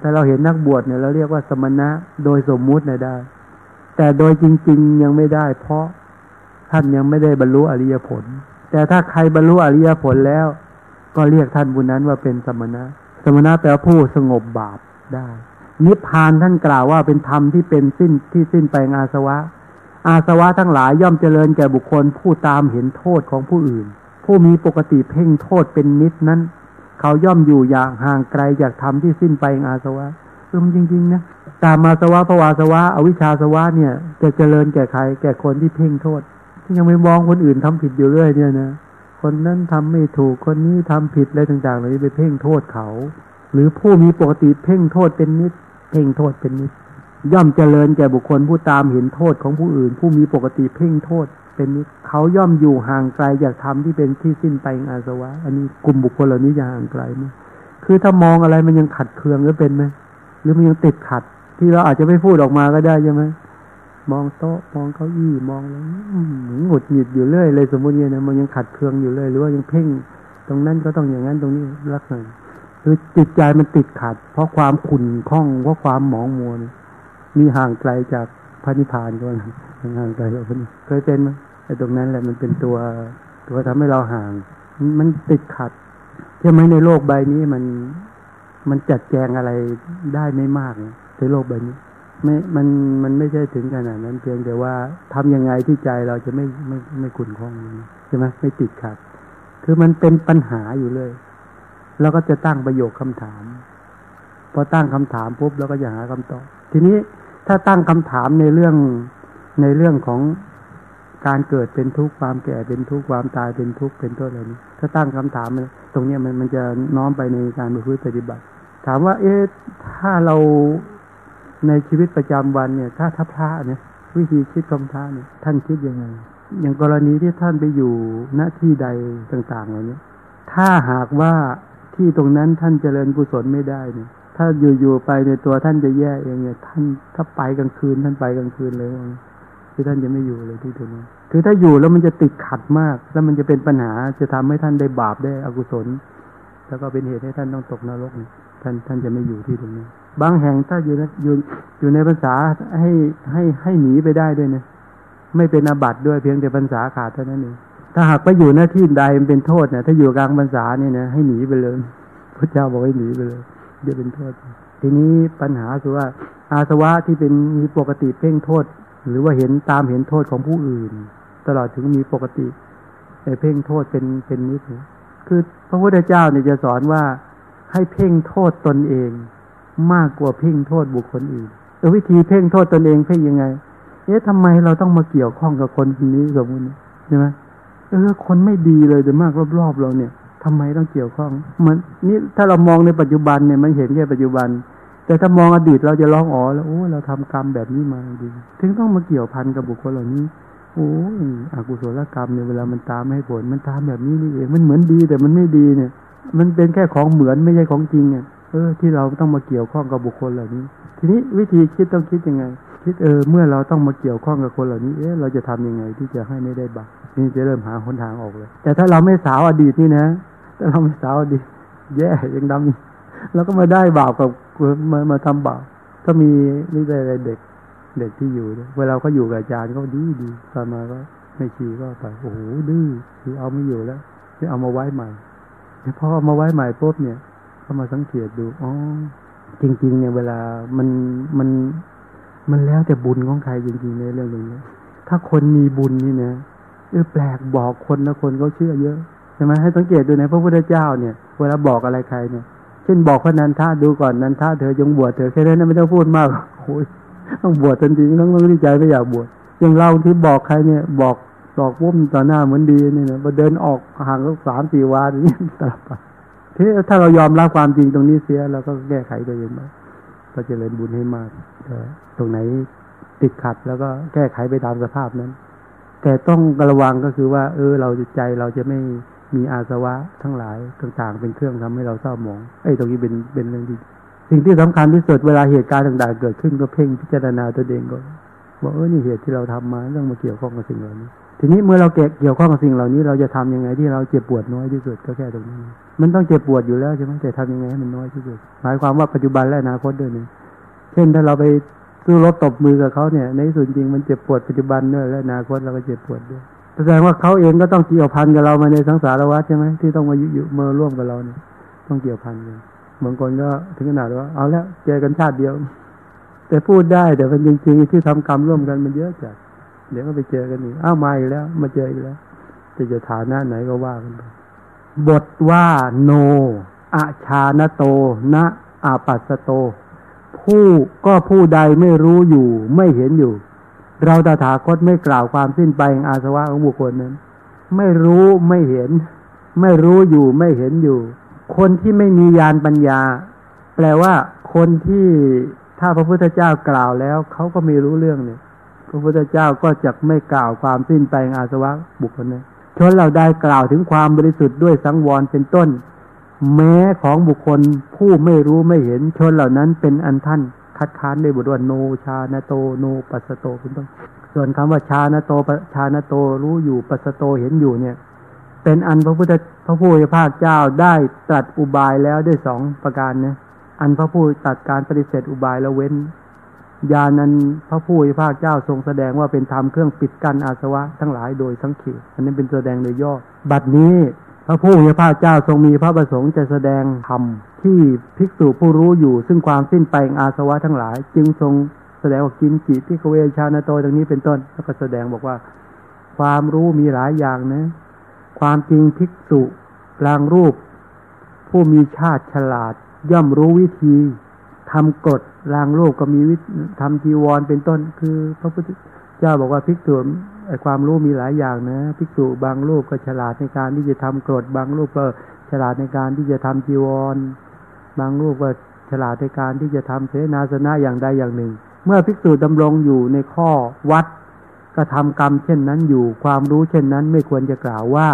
ถ้าเราเห็นนักบวชเนี่ยเราเรียกว่าสมณะโดยสมมุติเนี่ยได้ แต่โดยจริง ๆ ยังไม่ได้ เพราะท่านยังไม่ได้บรรลุอริยผล แต่ถ้าใครบรรลุอริยผลแล้ว ก็เรียกท่านบุญนั้นว่าเป็นสมณะ สมณะแปลว่าผู้สงบบาปได้ นิพพานท่านกล่าวว่าเป็นธรรมที่เป็นสิ้นที่สิ้นไปอาสวะ อาสวะทั้งหลายย่อมเจริญแก่บุคคลผู้ตามเห็นโทษของผู้อื่น ผู้มีปกติเพ่งโทษเป็นนิดนั้น เขาย่อมอยู่อย่างห่างไกลจากธรรมที่สิ้นไปอาสวะเออมันจริงๆนะตามมาสวะภวาสวะอวิชชาสวะเนี่ยจะเจริญแก่ใคร แก่คนที่เพ่งโทษ ที่ยังไม่มองคนอื่นทำผิดอยู่เรื่อยเนี่ยนะคนนั้นทำไม่ถูกคนนี้ทำผิดอะไรต่างๆเหล่านี้ไปเพ่งโทษเขา หรือผู้มีปกติเพ่งโทษเป็นนิด เพ่งโทษเป็นนิด ย่อมเจริญแก่บุคคลผู้ตามเห็นโทษของผู้อื่น ผู้มีปกติเพ่งโทษ เป็นนิดเขาย่อมอยู่ห่างไกลจากธรรมที่เป็นที่สิ้นไปอาสวะ อันนี้กลุ่มบุคคลเหล่านี้จะห่างไกลไหมคือถ้ามองอะไรมันยังขัดเคืองหรือเป็นไหมหรือมันยังติดขัด ที่เราอาจจะไม่พูดออกมาก็ได้ใช่ไหมมองโต๊ะมองเก้าอี้มองอะไรหงุดหงิดอยู่เรื่อยเลยสมมติเนี่ยนะมันยังขัดเคืองอยู่เลยหรือว่ายังเพ่ง ตรงนั้นก็ต้องอย่างนั้นตรงนี้ลักษณะคือจิตใจมันติดขัด เพราะความขุ่นข้องเพราะความหมองมัวนี่มีห่างไกลจากพระนิพพานก็ว่า ห่างไกลจากพรานเคยเป็นไหมไอ้ตรงนั้นแหละมันเป็นตัวตัวทำให้เราห่าง มันติดขัดใช่ไหมในโลกใบนี้มันมันจัดแจงอะไรได้ไม่มากนะในโลกใบนี้ไม่มันมันไม่ใช่ถึงขนาดนั้นเพียงแต่ว่าทำยังไงที่ใจเราจะไม่ไม่ไม่ขุ่นข้องใช่ไหมไม่ติดขัด คือมันเป็นปัญหาอยู่เลย แล้วก็จะตั้งประโยคคำถาม พอตั้งคำถามปุ๊บเราก็จะหาคำตอบ ทีนี้ถ้าตั้งคำถามในเรื่อง ในเรื่องของการเกิดเป็นทุกข์ความแก่เป็นทุกข์ความตายเป็นทุกข์เป็นต้นอะไรนี้ถ้าตั้งคำถามมันตรงเนี้มันมันจะน้อมไปในการประพฤติปฏิบัติ ถามว่า เอ๊ะถ้าเราในชีวิตประจำวันเนี่ย ถ้าทัพพระเนี่ย วิธีคิดคำท้าเนี่ยท่านคิดยังไง อย่างกรณีที่ท่านไปอยู่ณที่ใดต่างๆเหล่านี้ถ้าหากว่าที่ตรงนั้นท่านเจริญกุศลไม่ได้เนี่ย ถ้าอยู่ๆไปในตัวท่านจะแย่เองเนี่ย ท่านถ้าไปกลางคืนท่านไปกลางคืนเลย คือท่านจะไม่อยู่เลยที่ตรงนี้ คือถ้าอยู่แล้วมันจะติดขัดมาก แล้วมันจะเป็นปัญหาจะทำให้ท่านได้บาปได้อกุศล แล้วก็เป็นเหตุให้ท่านต้องตกนรกท่านท่านจะไม่อยู่ที่ตรงนี้ บางแห่งถ้าอยู่ในอยู่อยู่ในภาษาให้ให้ให้หนีไปได้ด้วยนะไม่เป็นอาบัติด้วยเพียงแต่ภาษาขาดเท่านั้นเองถ้าหากไปอยู่หน้าที่ใดมันเป็นโทษเนี่ยถ้าอยู่กลางภาษาเนี่ยนะให้หนีไปเลยพระเจ้าบอกให้หนีไปเลยจะเป็นโทษ ทีนี้ปัญหาคือว่าอาสวะที่เป็นมีปกติเพ่งโทษ หรือว่าเห็นตามเห็นโทษของผู้อื่น ตลอดถึงมีปกติเพ่งโทษเป็นเป็นนิดคือพระพุทธเจ้าเนี่ยจะสอนว่าให้เพ่งโทษตนเอง มากกว่าเพ่งโทษบุคคลอื่นเออวิธีเพ่งโทษตนเองเพ่งยังไงเอ๊ะทำไมเราต้องมาเกี่ยวข้องกับคนคนนี้สมมติใช่ไหมเออคนไม่ดีเลยแต่มากรอบๆเราเนี่ยทำไมต้องเกี่ยวข้อง มันนี่ถ้าเรามองในปัจจุบันเนี่ยมันเห็นแค่ปัจจุบัน แต่ถ้ามองอดีตเราจะร้องอ๋อแล้วโอ้เราทำกรรมแบบนี้มาดี ถึงต้องมาเกี่ยวพันกับบุคคลเหล่านี้โอ้ยอกุศลกรรมเนี่ยเวลามันตามให้ผล มันตามแบบนี้นี่เองมันเหมือนดีแต่มันไม่ดีเนี่ย มันเป็นแค่ของเหมือนไม่ใช่ของจริงเนี่ยเออที่เราต้องมาเกี่ยวข้องกับบุคคลเหล่านี้ ทีนี้วิธีคิดต้องคิดยังไง คิดเออเมื่อเราต้องมาเกี่ยวข้องกับคนเหล่านี้เอ๊ะเราจะทำยังไงที่จะให้ไม่ได้บาปนี่จะเริ่มหาหนทางออกเลย แต่ถ้าเราไม่สาวอดีตนี่นะถ้าเราไม่สาวอดีตแย่ยังดำเราก็มาได้บาปกับ มามาทำบาปก็มีนี่อะไรเด็ก เด็กที่อยู่เวลาเขาอยู่กับอาจารย์ก็ดีดีตอนมาก็ไม่ชีก็ไปโอ้โหดื้อคือเอาไม่อยู่แล้วที่เอามาไว้ใหม่แต่พอเอามาไว้ใหม่ปุ๊บเนี่ยก็มาสังเกตดูอ๋อจริง ๆ เนี่ยเวลามันมันมันแล้วแต่บุญของใครจริงๆในเรื่องนี้ถ้าคนมีบุญนี่นะเออแปลกบอกคนแล้วคนเขาเชื่อเยอะใช่ไหมให้สังเกตดูในพระพุทธเจ้าเนี่ย เวลาบอกอะไรใครเนี่ย เช่นบอกพระนันทาดูก่อนนันทาเธอจงบวชเธอแค่นั้นไม่ต้องพูดมากโอ้ยต้องบวชทันทีต้องต้องดีใจไม่อยากบวชอย่างเราที่บอกใครเนี่ย บอกบอกวุ้มต่อหน้าเหมือนดีนี่นะมาเดินออกห่างก็สามสี่วาอย่างนี้ตลอดที่ถ้าเรายอมรับความจริงตรงนี้เสียเราก็แก้ไขตัวเองมาก็จะเริญบุญให้มากตรงไหนติดขัดแล้วก็แก้ไขไปตามสภาพนั้น แต่ต้องระวังก็คือว่า เออ เราจะใจเราจะไม่ มีอาสวะทั้งหลายต่างๆ เป็นเครื่องทำให้เราเศร้าหมองไอ้ตรงนี้เป็นเป็นเรื่องดีสิ่งที่สำคัญที่สุดเวลาเหตุการณ์ต่าง ๆ เกิดขึ้นก็เพ่งพิจารณาตัวเองก่อนว่าเออนี่เหตุที่เราทำมาต้องมาเกี่ยวข้องกับสิ่งเหล่านี้ ทีนี้เมื่อเราเกี่ยวข้องกับสิ่งเหล่านี้ เราจะทำยังไงที่เราเจ็บปวดน้อยที่สุดก็แค่ตรงนี้ มันต้องเจ็บปวดอยู่แล้วใช่ไหมแต่ทำยังไงให้มันน้อยที่สุด หมายความว่าปัจจุบันและอนาคตด้วยเนี่ยเช่นถ้าเราไปสู้รบตบมือกับเขาเนี่ย ในส่วนจริงมันเจ็บปวดปัจจุบันด้วยและอนาคตเราก็เจ็บปวดด้วย แสดงว่าเขาเองก็ต้องเกี่ยวพันกับเรามาในสังสารวัฏใช่ไหมที่ต้องมาอยู่มาร่วมกับเราเนี่ยต้องเกี่ยวพันกันบางคนก็ถึงขนาดว่าเอาแล้วเจอกันชาติเดียว แต่พูดได้แต่มันจริงๆที่ทำกรรมร่วมกันมันเยอะจัดเดี๋ยวก็ไปเจอกันอีกอ้าวมาอีกแล้ว มาเจออีกแล้วจะจะฐานะไหนก็ว่ากันไปบทว่าโนอาชานโตนะอาปัสโต ผู้ก็ผู้ใดไม่รู้อยู่ ไม่เห็นอยู่ เราตถาคตไม่กล่าวความสิ้นไปแห่งอาสวะของบุคคลนั้น ไม่รู้ไม่เห็น ไม่รู้อยู่ไม่เห็นอยู่ คนที่ไม่มีญาณปัญญา แปลว่าคนที่ถ้าพระพุทธเจ้ากล่าวแล้วเขาก็ไม่รู้เรื่องเนี่ยพระพุทธเจ้าก็จะไม่กล่าวความสิ้นไปของอาสวะบุคคลนั้นชนเราได้กล่าวถึงความบริสุทธิ์ด้วยสังวรเป็นต้น แม้ของบุคคลผู้ไม่รู้ไม่เห็นชนเหล่านั้นเป็นอันท่าน คัดค้านด้วยบทว่าโนชาณโตโนปัสโตเป็นต้นส่วนคำว่าชาณโตปะชาณโตรู้อยู่ปัสโตเห็นอยู่เนี่ย เป็นอันพระพุทธพระผู้มีพระเจ้าได้ตรัสอุบายแล้วด้วยสองประการนะอันพระผู้ตัดการปฏิเสธอุบายแล้วเว้นยานั้นพระผู้มีพระเจ้าทรงแสดงว่าเป็นธรรมเครื่องปิดกั้นอาสวะทั้งหลายโดยทั้งเขตอันนี้เป็นแสดงโดยย่อบัดนี้ ระผู้มีพระเจ้าทรงมีพระประสงค์จะแสดงธรรมที่ภิกษุผู้รู้อยู่ ซึ่งความสิ้นไปอาสวะทั้งหลาย จึงทรงแสดงว่ากินจิพิกเวชาณโตดังนี้เป็นต้น แล้วก็แสดงบอกว่า ความรู้มีหลายอย่างนะ ความจริงภิกษุกลางรูป ผู้มีชาติฉลาด ย่อมรู้วิธีทำกฎรางโลกก็มีวิทำจีวรเป็นต้น คือ พระพุทธเจ้าบอกว่าภิกษุ ความรู้มีหลายอย่างนะภิกษุบางรูปก็ฉลาดในการที่จะทำกฎบางรูปก็ฉลาดในการที่จะทำจีวร บางรูปก็ฉลาดในการที่จะทำเสนาสนะอย่างใดอย่างหนึ่ง เมื่อภิกษุดำรงอยู่ในข้อวัดกระทำกรรมเช่นนั้นอยู่ ความรู้เช่นนั้นไม่ควรจะกล่าวว่า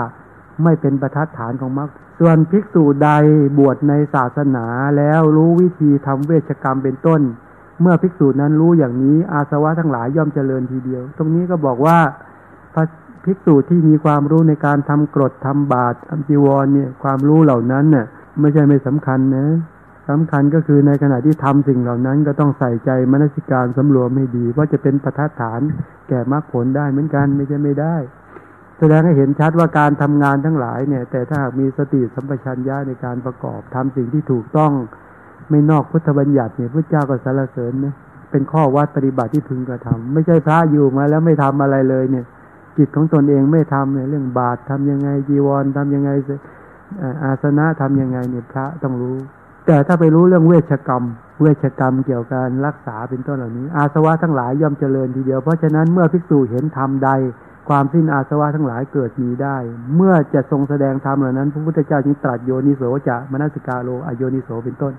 ไม่เป็นประทัดฐานของมรรคส่วนภิกษุใดบวชในศาสนาแล้วรู้วิธีทำเวชกรรมเป็นต้น เมื่อภิกษุนั้นรู้อย่างนี้ อาสวะทั้งหลายย่อมเจริญทีเดียว ตรงนี้ก็บอกว่าพระภิกษุที่มีความรู้ในการทำกรดทำบาตรทำจีวรเนี่ยความรู้เหล่านั้นเนี่ยไม่ใช่ไม่สำคัญนะสำคัญก็คือในขณะที่ทำสิ่งเหล่านั้นก็ต้องใส่ใจมนสิการสำรวมให้ดีว่าจะเป็นประทัดฐานแก่มรรคผลได้เหมือนกันไม่ใช่ไม่ได้ แสดงให้เห็นชัดว่าการทำงานทั้งหลายเนี่ย แต่ถ้าหากมีสติสัมปชัญญะในการประกอบทำสิ่งที่ถูกต้อง ไม่นอกพุทธบัญญัติเนี่ยพระเจ้าก็สรรเสริญนะเป็นข้อวัดปฏิบัติที่พึงกระทำไม่ใช่พระอยู่มาแล้วไม่ทำอะไรเลยเนี่ยจิตของตนเองไม่ทำเนี่ยเรื่องบาตรทำยังไงจีวรทำยังไงอาสนะทำยังไงเนี่ยพระต้องรู้ แต่ถ้าไปรู้เรื่องเวชกรรม เวชกรรมเกี่ยวกับการรักษาเป็นต้นเหล่านี้ อาสวะทั้งหลายย่อมเจริญทีเดียว เพราะฉะนั้นเมื่อภิกษุเห็นธรรมใด ความสิ้นอาสวะทั้งหลายเกิดมีได้ เมื่อจะทรงแสดงธรรมเหล่านั้น พระพุทธเจ้าจึงตรัสโยนิโสจะมนสิกาโลอโยนิโสเป็นต้น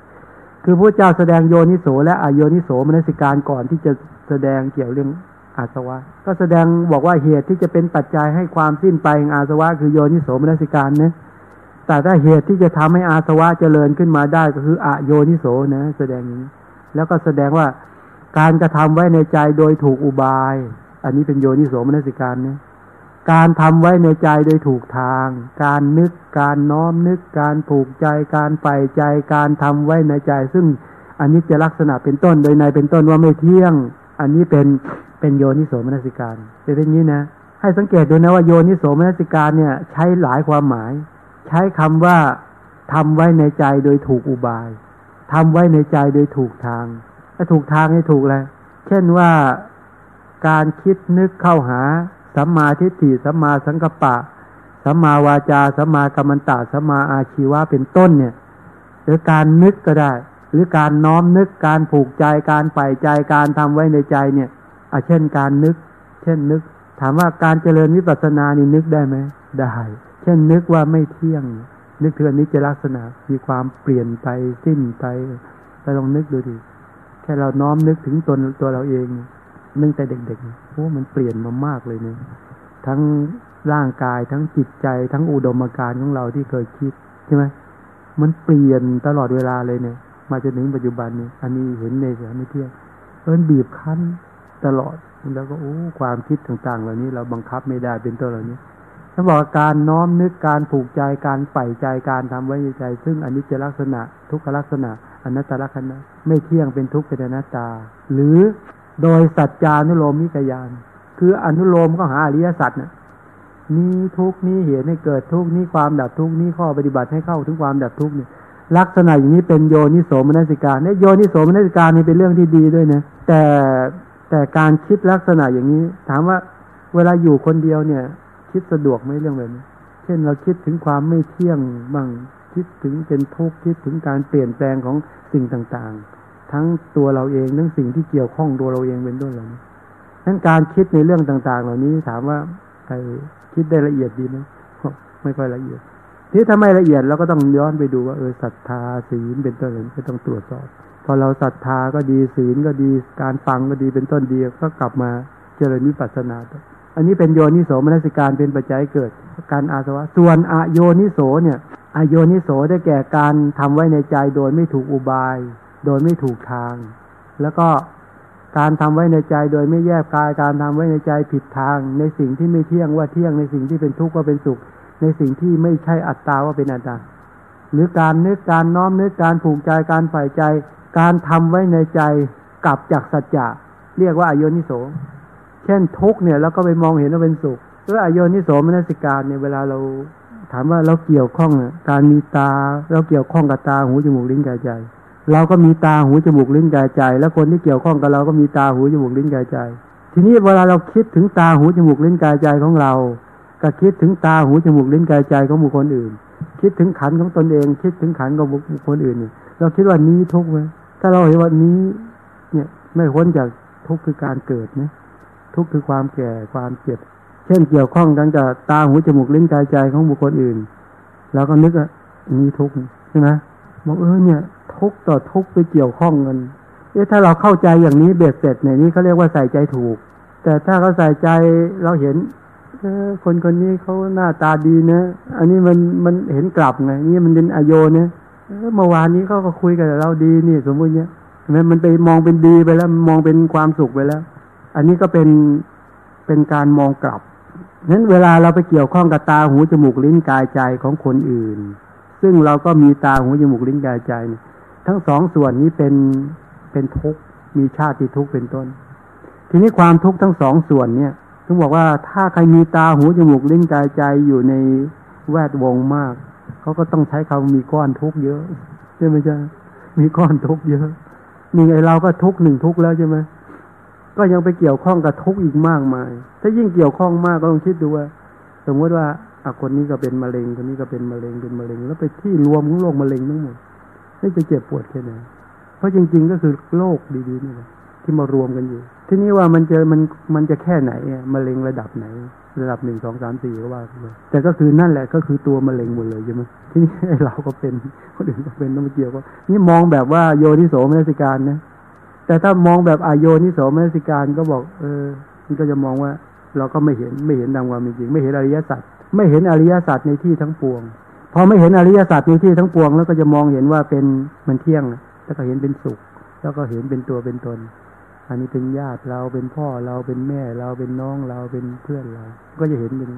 คือพระเจ้าแสดงโยนิโสและอโยนิโสมนสิการก่อนที่จะแสดงเกี่ยวเรื่องอาสวะ ก็แสดงบอกว่าเหตุที่จะเป็นปัจจัยให้ความสิ้นไปของอาสวะ คือโยนิโสมนสิการนะแต่ถ้าเหตุที่จะทำให้อาสวะเจริญขึ้นมาได้ก็คืออโยนิโสนะแสดงอย่างนี้ แล้วก็แสดงว่าการกระทำไว้ในใจโดยถูกอุบาย อันนี้เป็นโยนิโสมนสิการนะ การทำไว้ในใจโดยถูกทาง การนึกการน้อมนึกการผูกใจการใฝ่ใจการทำไว้ในใจ ซึ่งอันนี้จะลักษณะเป็นต้นโดยในเป็นต้นว่าไม่เที่ยง อันนี้เป็นเป็นโยนิโสมนสิการเป็นอย่างนี้นะ ให้สังเกตดูนะว่าโยนิโสมนสิการเนี่ย ใช้หลายความหมาย ใช้คำว่าทำไว้ในใจโดยถูกอุบายทำไว้ในใจโดยถูกทางถ้าถูกทางให้ถูกเลยเช่นว่าการคิดนึกเข้าหา สัมมาทิฏฐิสัมมาสังกัปปะสัมมาวาจาสัมมากัมมันตะสัมมาอาชีวะเป็นต้นเนี่ย หรือการนึกก็ได้ หรือการน้อมนึกการผูกใจการใฝ่ใจการทำไว้ในใจเนี่ยอาเช่นการนึก เช่นนึก ถามว่าการเจริญวิปัสสนานี่นึกได้ไหมได้ เช่นนึกว่าไม่เที่ยง นึกถึงอนิจจลักษณะมีความเปลี่ยนไปสิ้นไปไปลองนึกดูดิแค่เราน้อมนึกถึงตนตัวเราเอง นึกแต่เด็กๆโอ้มันเปลี่ยนมามากเลยเนี่ยทั้งร่างกายทั้งจิตใจ ทั้งอุดมการณ์ของเราที่เคยคิดใช่ไหมมันเปลี่ยนตลอดเวลาเลยเนี่ย มาจนถึงปัจจุบันนี้อันนี้เห็นในสถานเที่ยเอินบีบคั้นตลอดแล้วก็โอ้ความคิดต่างๆ เหล่านี้เราบังคับไม่ได้เป็นตัวเหล่านี้ถ้าบอกการน้อมนึกการผูกใจการใฝ่ใจการทำไว้ในใจ ซึ่งอันนี้จะลักษณะ ทุกขลักษณะอนัตตลักษณะ ไม่เที่ยงเป็นทุกข์เป็นอนัตตา หรือ โดยสัจจานุโลมมิกยาน คืออนุโลมก็หาอริยสัจนี่ยนี้ทุกนี้เหตุให้เกิดทุกนี้ความดับทุกนี้ข้อปฏิบัติให้เข้าถึงความดับทุกนี่ลักษณะอย่างนี้เป็นโยนิโสมนสิการเนี่ยโยนิโสมนสิการนี่เป็นเรื่องที่ดีด้วยนะแต่แต่การคิดลักษณะอย่างนี้ ถามว่าเวลาอยู่คนเดียวเนี่ย คิดสะดวกไหมเรื่องแบบนี้ เช่นเราคิดถึงความไม่เที่ยงบ้างคิดถึงเป็นทุกข์คิดถึงการเปลี่ยนแปลงของสิ่งต่างๆ ทั้งตัวเราเองทั้งสิ่งที่เกี่ยวข้องตัวเราเองเป็นต้นเหล่านี้นั้นการคิดในเรื่องต่าง ๆ เหล่านี้ถามว่าใครคิดได้ละเอียดดีไหมไม่ค่อยละเอียด ที่ถ้าไม่ละเอียดเราก็ต้องย้อนไปดูว่าเออศรัทธาศีลเป็นต้นอะไรก็ต้องตรวจสอบ พอเราศรัทธาก็ดีศีลก็ดีการฟังก็ดีเป็นต้นดีก็กลับมาเจริญวิปัสสนาต่ออันนี้เป็นโยนิโสมนสิการเป็นปัจจัยเกิด การอาสวะ ส่วนอโยนิโสเนี่ยอโยนิโสได้แก่การทำไว้ในใจโดยไม่ถูกอุบาย โดยไม่ถูกทาง แล้วก็การทำไว้ในใจโดยไม่แยบกาย การทำไว้ในใจผิดทาง ในสิ่งที่ไม่เที่ยงว่าเที่ยง ในสิ่งที่เป็นทุกข์ว่าเป็นสุข ในสิ่งที่ไม่ใช่อัตตาว่าเป็นอัตตา หรือการนึกการน้อมนึกการผูกใจการฝ่ายใจ การทำไว้ในใจกลับจากสัจจะเรียกว่าอโยนิโส เช่นทุกเนี่ยเราก็ไปมองเห็นว่าเป็นสุขหรืออโยนิโสมนสิการเนี่ยเวลาเราถามว่าเราเกี่ยวข้องการมีตาเราเกี่ยวข้องกับตาหูจมูกลิ้นกายใจ เราก็มีตาหูจมูกลิ้นกายใจ แล้วคนที่เกี่ยวข้องกับเราก็มีตาหูจมูกลิ้นกายใจ ทีนี้เวลาเราคิดถึงตาหูจมูกลิ้นกายใจของเราก็คิดถึงตาหูจมูกลิ้นกายใจของบุคคลอื่น คิดถึงขันของตนเอง คิดถึงขันของบุคคลอื่นเนี่ยเราคิดว่านี้ทุกข์ไหมถ้าเราเห็นว่านี้ เนี่ยไม่พ้นจากทุกข์คือการเกิดนะทุกข์คือความแก่ความเจ็บ เช่นเกี่ยวข้องกันกับตาหูจมูกลิ้นกายใจของบุคคลอื่นเราก็นึกว่านี้ทุกข์ใช่ไหมบอกเออเนี่ย ทุกต่อทุกไปเกี่ยวข้องกันเอ๊ะถ้าเราเข้าใจอย่างนี้เบ็ดเสร็จเนี่ยนี่เขาเรียกว่าใส่ใจถูก แต่ถ้าเขาใส่ใจเราเห็นเออคนคนนี้เขาหน้าตาดีนะ อันนี้มันมันเห็นกลับไง นี่มันเป็นอโยนี่ยเมื่อวานนี้เขาก็คุยกับเราดีนี่ สมมติเนี้ยใช่ไหมมันไปมองเป็นดีไปแล้วมองเป็นความสุขไปแล้ว อันนี้ก็เป็นเป็นการมองกลับนั้นเวลาเราไปเกี่ยวข้องกับตาหูจมูกลิ้นกายใจของคนอื่น ซึ่งเราก็มีตาหูจมูกลิ้นกายใจเนี่ย ทั้งสองส่วนนี้เป็นเป็นทุกข์มีชาติทุกข์เป็นต้น ทีนี้ความทุกข์ทั้งสองส่วนเนี่ยต้องบอกว่าถ้าใครมีตาหูจมูกลิ้นกายใจอยู่ในแวดวงมาก เขาก็ต้องใช้คำมีก้อนทุกข์เยอะใช่ไหมจ๊ะมีก้อนทุกข์เยอะนี่ไงเราก็ทุกข์หนึ่งทุกข์แล้วใช่ไหมก็ยังไปเกี่ยวข้องกับทุกข์อีกมากมาย ถ้ายิ่งเกี่ยวข้องมากก็ลองคิดดูว่า สมมติว่าอะคนนี้ก็เป็นมะเร็งคนนี้ก็เป็นมะเร็งเป็นมะเร็ง แล้วไปที่รวมของโรคมะเร็งทั้งหมด จะเจ็บปวดแค่ไหนเพราะจริง ๆ ก็คือโรคดีๆนี่แหละที่มารวมกันอยู่ ที่นี้ว่ามันจะมันมันจะแค่ไหนอะมะเร็งระดับไหน ระดับหนึ่งสองสามสี่ก็ว่าไปแต่ก็คือนั่นแหละก็คือตัวมะเร็งหมดเลยใช่ไหมที่นี้เราก็เป็นคนอื่นก็เป็นต้องมาเกี่ยวก็นี่มองแบบว่าโยนิโสมนสิการนะแต่ถ้ามองแบบอโยนิโสมนสิการก็บอก เออมันก็จะมองว่า เราก็ไม่เห็นไม่เห็นตามความเป็นจริง ไม่เห็นอริยสัจไม่เห็นอริยสัจในที่ทั้งปวง พอไม่เห็นอริยสัจในที่ทั้งปวง แล้วก็จะมองเห็นว่าเป็นมันเที่ยง แล้วก็เห็นเป็นสุข แล้วก็เห็นเป็นตัวเป็นตน อันนี้เป็นญาติเราเป็นพ่อเราเป็นแม่เราเป็นน้องเราเป็นเพื่อนเรา ก็จะเห็นเป็น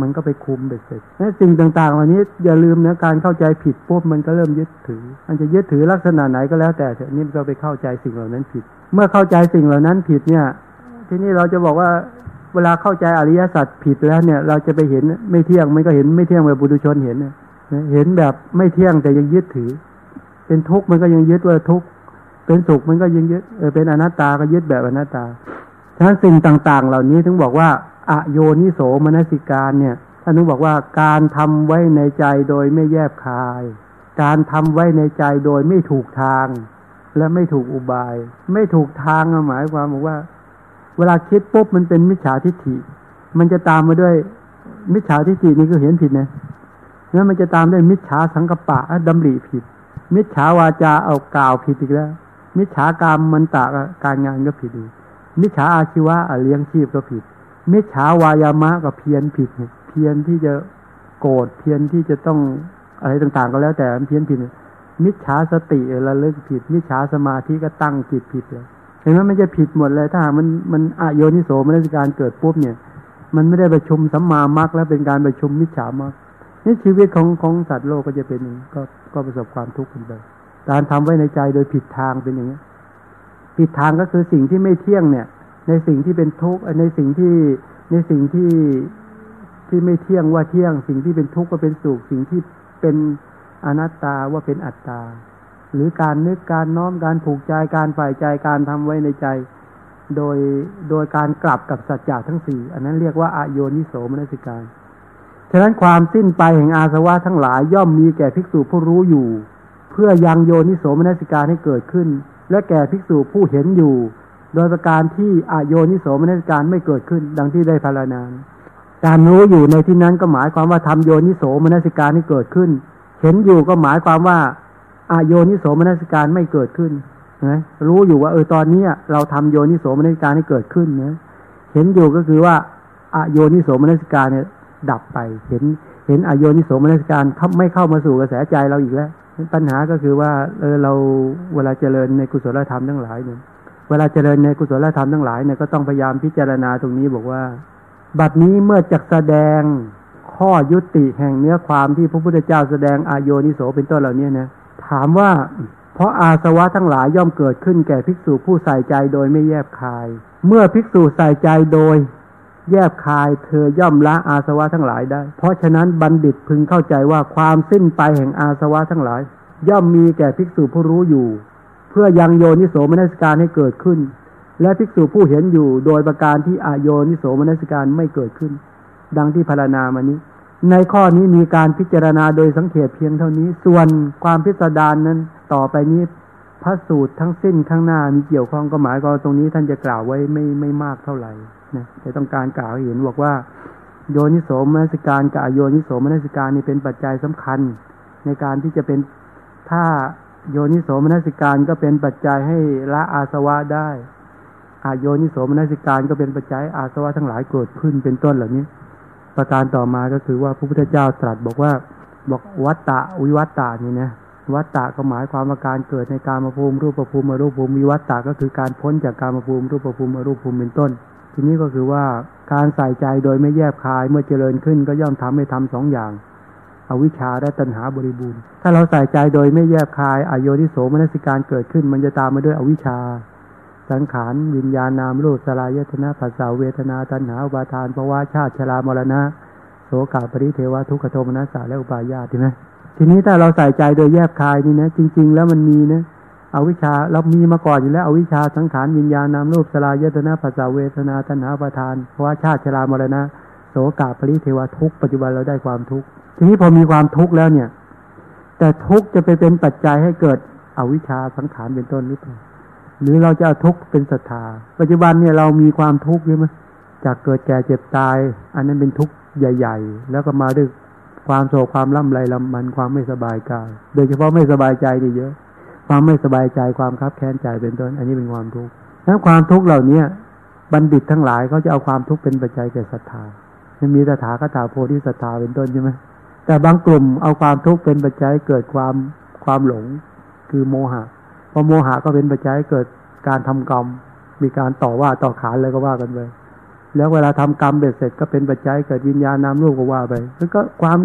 มันก็ไปคุมเบ็ดเสร็จและสิ่งต่างๆเหล่านี้อย่าลืมนะการเข้าใจผิดปุ๊บมันก็เริ่มยึดถือ มันจะยึดถือลักษณะไหนก็แล้ว แต่นี่มันก็ไปเข้าใจสิ่งเหล่านั้นผิด เมื่อเข้าใจสิ่งเหล่านั้นผิดเนี่ย ที่นี่เราจะบอกว่า เวลาเข้าใจอริยสัจผิดแล้วเนี่ย เราจะไปเห็นไม่เที่ยงมันก็เห็นไม่เที่ยงแบบบุตุชนเห็นเห็นแบบไม่เที่ยงแต่ยังยึดถือ เป็นทุกข์มันก็ยังยึดว่าทุกข์เป็นสุขมันก็ยังยึดเออเป็นอนัตตาก็ยึดแบบอนัตตาฉะนั้นสิ่งต่างๆ เหล่านี้ถึงบอกว่าอโยนิโสมนสิการเนี่ยท่านนึกบอกว่าการทำไว้ในใจโดยไม่แยบคาย การทำไว้ในใจโดยไม่ถูกทาง และไม่ถูกอุบาย ไม่ถูกทางหมายความว่า เวลาคิดปุ๊บมันเป็นมิจฉาทิฏฐิ มันจะตามมาด้วยมิจฉาทิฏฐินี่ก็เห็นผิดนะแล้วมันจะตามด้วยมิจฉาสังกปะดำริผิด มิจฉาวาจาเอากล่าวผิดอีกแล้ว มิจฉากรรมมันตะการงานก็ผิดอีกมิจฉาอาชีวะเลี้ยงชีพก็ผิด มิจฉาวายามะก็เพี้ยนผิด เพียนที่จะโกรธเพียนที่จะต้องอะไรต่างๆ ก็แล้วแต่เพี้ยนผิด มิจฉาสติระลึกผิด มิจฉาสมาธิก็ตั้งจิตผิดเลย เห็นไหมมันจะผิดหมดเลยถ้าหากมันมันอโยนิโสมันเป็นการเกิดปุ๊บเนี่ย มันไม่ได้ประชุมสัมมามรรคแล้วเป็นการประชุมมิจฉามรรคนี่ชีวิตของของสัตว์โลกก็จะเป็นอย่างก็ก็ประสบความทุกข์กันไปการทำไว้ในใจโดยผิดทางเป็นอย่างนี้ผิดทางก็คือสิ่งที่ไม่เที่ยงเนี่ย ในสิ่งที่เป็นทุกข์ในสิ่งที่ในสิ่งที่ที่ไม่เที่ยงว่าเที่ยง สิ่งที่เป็นทุกข์ว่าเป็นสุขสิ่งที่เป็นอนัตตาว่าเป็นอัตตา หรือการนึกการน้อมการผูกใจการฝ่ายใจการทำไว้ในใจ โดยโดยการกลับกับสัจจะทั้งสี่อันนั้นเรียกว่าอโยนิโสมนสิการฉะนั้นความสิ้นไปแห่งอาสวะทั้งหลายย่อมมีแก่ภิกษุผู้รู้อยู่ เพื่อยังโยนิโสมนสิการให้เกิดขึ้น และแก่ภิกษุผู้เห็นอยู่ โดยประการที่อโยนิโสมนสิการไม่เกิดขึ้น ดังที่ได้พารณานการรู้อยู่ในที่นั้นก็หมายความว่าทำโยนิโสมนสิการให้เกิดขึ้น เห็นอยู่ก็หมายความว่า อโยนิโสมนัสการไม่เกิดขึ้นนะรู้อยู่ว่าเออตอนนี้เราทำโยนิโสมนัสการให้เกิดขึ้นนะเห็นอยู่ก็คือว่าอโยนิโสมนัสการเนี่ย ดับไป เห็นเห็นอโยนิโสมนัสการไม่เข้ามาสู่กระแสใจเราอีกแล้วปัญหาก็คือว่าเออเราเวลาเจริญในกุศลธรรมทั้งหลายเนี่ยเวลาเจริญในกุศลธรรมทั้งหลายเนี่ยก็ต้องพยายามพิจารณาตรงนี้บอกว่า บัดนี้เมื่อจักแสดงข้อยุติแห่งเนื้อความที่พระพุทธเจ้าแสดงอโยนิโสเป็นต้นเหล่านี้นะ ถามว่า เพราะอาสวะทั้งหลายย่อมเกิดขึ้นแก่ภิกษุผู้ใส่ใจโดยไม่แยบคาย เมื่อภิกษุใส่ใจโดย แยบคาย เธอย่อมละอาสวะทั้งหลายได้ เพราะฉะนั้นบัณฑิตพึงเข้าใจว่าความสิ้นไปแห่งอาสวะทั้งหลาย ย่อมมีแก่ภิกษุผู้รู้อยู่ เพื่อยังโยนิโสมนสิการให้เกิดขึ้น และภิกษุผู้เห็นอยู่โดยประการที่อโยนิโสมนสิการไม่เกิดขึ้น ดังที่พารณามานี้ ในข้อนี้มีการพิจารณาโดยสังเขปเพียงเท่านี้ ส่วนความพิสดารนั้น ต่อไปนี้พระสูตรทั้งสิ้นข้างหน้ามีเกี่ยวข้องก็หมายก็ตรงนี้ท่านจะกล่าวไว้ไม่ไม่มากเท่าไหร่นะแต่ต้องการกล่าวให้เห็นบอกว่า โยนิโสมนสิการกับโยนิโสมนสิการนี่เป็นปัจจัยสำคัญ ในการที่จะเป็นถ้าโยนิโสมนสิการก็เป็นปัจจัยให้ละอาสวะได้อโยนิโสมนสิการก็เป็นปัจจัยอาสวะทั้งหลายเกิดขึ้นเป็นต้นเหล่านี้ ประการต่อมาก็คือว่าพระพุทธเจ้าตรัสบอกว่าบอกวัตตะวิวัตตะนี่นะวัตตะก็หมายความว่าการเกิดในการมาภูมิรูปภูมิอรูปภูมิวิวัตตะก็คือการพ้นจากการมาภูมิรูปภูมิอรูปภูมิเป็นต้น ทีนี้ก็คือว่าการใส่ใจโดยไม่แยบคายเมื่อเจริญขึ้นก็ย่อมทำให้ทำสองอย่างอวิชชาและตัณหาบริบูรณ์ ถ้าเราใส่ใจโดยไม่แยบคายอโยนิโสมนสิการเกิดขึ้น มันจะตามมาด้วยอวิชชา สังขารวิญญาณนามรูปสลายตนะภาษาเวทนาตัณหาอุปาทานภาวะชาติชรามรณะโสกาปริเทวะทุกขโทมนัสสาและอุปาญาตใช่ไหมทีนี้ถ้าเราใส่ใจโดยแยบคายนี่นะจริง ๆ แล้วมันมีนะอวิชชาเรามีมาก่อนอยู่แล้วอวิชชาสังขารวิญญาณนามรูปสลายตนะภาษาเวทนาตัณหาอุปาทานภาวะชาติชรามรณะโสกาปริเทวะทุกปัจจุบันเราได้ความทุกข์ทีนี้พอมีความทุกข์แล้วเนี่ย แต่ทุกข์จะไปเป็นปัจจัยให้เกิดอวิชชาสังขารเป็นต้นหรือเปล่า หรือเราจะเอาทุกข์เป็นศรัทธา ปัจจุบันเนี่ยเรามีความทุกข์ใช่ไหมจากเกิดแก่เจ็บตาย อันนั้นเป็นทุกข์ใหญ่ ๆ แล้วก็มาด้วยความโศกความล่ำไรลำมันความไม่สบายกาย โดยเฉพาะไม่สบายใจนี่เยอะ ความไม่สบายใจความคับแค้นใจเป็นต้น อันนี้เป็นความทุกข์ทั้งความทุกข์เหล่านี้บัณฑิตทั้งหลายเขาจะเอาความทุกข์เป็นปัจจัยแก่ศรัทธามันมีสถาคตาโพธิศรัทธาเป็นต้นใช่ไหมแต่บางกลุ่มเอาความทุกข์เป็นปัจจัยเกิดความความหลงคือโมหะ พอโมหะก็เป็นปัจจัยเกิดการทำกรรม มีการต่อว่าต่อขานอะไรก็ว่ากันไปแล้วเวลาทำกรรมเบ็ดเสร็จก็เป็นปัจจัยเกิดวิญญาณนามรูปก็ว่าไปแล้วก็ความ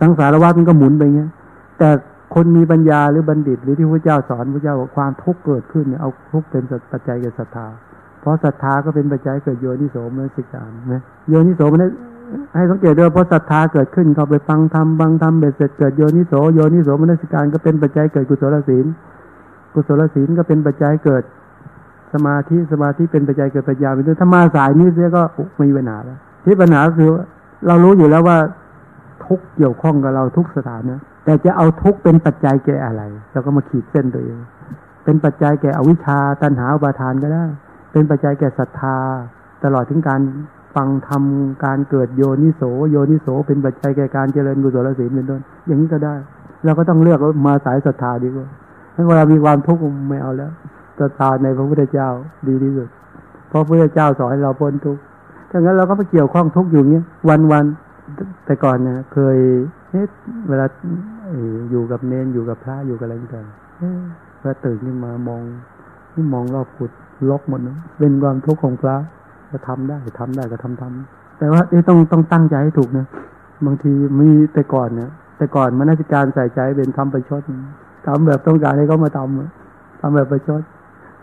สังสารวัฏมันก็หมุนไปเงี้ย แต่คนมีปัญญาหรือบัณฑิต หรือที่พระเจ้าสอนพระเจ้าบอกความทุกข์เกิดขึ้นเนี่ยเอาทุกข์เป็นปัจจัยแก่ศรัทธา เพราะศรัทธาก็เป็นปัจจัยเกิดโยนิโสมนสิการนะโยนิโสมนให้สังเกตด้วยเพราะศรัทธาเกิดขึ้นเขาไปฟังธรรมฟังธรรมเบ็ดเสร็จเกิดโยนิโสโยนิโสมนสิการก็เป็นปัจจัยเกิดกุศลศีล กุศลศีลก็เป็นปัจจัยเกิด สมาธิสมาธิเป็นปัจจัยเกิดปัญญาเป็นต้นถ้ามาสายนี้เสียก็ไม่มีปัญหาแล้วที่ปัญหาคือเรารู้อยู่แล้วว่าทุกเกี่ยวข้องกับเราทุกสถานะแต่จะเอาทุกเป็นปัจจัยแก่อะไรเราก็มาขีดเส้นตัวเอง เป็นปัจจัยแก่อวิชชาตัณหาอุปาทานก็ได้ เป็นปัจจัยแก่ศรัทธา ตลอดถึงการฟังทำการเกิดโยนิโส โยนิโส เป็นปัจจัยแก่การเจริญกุศลศีลเป็นต้นอย่างนี้ก็ได้ เราก็ต้องเลือกว่ามาสายศรัทธาดีกว่า ถ้าเวลามีความทุกข์ไม่เอาแล้วศรัทธาในพระพุทธเจ้าดีที่สุด เพราะพระพุทธเจ้าสอนให้เราพ้นทุกข์ถ้างั้นเราก็ไปเกี่ยวข้องทุกข์อยู่เงี้ยวันวันแต่ก่อนเนี่ยเคยเวลาอยู่กับเนนอยู่กับพระอยู่กับอะไรต่างๆพระตื่นขึ้นมามองนี่มองรอบกุดลกหมดนะเป็นความทุกข์ของพระก็ทำได้ทำได้ก็ทำทำแต่ว่าต้องต้องตั้งใจให้ถูกนะบางทีมีแต่ก่อนเนี่ยแต่ก่อนมันน่าจะการใส่ใจเป็นทำประชด ทำแบบต้องการให้เขามาทำทำแบบประชด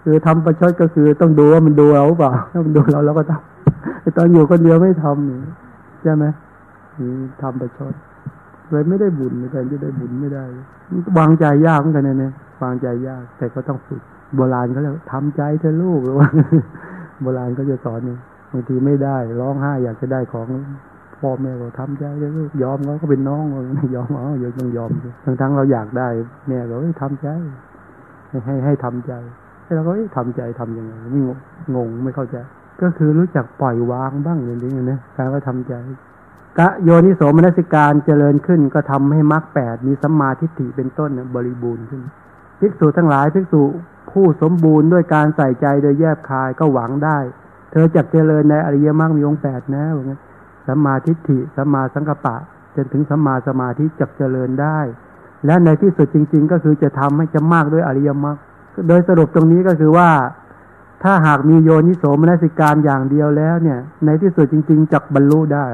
คือทำประชดก็คือต้องดูว่ามันดูเราเปล่าถ้ามันดูเราเราก็ทำตอนอยู่คนเดียวไม่ทำใช่ไหมทำประชดเลยไม่ได้บุญแต่จะได้บุญไม่ได้วางใจยากเหมือนกันเนี่ย วางใจยาก แต่ก็ต้องฝึก โบราณเขาเรียกทำใจเธอลูกหรือว่า โบราณก็จะสอนเนี่ยบางทีไม่ได้ ร้องไห้อยากจะได้ของ พ่อแม่ก็ทำใจเลยยอมเขาก็เป็นน้องยอมเอาอย่าต้องยอมทั้งทั้งเราอยากได้แม่ก็ทำใจ ให้ให้ทำใจแล้วก็ทำใจทํำยังไงไม่งงไม่เข้าใจ ก็คือรู้จักปล่อยวางบ้างอย่างนี้นะการว่าทำใจกะโยนิโสมนสิการเจริญขึ้น ก็ทำให้มรรคแปดมีสัมมาทิฏฐิเป็นต้นบริบูรณ์ขึ้นภิกษุทั้งหลายภิกษุผู้สมบูรณ์ด้วยการใส่ใจโดยแยบคายก็หวังได้ เธอจักเจริญในอริยมรรคมีองค์แปดนะว่างั้น สัมมาทิฏฐิสัมมาสังกัปปะ จนถึงสัมมาสมาธิจักเจริญได้ และในที่สุดจริง ๆ ก็คือจะทำให้จะมากด้วยอริยมรรคโดยสรุปตรงนี้ก็คือว่า ถ้าหากมีโยนิโสมนสิการอย่างเดียวแล้วเนี่ย ในที่สุดจริง ๆจักบรรลุได้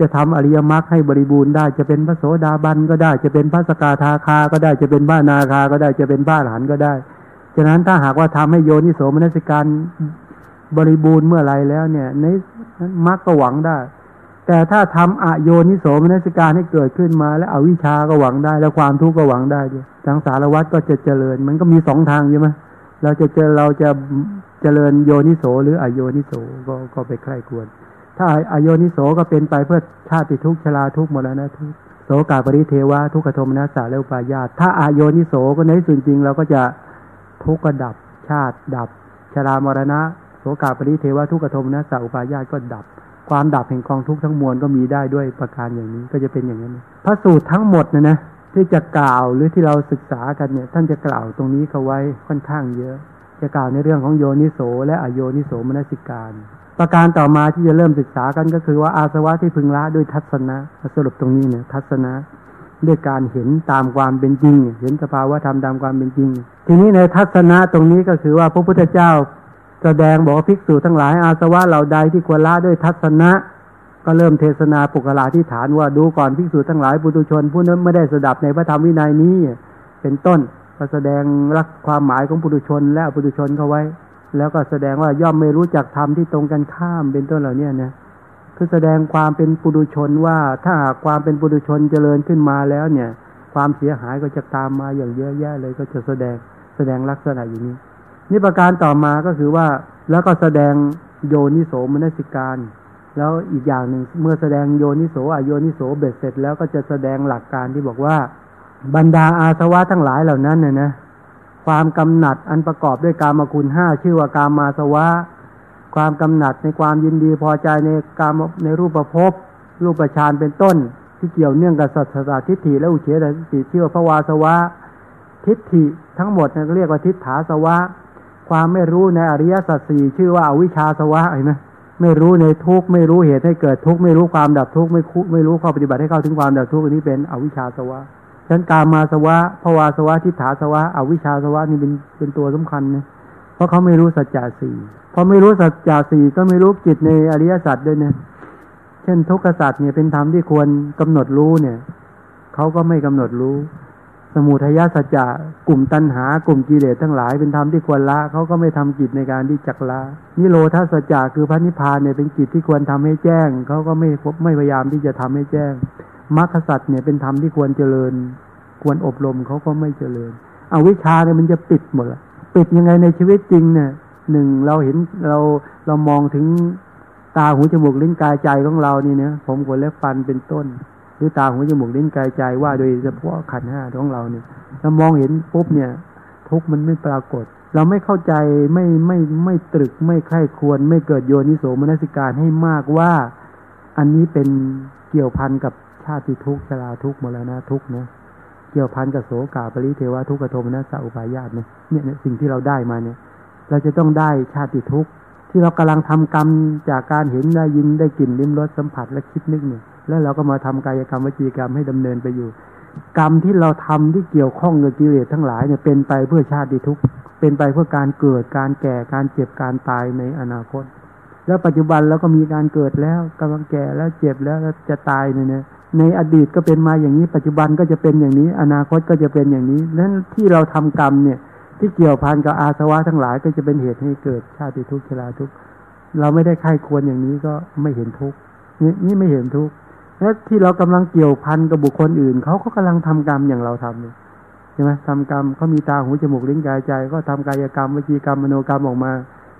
จะทำอริยมรรคให้บริบูรณ์ได้ จะเป็นพระโสดาบันก็ได้ จะเป็นพระสกาทาคาก็ได้ จะเป็นบ้านาคาก็ได้ จะเป็นบ้าหลานก็ได้ ฉะนั้นถ้าหากว่าทำให้โยนิโสมนสิการ บริบูรณ์เมื่อไรแล้วเนี่ยในมรรคก็หวังได้ แต่ถ้าทำอโยนิโสมนสิการให้เกิดขึ้นมา แล้วอวิชาก็หวังได้ แล้วความทุกข์ก็หวังได้ด้วยทางสารวัตรก็จะเจริญ มันก็มีสองทางใช่ไหมเราจะเจอเราจะเจริญโยนิโสหรืออโยนิโสก็ก็ไปใคร่ควร ถ้าอโยนิโสก็เป็นไปเพื่อชาติทุกข์ชราทุกข์มรณะทุกโสกาปริเทวะทุกขโทมนัสสาและอุปายาตถ้าอโยนิโสก็ในส่วนจริงเราก็จะทุกข์ก็ดับชาติดับชรามรณะ โสกาปริเทวะทุกขโทมนัสาอุปายาตก็ดับ ความดับแห่งกองทุกข์ทั้งมวลก็มีได้ด้วยประการอย่างนี้ก็จะเป็นอย่างนั้น พระสูตรทั้งหมดนะนะที่จะกล่าวหรือที่เราศึกษากันเนี่ย ท่านจะกล่าวตรงนี้เขาไว้ค่อนข้างเยอะ จะกล่าวในเรื่องของโยนิโส และอโยนิโสมนสิการ ประการต่อมาที่จะเริ่มศึกษากันก็คือว่าอาสวะที่พึงละด้วยทัศนะสรุปตรงนี้เนี่ยทัศนะด้วยการเห็นตามความเป็นจริง เห็นสภาวะธรรมตามความเป็นจริง ทีนี้ในทัศนะตรงนี้ก็คือว่าพระพุทธเจ้า แสดงบอกภิกษุทั้งหลายอาสวะเหล่าใดที่ควรละด้วยทัศนะ ก็เริ่มเทศนาปุกลาที่ฐานว่าดูก่อนภิกษุทั้งหลายปุถุชน ผู้นั้นไม่ได้สดับในพระธรรมวินัยนี้เป็นต้นก็แสดงรักความหมายของปุถุชน และปุถุชนเข้าไว้ แล้วก็แสดงว่าย่อมไม่รู้จักธรรมที่ตรงกันข้ามเป็นต้นเหล่านี้นะคือแสดงความเป็นปุถุชนว่าถ้าหากความเป็นปุถุชนเจริญขึ้นมาแล้วเนี่ย ความเสียหายก็จะตามมาอย่างเยอะแยะเลยก็จะแสดงแสดงลักษณะอย่างนี้ นี่ประการต่อมาก็คือว่าแล้วก็แสดงโยนิโสมนสิการ แล้วอีกอย่างหนึ่งเมื่อแสดงโยนิโสอโยนิโสเบ็ดเสร็จ แล้วก็จะแสดงหลักการที่บอกว่าบรรดาอาสวะทั้งหลายเหล่านั้นเนี่ยนะความกำหนัดอันประกอบด้วยกามคุณห้าชื่อว่ากามาสวะ ความกำหนัดในความยินดีพอใจในกามในรูปประพบรูปประชานเป็นต้น ที่เกี่ยวเนื่องกับสัตสตทิฏฐิและอุเฉตทิฏฐิชื่อว่าพระวาสวะ ทิฏฐิทั้งหมดนี่ยเรียกว่าทิฏฐาสวะ ความไม่รู้ในอริยสัจสี่ชื่อว่าอาวิชชาสวะเห็นไหมไม่รู้ในทุกข์ไม่รู้เหตุให้เกิดทุกข์ไม่รู้ความดับทุกข์ไม่คุไม่รู้ข้อปฏิบัติให้เข้าถึงความดับทุกข์อันนี้เป็นอวิชชาสวะฉะนั้นกามาสวะภวาสวะทิฏฐาสวะอวิชชาสวะนี่เป็นเป็นตัวสำคัญนะเพราะเขาไม่รู้สัจจะสี่พอไม่รู้สัจจะสี่ก็ไม่รู้กิจในอริยสัจด้วยเนี่ยเช่นทุกขสัจเนี่ยเป็นธรรมที่ควรกำหนดรู้เนี่ยเขาก็ไม่กำหนดรู้ สมุทัยสัจจะกลุ่มตัณหากลุ่มกิเลสทั้งหลายเป็นธรรมที่ควรละเขาก็ไม่ทำกิจในการที่จักละนิโรธาสัจจะคือพระนิพพานเนี่ยเป็นกิจที่ควรทำให้แจ้งเขาก็ไม่ไม่พยายามที่จะทำให้แจ้งมรรคสัจเนี่ยเป็นธรรมที่ควรเจริญ ควรอบรมเขาก็ไม่เจริญอวิชาเนี่ยมันจะปิดหมดละปิดยังไงในชีวิตจริงเนี่ยหนึ่งเราเห็นเราเรามองถึงตาหูจมูกลิ้นกายใจของเรานี่เนี่ยผมขนและฟันเป็นต้น หรือตาหูจมูกลิ้นกายใจว่าโดยเฉพาะขันห้าของเราเนี่ยเรามองเห็นปุ๊บเนี่ย ทุกมันไม่ปรากฏ เราไม่เข้าใจไม่ไม่ไม่ตรึกไม่ใคร่ควร ไม่เกิดโยนิโสมนสิการให้มากว่า อันนี้เป็นเกี่ยวพันกับชาติทุกข์ชราทุกข์มรณะทุกข์นะเกี่ยวพันกับโสกาปริเทวะทุกขโทมนัสสะอุปายาตเนี่ยเนี่ยสิ่งที่เราได้มาเนี่ย เราจะต้องได้ชาติทุกข์ ที่เรากำลังทำกรรมจากการเห็นได้ยินได้กลิ่นลิ้มรสสัมผัสและคิดนึกเนี่ยแล้วเราก็มาทำกายกรรมวจีกรรมให้ดำเนินไปอยู่ กรรมที่เราทำที่เกี่ยวข้องกับกิเลสทั้งหลายเนี่ยเป็นไปเพื่อชาติทุกข์เป็นไปเพื่อการเกิดการแก่การเจ็บการตายในอนาคต แล้วปัจจุบันเราก็มีการเกิดแล้วกำลังแก่แล้วเจ็บแล้วจะตายเนี่ยในอดีตก็เป็นมาอย่างนี้ ปัจจุบันก็จะเป็นอย่างนี้ อนาคตก็จะเป็นอย่างนี้นั้นที่เราทำกรรมเนี่ย ที่เกี่ยวพันกับอาสวะทั้งหลายก็จะเป็นเหตุให้เกิดชาติทุกข์ชราทุกข์เราไม่ได้ใคร่ควรอย่างนี้ก็ไม่เห็นทุกข์นี่นี่ไม่เห็นทุกข์และที่เรากำลังเกี่ยวพันกับบุคคลอื่นเขาก็กำลังทำกรรมอย่างเราทำเนี่ยใช่ไหมทำกรรมเขามีตาหูจมูกลิ้นกายใจ ก็ทำกายกรรมวจีกรรมมโนกรรมออกมา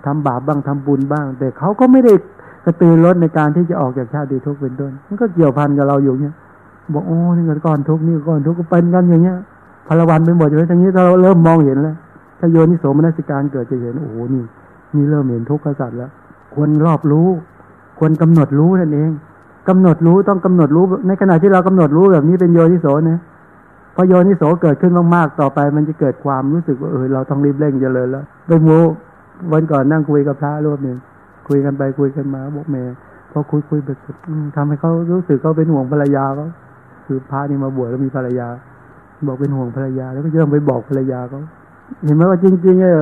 ทำบาปบ้างทำบุญบ้าง แต่เขาก็ไม่ได้กระตือร้นในการที่จะออกจากชาติทุกข์เป็นต้นมันก็เกี่ยวพันกับเราอยู่เนี่ยบอกโอ้นี่ก็ก้อนทุกข์นี่ก้อนทุกข์ก็เป็นกันอย่างเงี้ยพลวันไปหมดอยู่ทั้งนี้ถ้าเราเริ่มมองเห็นแล้ว ถ้าโยนิโสมนัสิการเกิดจะเห็นโอ้โหนี่นี่เริ่มเห็นทุกข์กษัตริย์แล้วควรรอบรู้ ควรกำหนดรู้นั่นเองกำหนดรู้ต้องกำหนดรู้ ในขณะที่เรากำหนดรู้แบบนี้เป็นโยนิโสนะพอโยนิโสเกิดขึ้นมากๆต่อไป มันจะเกิดความรู้สึกว่าเออเราต้องรีบเร่งเจริญแล้วไปโมวันก่อนนั่งคุยกับพระรูปหนึ่งคุยกันไปคุยกันมาบอกแม่พอคุยคุยไปสุดอืมทำให้เขารู้สึกเขาเป็นห่วงภรรยาเขาคือพระนี่มาบวชแล้วมีภรรยา บอกเป็นห่วงภรรยา แล้วก็เริ่มไปบอกภรรยาเขา เห็นไหมว่าจริงๆเนี่ย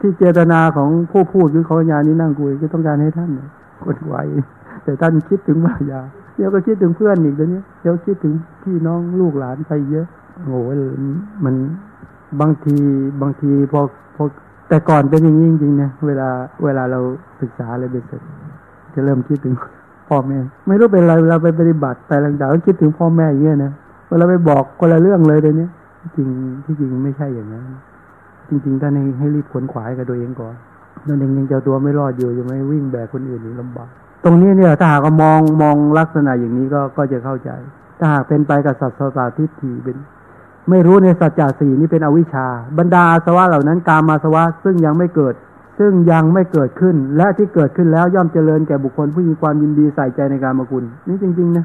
ที่เจตนาของผู้พูดคือขาญานี้นั่งคุยก็ต้องการให้ท่านเนี่ยกดไว้แต่ท่านคิดถึงภรรยาเดี๋ยวก็คิดถึงเพื่อนอีกเดี๋ยวนี้เดี๋ยวคิดถึงพี่น้องลูกหลานไปเยอะโอ้โหมันบางทีบางทีพอพอแต่ก่อนเป็นอย่างนี้จริงๆนะเวลาเวลาเราศึกษาอะไรเป็นเสร็จจะเริ่มคิดถึงพ่อแม่ ไม่รู้เป็นอะไรเวลาไปปฏิบัติไปต่างๆก็คิดถึงพ่อแม่อย่างเงี้ยนะเวลาไปบอกคนละเรื่องเลยเดี๋ยวนี้จริงที่จริงไม่ใช่อย่างนั้น จริงๆท่านให้รีบขวนขวายกับตัวเองก่อนนั่นเองยังเจ้าตัวไม่รอดอยู่ยังไม่วิ่งแบกคนอื่นนี่ลำบากตรงนี้เนี่ยถ้าหากมองมองลักษณะอย่างนี้ก็ก็จะเข้าใจ ถ้าหากเป็นไปกับสัตว์สตาทิฏฐิเป็น ไม่รู้ในสัจจะสี่นี่เป็นอวิชชา บรรดาอาสวะเหล่านั้นกามาสวะซึ่งยังไม่เกิด ซึ่งยังไม่เกิดขึ้น และที่เกิดขึ้นแล้วย่อมเจริญแก่บุคคลผู้มีความยินดีใส่ใจในการมาคุณ นี่จริง ๆ นะ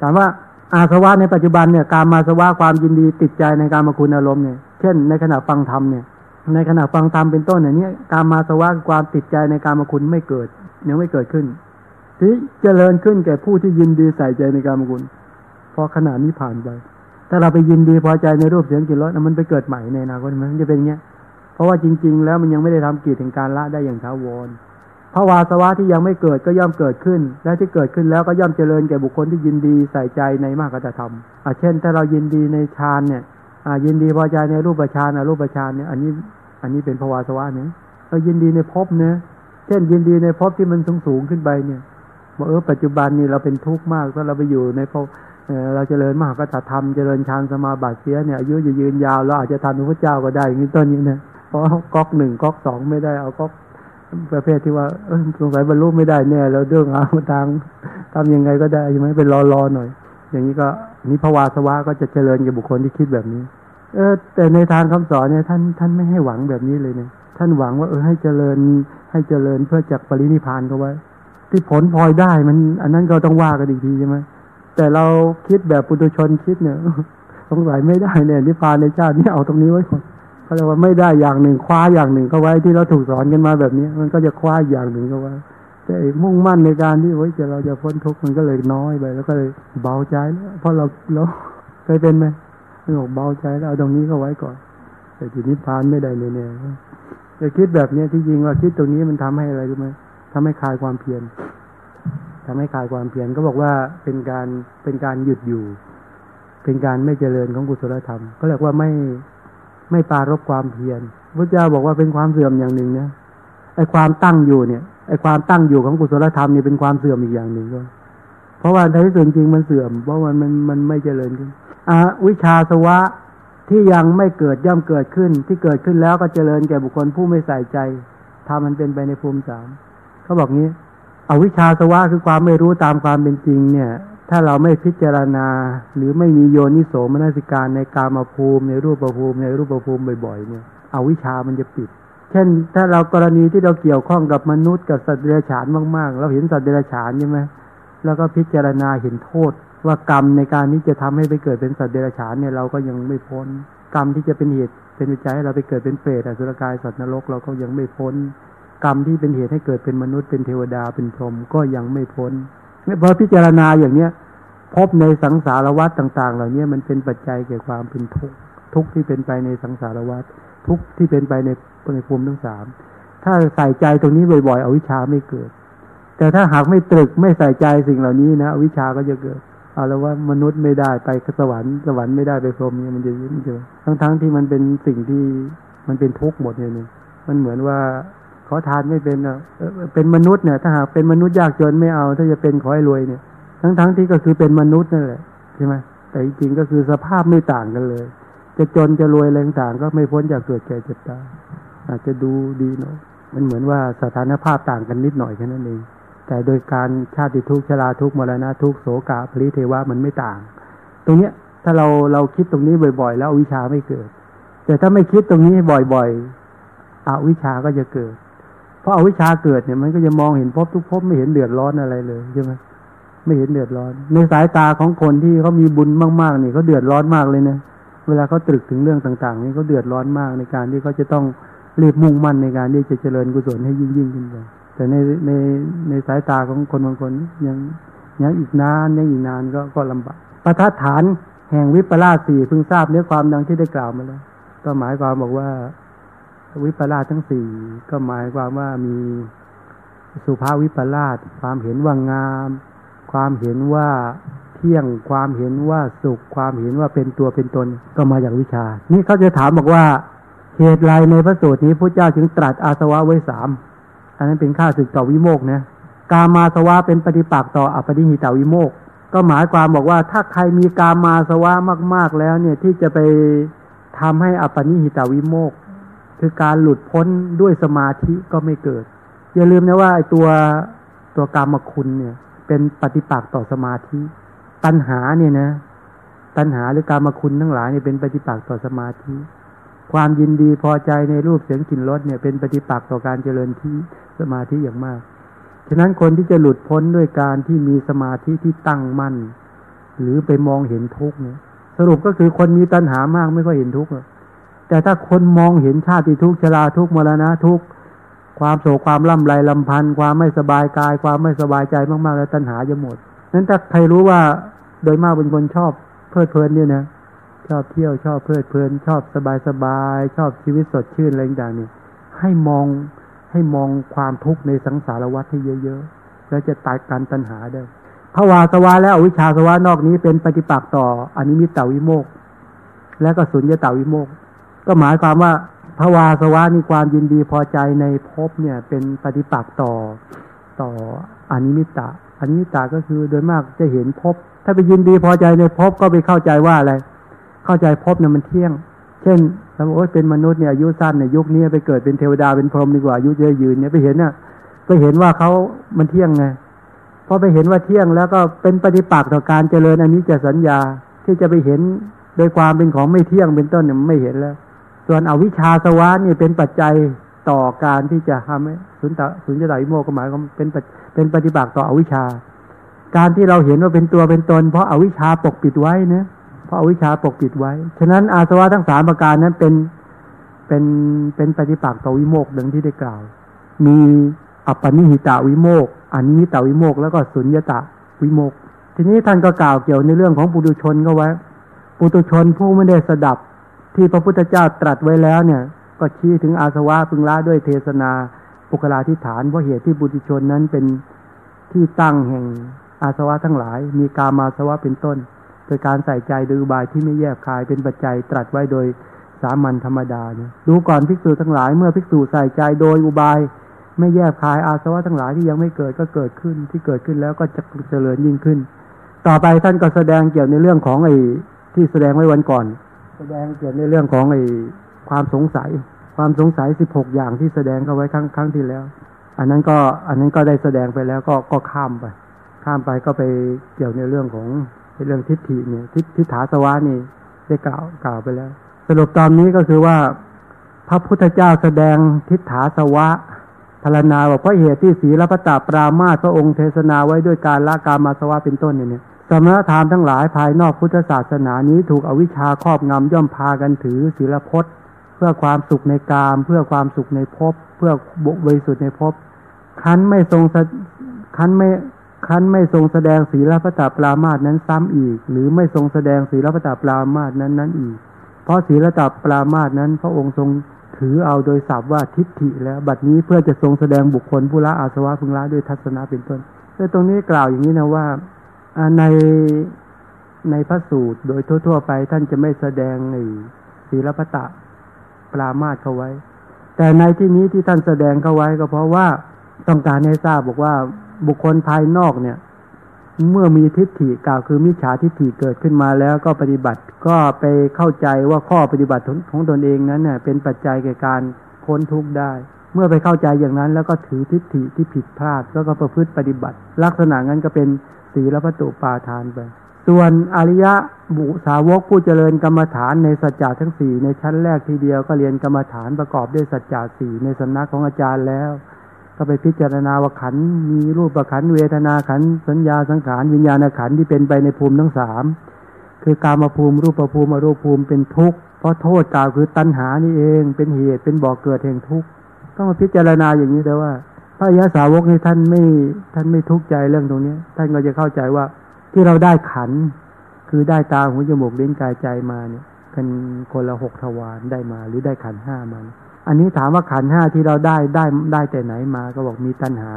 ถามว่าอาสวะในปัจจุบันเนี่ยการมาสวะความยินดีติดใจในการมาคุณอารมณ์เนี่ยเช่น ในขณะฟังธรรมเนี่ย ในขณะฟังธรรมเป็นต้นเนี่ยนี้การมาสวะความติดใจในการมาคุณไม่เกิดยังไม่เกิดขึ้น ที่เจริญขึ้นแก่ผู้ที่ยินดีใส่ใจในการมาคุณพอขณะนี้ผ่านไป ถ้าเราไปยินดีพอใจในรูปเสียงกลิ่นรสมันไปเกิดใหม่ในอนาคตมันจะเป็นอย่างเงี้ยเพราะว่าจริง ๆ แล้วมันยังไม่ได้ทำกิจแห่งการละได้อย่างท้าวรภาวาสวะที่ยังไม่เกิดก็ย่อมเกิดขึ้น และที่เกิดขึ้นแล้วก็ย่อมเจริญแก่บุคคลที่ยินดีใส่ใจในมากธรรมอ่าเช่น ถ้าเรายินดีในฌานเนี่ย ยินดีพอใจในรูปฌานอรูปฌานเนี่ย อันนี้ อันนี้เป็นภาวาสวะเนี่ยเรายินดีในภพเนี่ยเช่นยินดีในภพที่มันสูงสูงขึ้นไปเนี่ยบอกเออปัจจุบันนี่เราเป็นทุกข์มากก็เราไปอยู่ในภพเราเจริญมากก็จะทำเจริญฌานสมาบัติเสียเนี่ยอายุจะยืนยาวเราอาจจะทันพระเจ้าก็ได้อย่างนี้ต้นนี้นะเพราะก๊อกหนึ่งก๊อกสองไม่ได้เอาก๊อกประเภทที่ว่าสงสัยบรรลุไม่ได้แน่แล้วเรื่องหาทางทำยังไงก็ได้ใช่ไหมเป็นรอรอหน่อย อย่างนี้ก็ นี้ภาวาสวะก็จะเจริญกับบุคคลที่คิดแบบนี้ เออ แต่ในทางคำสอนเนี่ยท่านท่านไม่ให้หวังแบบนี้เลยเนี่ยท่านหวังว่าเออให้เจริญให้เจริญเพื่อจักปรินิพานก็ไว้ ที่ผลพลอยได้มัน อันนั้นก็ต้องว่ากันอีกทีใช่ไหมแต่เราคิดแบบปุถุชนคิดเนี่ยสงสัยไม่ได้เนี่ยนิพพานในชาตินี้เอาตรงนี้ไว้ก่อนเขาเรียกว่าไม่ได้อย่างหนึ่งคว้าอย่างหนึ่งเข้าไว้ที่เราถูกสอนกันมาแบบนี้ มันก็จะคว้าอย่างหนึ่งเข้าไว้ แต่อีกมุ่งมั่นในการที่ว่าจะเราจะพ้นทุกข์มันก็เลยน้อยไป แล้วก็เลยเบาใจแล้วเพราะเราเราเคยเป็นไหมไม่บอกเบาใจแล้วเอาตรงนี้เข้าไว้ก่อน แต่ทีนี้พานไม่ได้แน่ๆแต่คิดแบบเนี้ยที่จริงว่าคิดตรงนี้มันทำให้อะไรรู้ไหมทำให้คลายความเพียรทำให้คลายความเพียรก็บอกว่าเป็นการเป็นการหยุดอยู่ เป็นการไม่เจริญของกุศลธรรม ก็เรียกว่าไม่ไม่ปารบความเพียรพระเจ้าบอกว่าเป็นความเสื่อมอย่างหนึ่งนะไอ้ความตั้งอยู่เนี่ย ความตั้งอยู่ของกุศลธรรมนี่เป็นความเสื่อมอีกอย่างหนึ่งก็เพราะว่าในที่สุดจริงมันเสื่อม เพราะมันมันมันไม่เจริญขึ้นอาวิชาสวะที่ยังไม่เกิดย่อมเกิดขึ้น ที่เกิดขึ้นแล้วก็เจริญแก่บุคคลผู้ไม่ใส่ใจทำมันเป็นไปในภูมิสามเขาบอกงี้อวิชาสวะคือความไม่รู้ตามความเป็นจริง เนี่ย ถ้าเราไม่พิจารณา หรือไม่มีโยนิโสมนสิการในกามภูมิในรูปภูมิในรูปภูมิบ่อยๆเนี่ยอวิชามันจะปิด เช่น ถ้าเรากรณีที่เราเกี่ยวข้องกับมนุษย์กับสัตว์เดรัจฉานมากๆ เราเห็นสัตว์เดรัจฉานใช่ไหมแล้วก็พิจารณาเห็นโทษ ว่ากรรมในการนี้จะทำให้ไปเกิดเป็นสัตว์เดรัจฉานเนี่ยเราก็ยังไม่พ้น กรรมที่จะเป็นเหตุเป็นวิจัยให้เราไปเกิดเป็นเปรตอสุรกายสัตว์นรกเราก็ยังไม่พ้น กรรมที่เป็นเหตุให้เกิดเป็นมนุษย์เป็นเทวดาเป็นพรหมก็ยังไม่พ้นพอพิจารณาอย่างเนี้ยพบในสังสารวัฏต่าง ๆ เหล่านี้มันเป็นปัจจัยแก่ความเป็นทุกข์ทุกข์ที่เป็นไปในสังสารวัฏ ทุกข์ที่เป็นไปในในภูมิทั้งสามถ้าใส่ใจตรงนี้บ่อยๆอวิชชาไม่เกิด แต่ถ้าหากไม่ตรึกไม่ใส่ใจสิ่งเหล่านี้นะอวิชชาก็จะเกิดเอาแล้วว่ามนุษย์ไม่ได้ไปสวรรค์สวรรค์ไม่ได้ไปพรหมเนี่ยมันจะยิ้มเจอทั้งๆที่มันเป็นสิ่งที่มันเป็นทุกข์หมดเลยเนี่ยมันเหมือนว่าขอทานไม่เป็นอะเป็นมนุษย์เนี่ย ถ้าหากเป็นมนุษย์ยากจนไม่เอา ถ้าจะเป็นขอให้รวยเนี่ย ทั้งๆที่ก็คือเป็นมนุษย์นั่นแหละใช่ไหมแต่จริงๆก็คือสภาพไม่ต่างกันเลย จะจนจะรวยแรงต่างก็ไม่พ้นจากเกิดแก่เจ็บตายอาจจะดูดีหน่อยมันเหมือนว่าสถานภาพต่างกันนิดหน่อยแค่นั้นเอง แต่โดยการชาติทุกชราทุกมรณะทุกโศกะพลิเทวะมันไม่ต่าง ตรงเนี้ยถ้าเราเราคิดตรงนี้บ่อยๆ แล้ววิชาไม่เกิด แต่ถ้าไม่คิดตรงนี้บ่อยๆอวิชาก็จะเกิด เพราะอาวิชาเกิดเนี่ยมันก็จะมองเห็นภพทุกภพไม่เห็นเดือดร้อนอะไรเลยใช่ไหมไม่เห็นเดือดร้อน ในสายตาของคนที่เขามีบุญมากๆนี่เขาเดือดร้อนมากเลยนะ เวลาเขาตรึกถึงเรื่องต่าง ๆ นี่เขาเดือดร้อนมากในการที่เขาจะต้องรีบมุ่งมั่นในการที่จะเจริญกุศลให้ยิ่งยิ่งขึ้นไปแต่ในในในสายตาของคนบางคนยังยังอีกนานยังอีกนานก็ก็ลำบากประทัดฐานแห่งวิปลาสสี่เพิ่งทราบเนื้อความดังที่ได้กล่าวมาแล้ว ก็หมายความบอกว่าวิปลาสทั้งสี่ก็หมายความว่ามีสุภาวิปลาสความเห็นว่างาม ความเห็นว่า ที่ยง ความเห็นว่าสุข ความเห็นว่าเป็นตัวเป็นตนก็มาจากวิชา นี่เขาจะถามบอกว่าเหตุไรในพระสูตรนี้พระเจ้าจึงตรัสอาสวะไว้สามอันนั้นเป็นค่าศึกต่อวิโมกนะกามาสวะเป็นปฏิปักษ์ต่ออปฏิหิตาวิโมก ก็หมายความบอกว่าถ้าใครมีกามาสวะมาก ๆแล้วเนี่ยที่จะไปทำให้อปนิหิตาวิโมก คือการหลุดพ้นด้วยสมาธิก็ไม่เกิด อย่าลืมนะว่าไอ้ตัวตัวกามคุณเนี่ย เป็นปฏิปักษ์ต่อสมาธิ ตัณหาเนี่ยนะ ตัณหาหรือกามคุณทั้งหลายเนี่ยเป็นปฏิปักษ์ต่อสมาธิ ความยินดีพอใจในรูปเสียงกลิ่นรสเนี่ย เป็นปฏิปักษ์ต่อการเจริญที่สมาธิอย่างมาก ฉะนั้นคนที่จะหลุดพ้นด้วยการที่มีสมาธิที่ตั้งมั่น หรือไปมองเห็นทุกข์เนี่ย สรุปก็คือคนมีตัณหามากไม่ค่อยเห็นทุกข์แต่ถ้าคนมองเห็นชาติทุกข์ชราทุกข์มรณะทุกข์ความโศกความล่ำไรลำพันธ์ความไม่สบายกาย ความไม่สบายใจมากๆ แล้วตัณหาจะหมดนั้นถ้าใครรู้ว่า โดยมากเป็นคนชอบเพลิดเพลินเนี่ยนะชอบเที่ยวชอบเพลิดเพลิน ชอบสบายสบายชอบชีวิตสดชื่นอะไรต่างๆเนี่ยให้มองให้มองความทุกข์ในสังสารวัฏให้เยอะๆ แล้วจะตายการตัณหาได้ภวาสวะและอวิชชาสวะนอกนี้เป็นปฏิปักษ์ต่ออนิมิตตวิโมกข์ และก็สุญญตวิโมกข์ ก็หมายความว่าภวาสวะนี่ความยินดีพอใจในภพเนี่ย เป็นปฏิปักษ์ต่อต่ออนิมิตตะอนิมิตตะก็คือโดยมากจะเห็นภพ ถ้าไปยินดีพอใจในภพก็ไปเข้าใจว่าอะไร เข้าใจภพเนี่ยมันเที่ยง เช่นสมมติว่าเป็นมนุษย์เนี่ยอายุสั้นเนี่ยยุคนี้ไปเกิดเป็นเทวดาเป็นพรหมดีกว่าอายุเยอะยืนเนี่ยไปเห็นเนี่ยไปเห็นว่าเขามันเที่ยงไงพอไปเห็นว่าเที่ยงแล้วก็เป็นปฏิปักษ์ต่อการเจริญอันนี้จะสัญญาที่จะไปเห็นโดยความเป็นของไม่เที่ยงเป็นต้นเนี่ยไม่เห็นแล้ว ส่วนอวิชชาสวะนี่เป็นปัจจัยต่อการที่จะทำให้สุนตะสุนจะตาวิโมกข์หมายก็เป็นเป็นปฏิบัติต่ออวิชชา การที่เราเห็นว่าเป็นตัวเป็นตน เพราะอาวิชชาปกปิดไว้นะเพราะอาวิชชาปกปิดไว้ ฉะนั้นอาสวะทั้งสามประการนั้นเป็นเป็นเป็นปฏิปักษ์ต่อวิโมกข์ดังที่ได้กล่าว มีอัปปนิหิตาวิโมกข์อนิมิตาวิโมกข์แล้วก็สุญญตาวิโมกข์ทีนี้ท่านก็กล่าวเกี่ยวในเรื่องของปุถุชนก็ไว้ ปุถุชนผู้ไม่ได้สดับที่พระพุทธเจ้าตรัสไว้แล้วเนี่ย ก็ชี้ถึงอาสวะพึงละด้วยเทศนาปุคลาธิฐานเพราะเหตุที่ปุถุชนนั้นเป็นที่ตั้งแห่ง อาสวะทั้งหลาย มีกามาสวะเป็นต้น โดยการใส่ใจโดยอุบายที่ไม่แยบคายเป็นปัจจัยตรัสไว้โดยสามัญธรรมดาเนี่ยดูก่อนภิกษุทั้งหลายเมื่อภิกษุใส่ใจโดยอุบาย ไม่แยบคายอาสวะทั้งหลายที่ยังไม่เกิดก็เกิดขึ้นที่เกิดขึ้นแล้วก็จะเจริญยิ่งขึ้น ต่อไปท่านก็แสดงเกี่ยวในเรื่องของไอ้ที่แสดงไว้วันก่อน แสดงเกี่ยวในเรื่องของไอ้ความสงสัย ความสงสัยสิบหกอย่างที่แสดงเข้าไว้ครั้งครั้งที่แล้ว อันนั้นก็อันนั้นก็ได้แสดงไปแล้วก็ก็ข้ามไป ข้ามไปก็ไปเกี่ยวในเรื่องของในเรื่องทิฏฐิเนี่ยทิฏทิฏฐาสวะนี่ได้กล่าวกล่าวไปแล้ว สรุปตอนนี้ก็คือว่า พระพุทธเจ้าแสดงทิฏฐาสวะพรรณนาว่าเพราะเหตุที่ศีลพระตาปรามาสพระองค์เทศนาไว้ด้วยการละกามาสวะเป็นต้นเนี่ยสมณธรรมทั้งหลายภายนอกพุทธศาสนานี้ถูกอวิชชาครอบงำย่อมพากันถือศีลพจน์เพื่อความสุขในกาม เพื่อความสุขในภพเพื่อบุบริสุทธิ์ในภพคันไม่ทรงคันไม่ คันไม่ทรงแสดงศีลพระตาปรามาสนั้นซ้ำอีก หรือไม่ทรงแสดงศีลพระตาปรามาสนั้นนั้นอีก เพราะศีลตาปรามาสนั้น พระองค์ทรงถือเอาโดยศัพท์ว่าทิฏฐิแล้ว บัดนี้เพื่อจะทรงแสดงบุคคลผู้ละอาสวะพึงละด้วยทัศนะเป็นต้นแต่ตรงนี้กล่าวอย่างนี้นะว่าในในพระสูตรโดยทั่ว ๆ ไปท่านจะไม่แสดงในศีลพตะปรามาสเข้าไว้ แต่ในที่นี้ที่ท่านแสดงเข้าไว้ก็เพราะว่าต้องการให้ทราบบอกว่า บุคคลภายนอกเนี่ย เมื่อมีทิฏฐิกล่าวคือมิจฉาทิฏฐิเกิดขึ้นมาแล้วก็ปฏิบัติก็ไปเข้าใจว่าข้อปฏิบัติของตนเองนั้นเนี่ยเป็นปัจจัยแก่การพ้นทุกข์ได้ เมื่อไปเข้าใจอย่างนั้น แล้วก็ถือทิฏฐิที่ผิดพลาดแล้วก็ประพฤติปฏิบัติ ลักษณะนั้นก็เป็นศีลพัตุปาทานไปส่วนอริยะบุสาวกผู้เจริญกรรมฐานในสัจจะทั้งสี่ในชั้นแรกทีเดียวก็เรียนกรรมฐานประกอบด้วยสัจจะสี่ในสำนักของอาจารย์แล้ว ก็ไปพิจารณาว่าขันมีรูปประขันเวทนาขันสัญญาสังขารวิญญาณขันที่เป็นไปในภูมิทั้งสามคือการมาภูมิรูปภูมิอรูปภูมิเป็นทุกข์เพราะโทษกล่าวคือตัณหานี่เองเป็นเหตุเป็นบ่อกเกิดแห่งทุกข์ต้องมาพิจารณาอย่างนี้แต่ว่า พระยาสาวกนี่ท่านไม่ท่านไม่ทุกข์ใจเรื่องตรงนี้ ท่านก็จะเข้าใจว่าที่เราได้ขัน คือได้ตาหูจมูกลิ้นกายใจมาเนี่ยกันคนละหกทวารได้มา หรือได้ขันห้ามา อันนี้ถามว่าขันห้าที่เราได้ได้ได้แต่ไหนมา ก็บอกมีตัณหา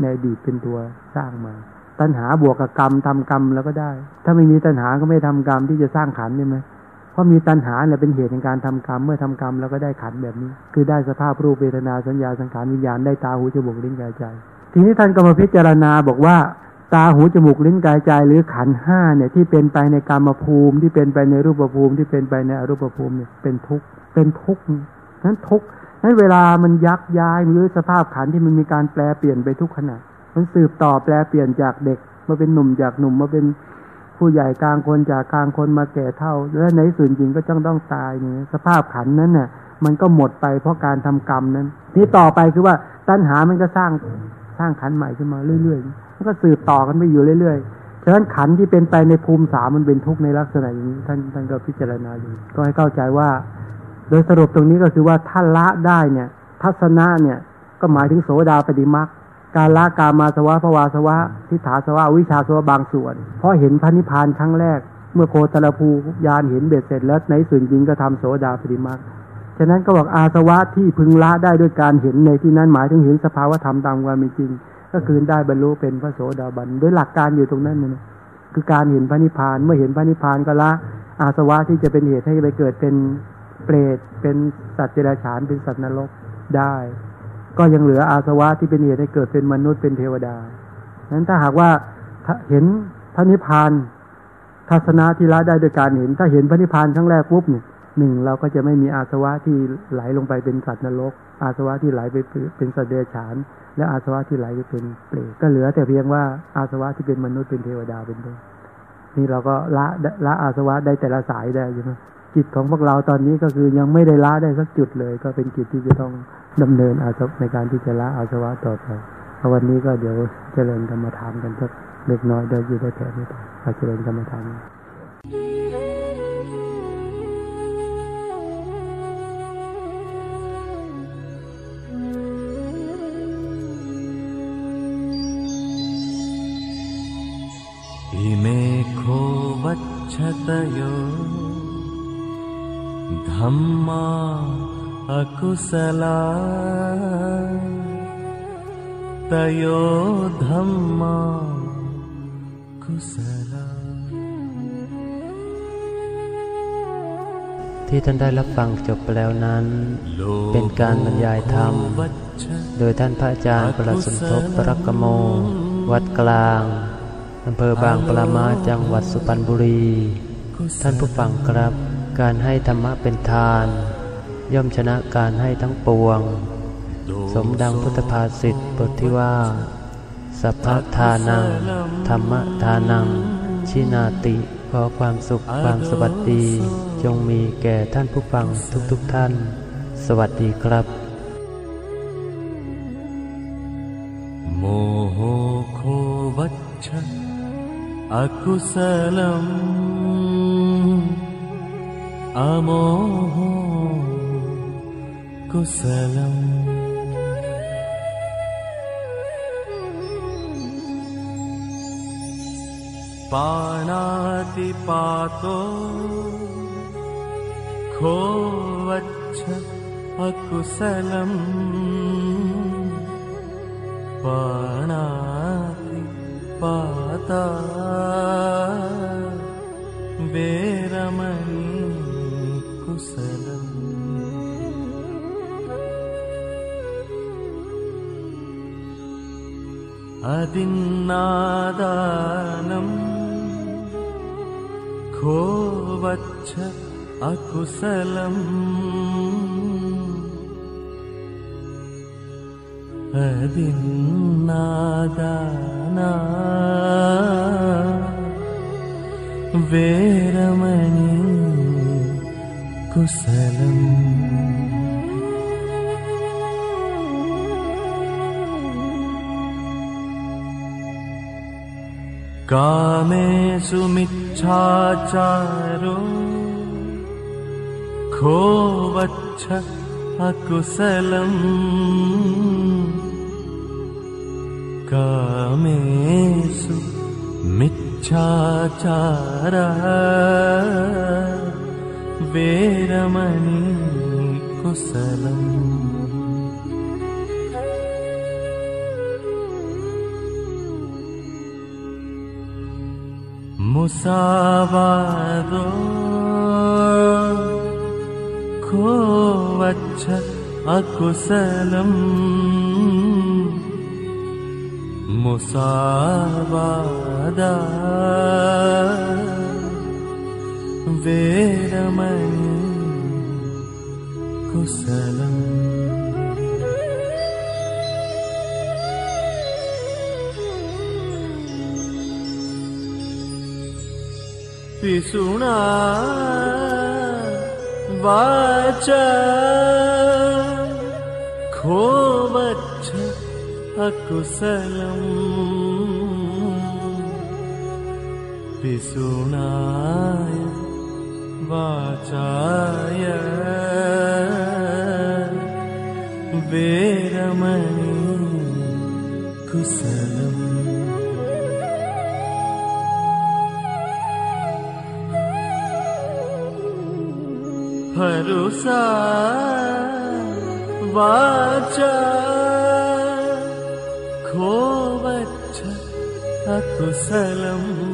ในอดีตเป็นตัวสร้างมา ตัณหาบวกกับกรรมทำกรรมแล้วก็ได้ ถ้าไม่มีตัณหาก็ไม่ทำกรรมที่จะสร้างขันใช่ไหมเพราะมีตัณหาเนี่ยเป็นเหตุในการทำกรรม เมื่อทำกรรมแล้วก็ได้ขันแบบนี้ คือได้สภาพรูปเวทนาสัญญาสังขารวิญญาณได้ตาหูจมูกลิ้นกายใจ ทีนี้ท่านก็มาพิจารณาบอกว่าตาหูจมูกลิ้นกายใจหรือขันห้าเนี่ยที่เป็นไปในกรรมภูมิที่เป็นไปในรูปภูมิที่เป็นไปในอรูปภูมิเนี่ยเป็นทุกข์เป็นทุกข์ นั้นทุกนั้นเวลามันยักย้ายหรือสภาพขันที่มันมีการแปลเปลี่ยนไปทุกขณะ มันสืบต่อแปลเปลี่ยนจากเด็ก มาเป็นหนุ่มจากหนุ่มมาเป็นผู้ใหญ่กลางคนจากกลางคนมาแก่เท่า และในส่วนจริงก็ต้องต้องตายเนี่ยสภาพขันนั้นเนี่ยมันก็หมดไปเพราะการทำกรรมนั้น ที่ต่อไปคือว่าตัณหามันก็สร้างสร้างขันใหม่ขึ้นมาเรื่อยๆมันก็สืบต่อกันไปอยู่เรื่อยๆฉะนั้นขันที่เป็นไปในภูมิสามมันเป็นทุกข์ในลักษณะอย่างนี้ท่านท่านก็พิจารณาอยู่ก็ให้เข้าใจว่า โดยสรุปตรงนี้ก็คือว่าถ้าละได้เนี่ยทัศนะเนี่ยก็หมายถึงโสดาปฏิมักการละกามาสวะภวาสวะทิฏฐาสวะวิชาสวะบางส่วน เพราะเห็นพระนิพพานครั้งแรก เมื่อโคตรภูยานเห็นเบ็ดเสร็จแล้วในส่วนจริงก็ทำโสดาปฏิมักฉะนั้นก็บอกอาสวะที่พึงละได้ด้วยการเห็นในที่นั้นหมายถึงเห็นสภาวะธรรมตามความเป็นจริง ก็คือได้บรรลุเป็นพระโสดาบันโดยหลักการอยู่ตรงนั้นนะคือการเห็นพระนิพพานเมื่อเห็นพระนิพพานก็ละอาสวะที่จะเป็นเหตุให้ไปเกิดเป็น เปรตเป็นสัตว์เดรัจฉานเป็นสัตว์นรกได้ ก็ยังเหลืออาสวะที่เป็นเหตุให้เกิดเป็นมนุษย์เป็นเทวดานั้นถ้าหากว่าเห็นพระนิพพานทัศนะที่ละได้โดยการเห็น ถ้าเห็นพระนิพพานครั้งแรกปุ๊บเนี่ยหนึ่งเราก็จะไม่มีอาสวะที่ไหลลงไปเป็นสัตว์นรก อาสวะที่ไหลไปเป็นสัตว์เดรัจฉาน และอาสวะที่ไหลไปเป็นเปรตก็เหลือแต่เพียงว่าอาสวะที่เป็นมนุษย์เป็นเทวดาเป็นต้นนี่เราก็ละละอาสวะได้แต่ละสายได้ใช่ไหม จิตของพวกเราตอนนี้ก็คือยังไม่ได้ละได้สักจุดเลย ก็เป็นจิตที่จะต้องดำเนินอาชวในการที่จะละอาชวะต่อไปวันนี้ก็เดี๋ยวเจริญกรรมฐานกันสักเล็กน้อยได้ยืดได้แผ่ไม่ต่เจริญกรรมฐานอิเมโควัชตโย धम्मा अकुशला तयो धम्मा कुशला ที่ท่านได้รับฟังจบไปแล้วนั้น เป็นการบรรยายธรรม โดยท่านพระอาจารย์ประหลัดสมทบปรักกโม วัดกลาง อำเภอบางปรามาจังหวัดสุพรรณบุรี ท่านผู้ฟังครับ การให้ธรรมะเป็นทาน ย่อมชนะการให้ทั้งปวง สมดังพุทธภาษิตบทที่ว่า สัพพทานัง ธรรมทานัง ชินาติ ขอความสุขความสวัสดี จงมีแก่ท่านผู้ฟังทุกๆทท่าน สวัสดีครับ โมโหโควัชอกุสลัมอกุสลัม अमोहो कुशलम्। पाणातिपातो खोवच्छ अकुशलम्। पाणाति पात बेरमयी अदिन्नादानम् खो वच्छ अकुशलम् अदिन्नादाना वेरमणि कुशलम्। कामे खोवच्छ अकुशलम्। कामेषु मिच्छाचारः कुशलम्। मुसावादो खो वच्छ अकुशलम्। मुसावादा कुशलम् पिसुणा वाच खो वच्छ अकुशलम्। पिसुणाय वाचाय। वेरमणि कुशलम्। भरोसा वाचा। खो वच्छ अकुशलम्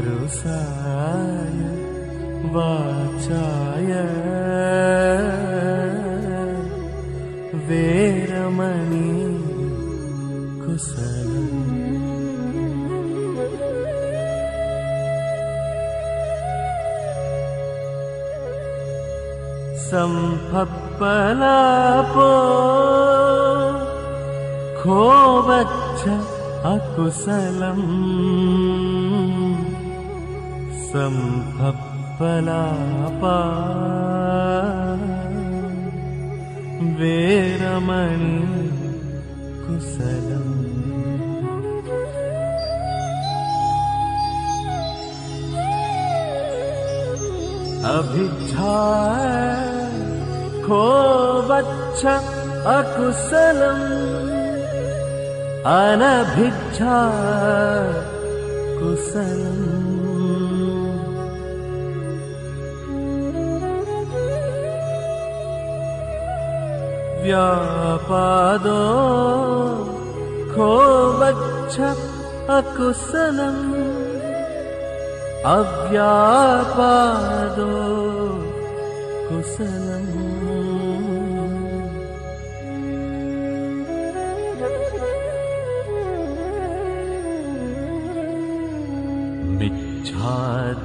कृश वाचाय। वेरमणि कुशलम् सम्भप्पलापो खोवच्छ अकुशलम्। सम्भप्पलापा वेरमणि कुशलम् अभिच्छा खो वच्छ अकुशलम् अनभिच्छा कुशलम् व्यापादो को वक्ष अकुशलम् अव्यापादो कुसम विच्छा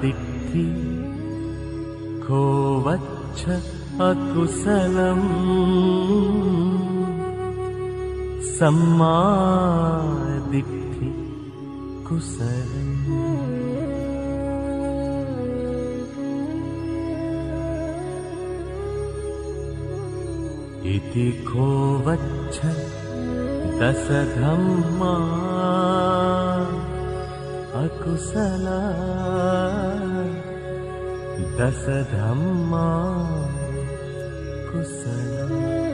तिथिखोवच्छ अकुशलम्। सम्मादिद्धि कुशलम्। इति वच्छ दशधम्मा अकुशला। दशधम्मा 不散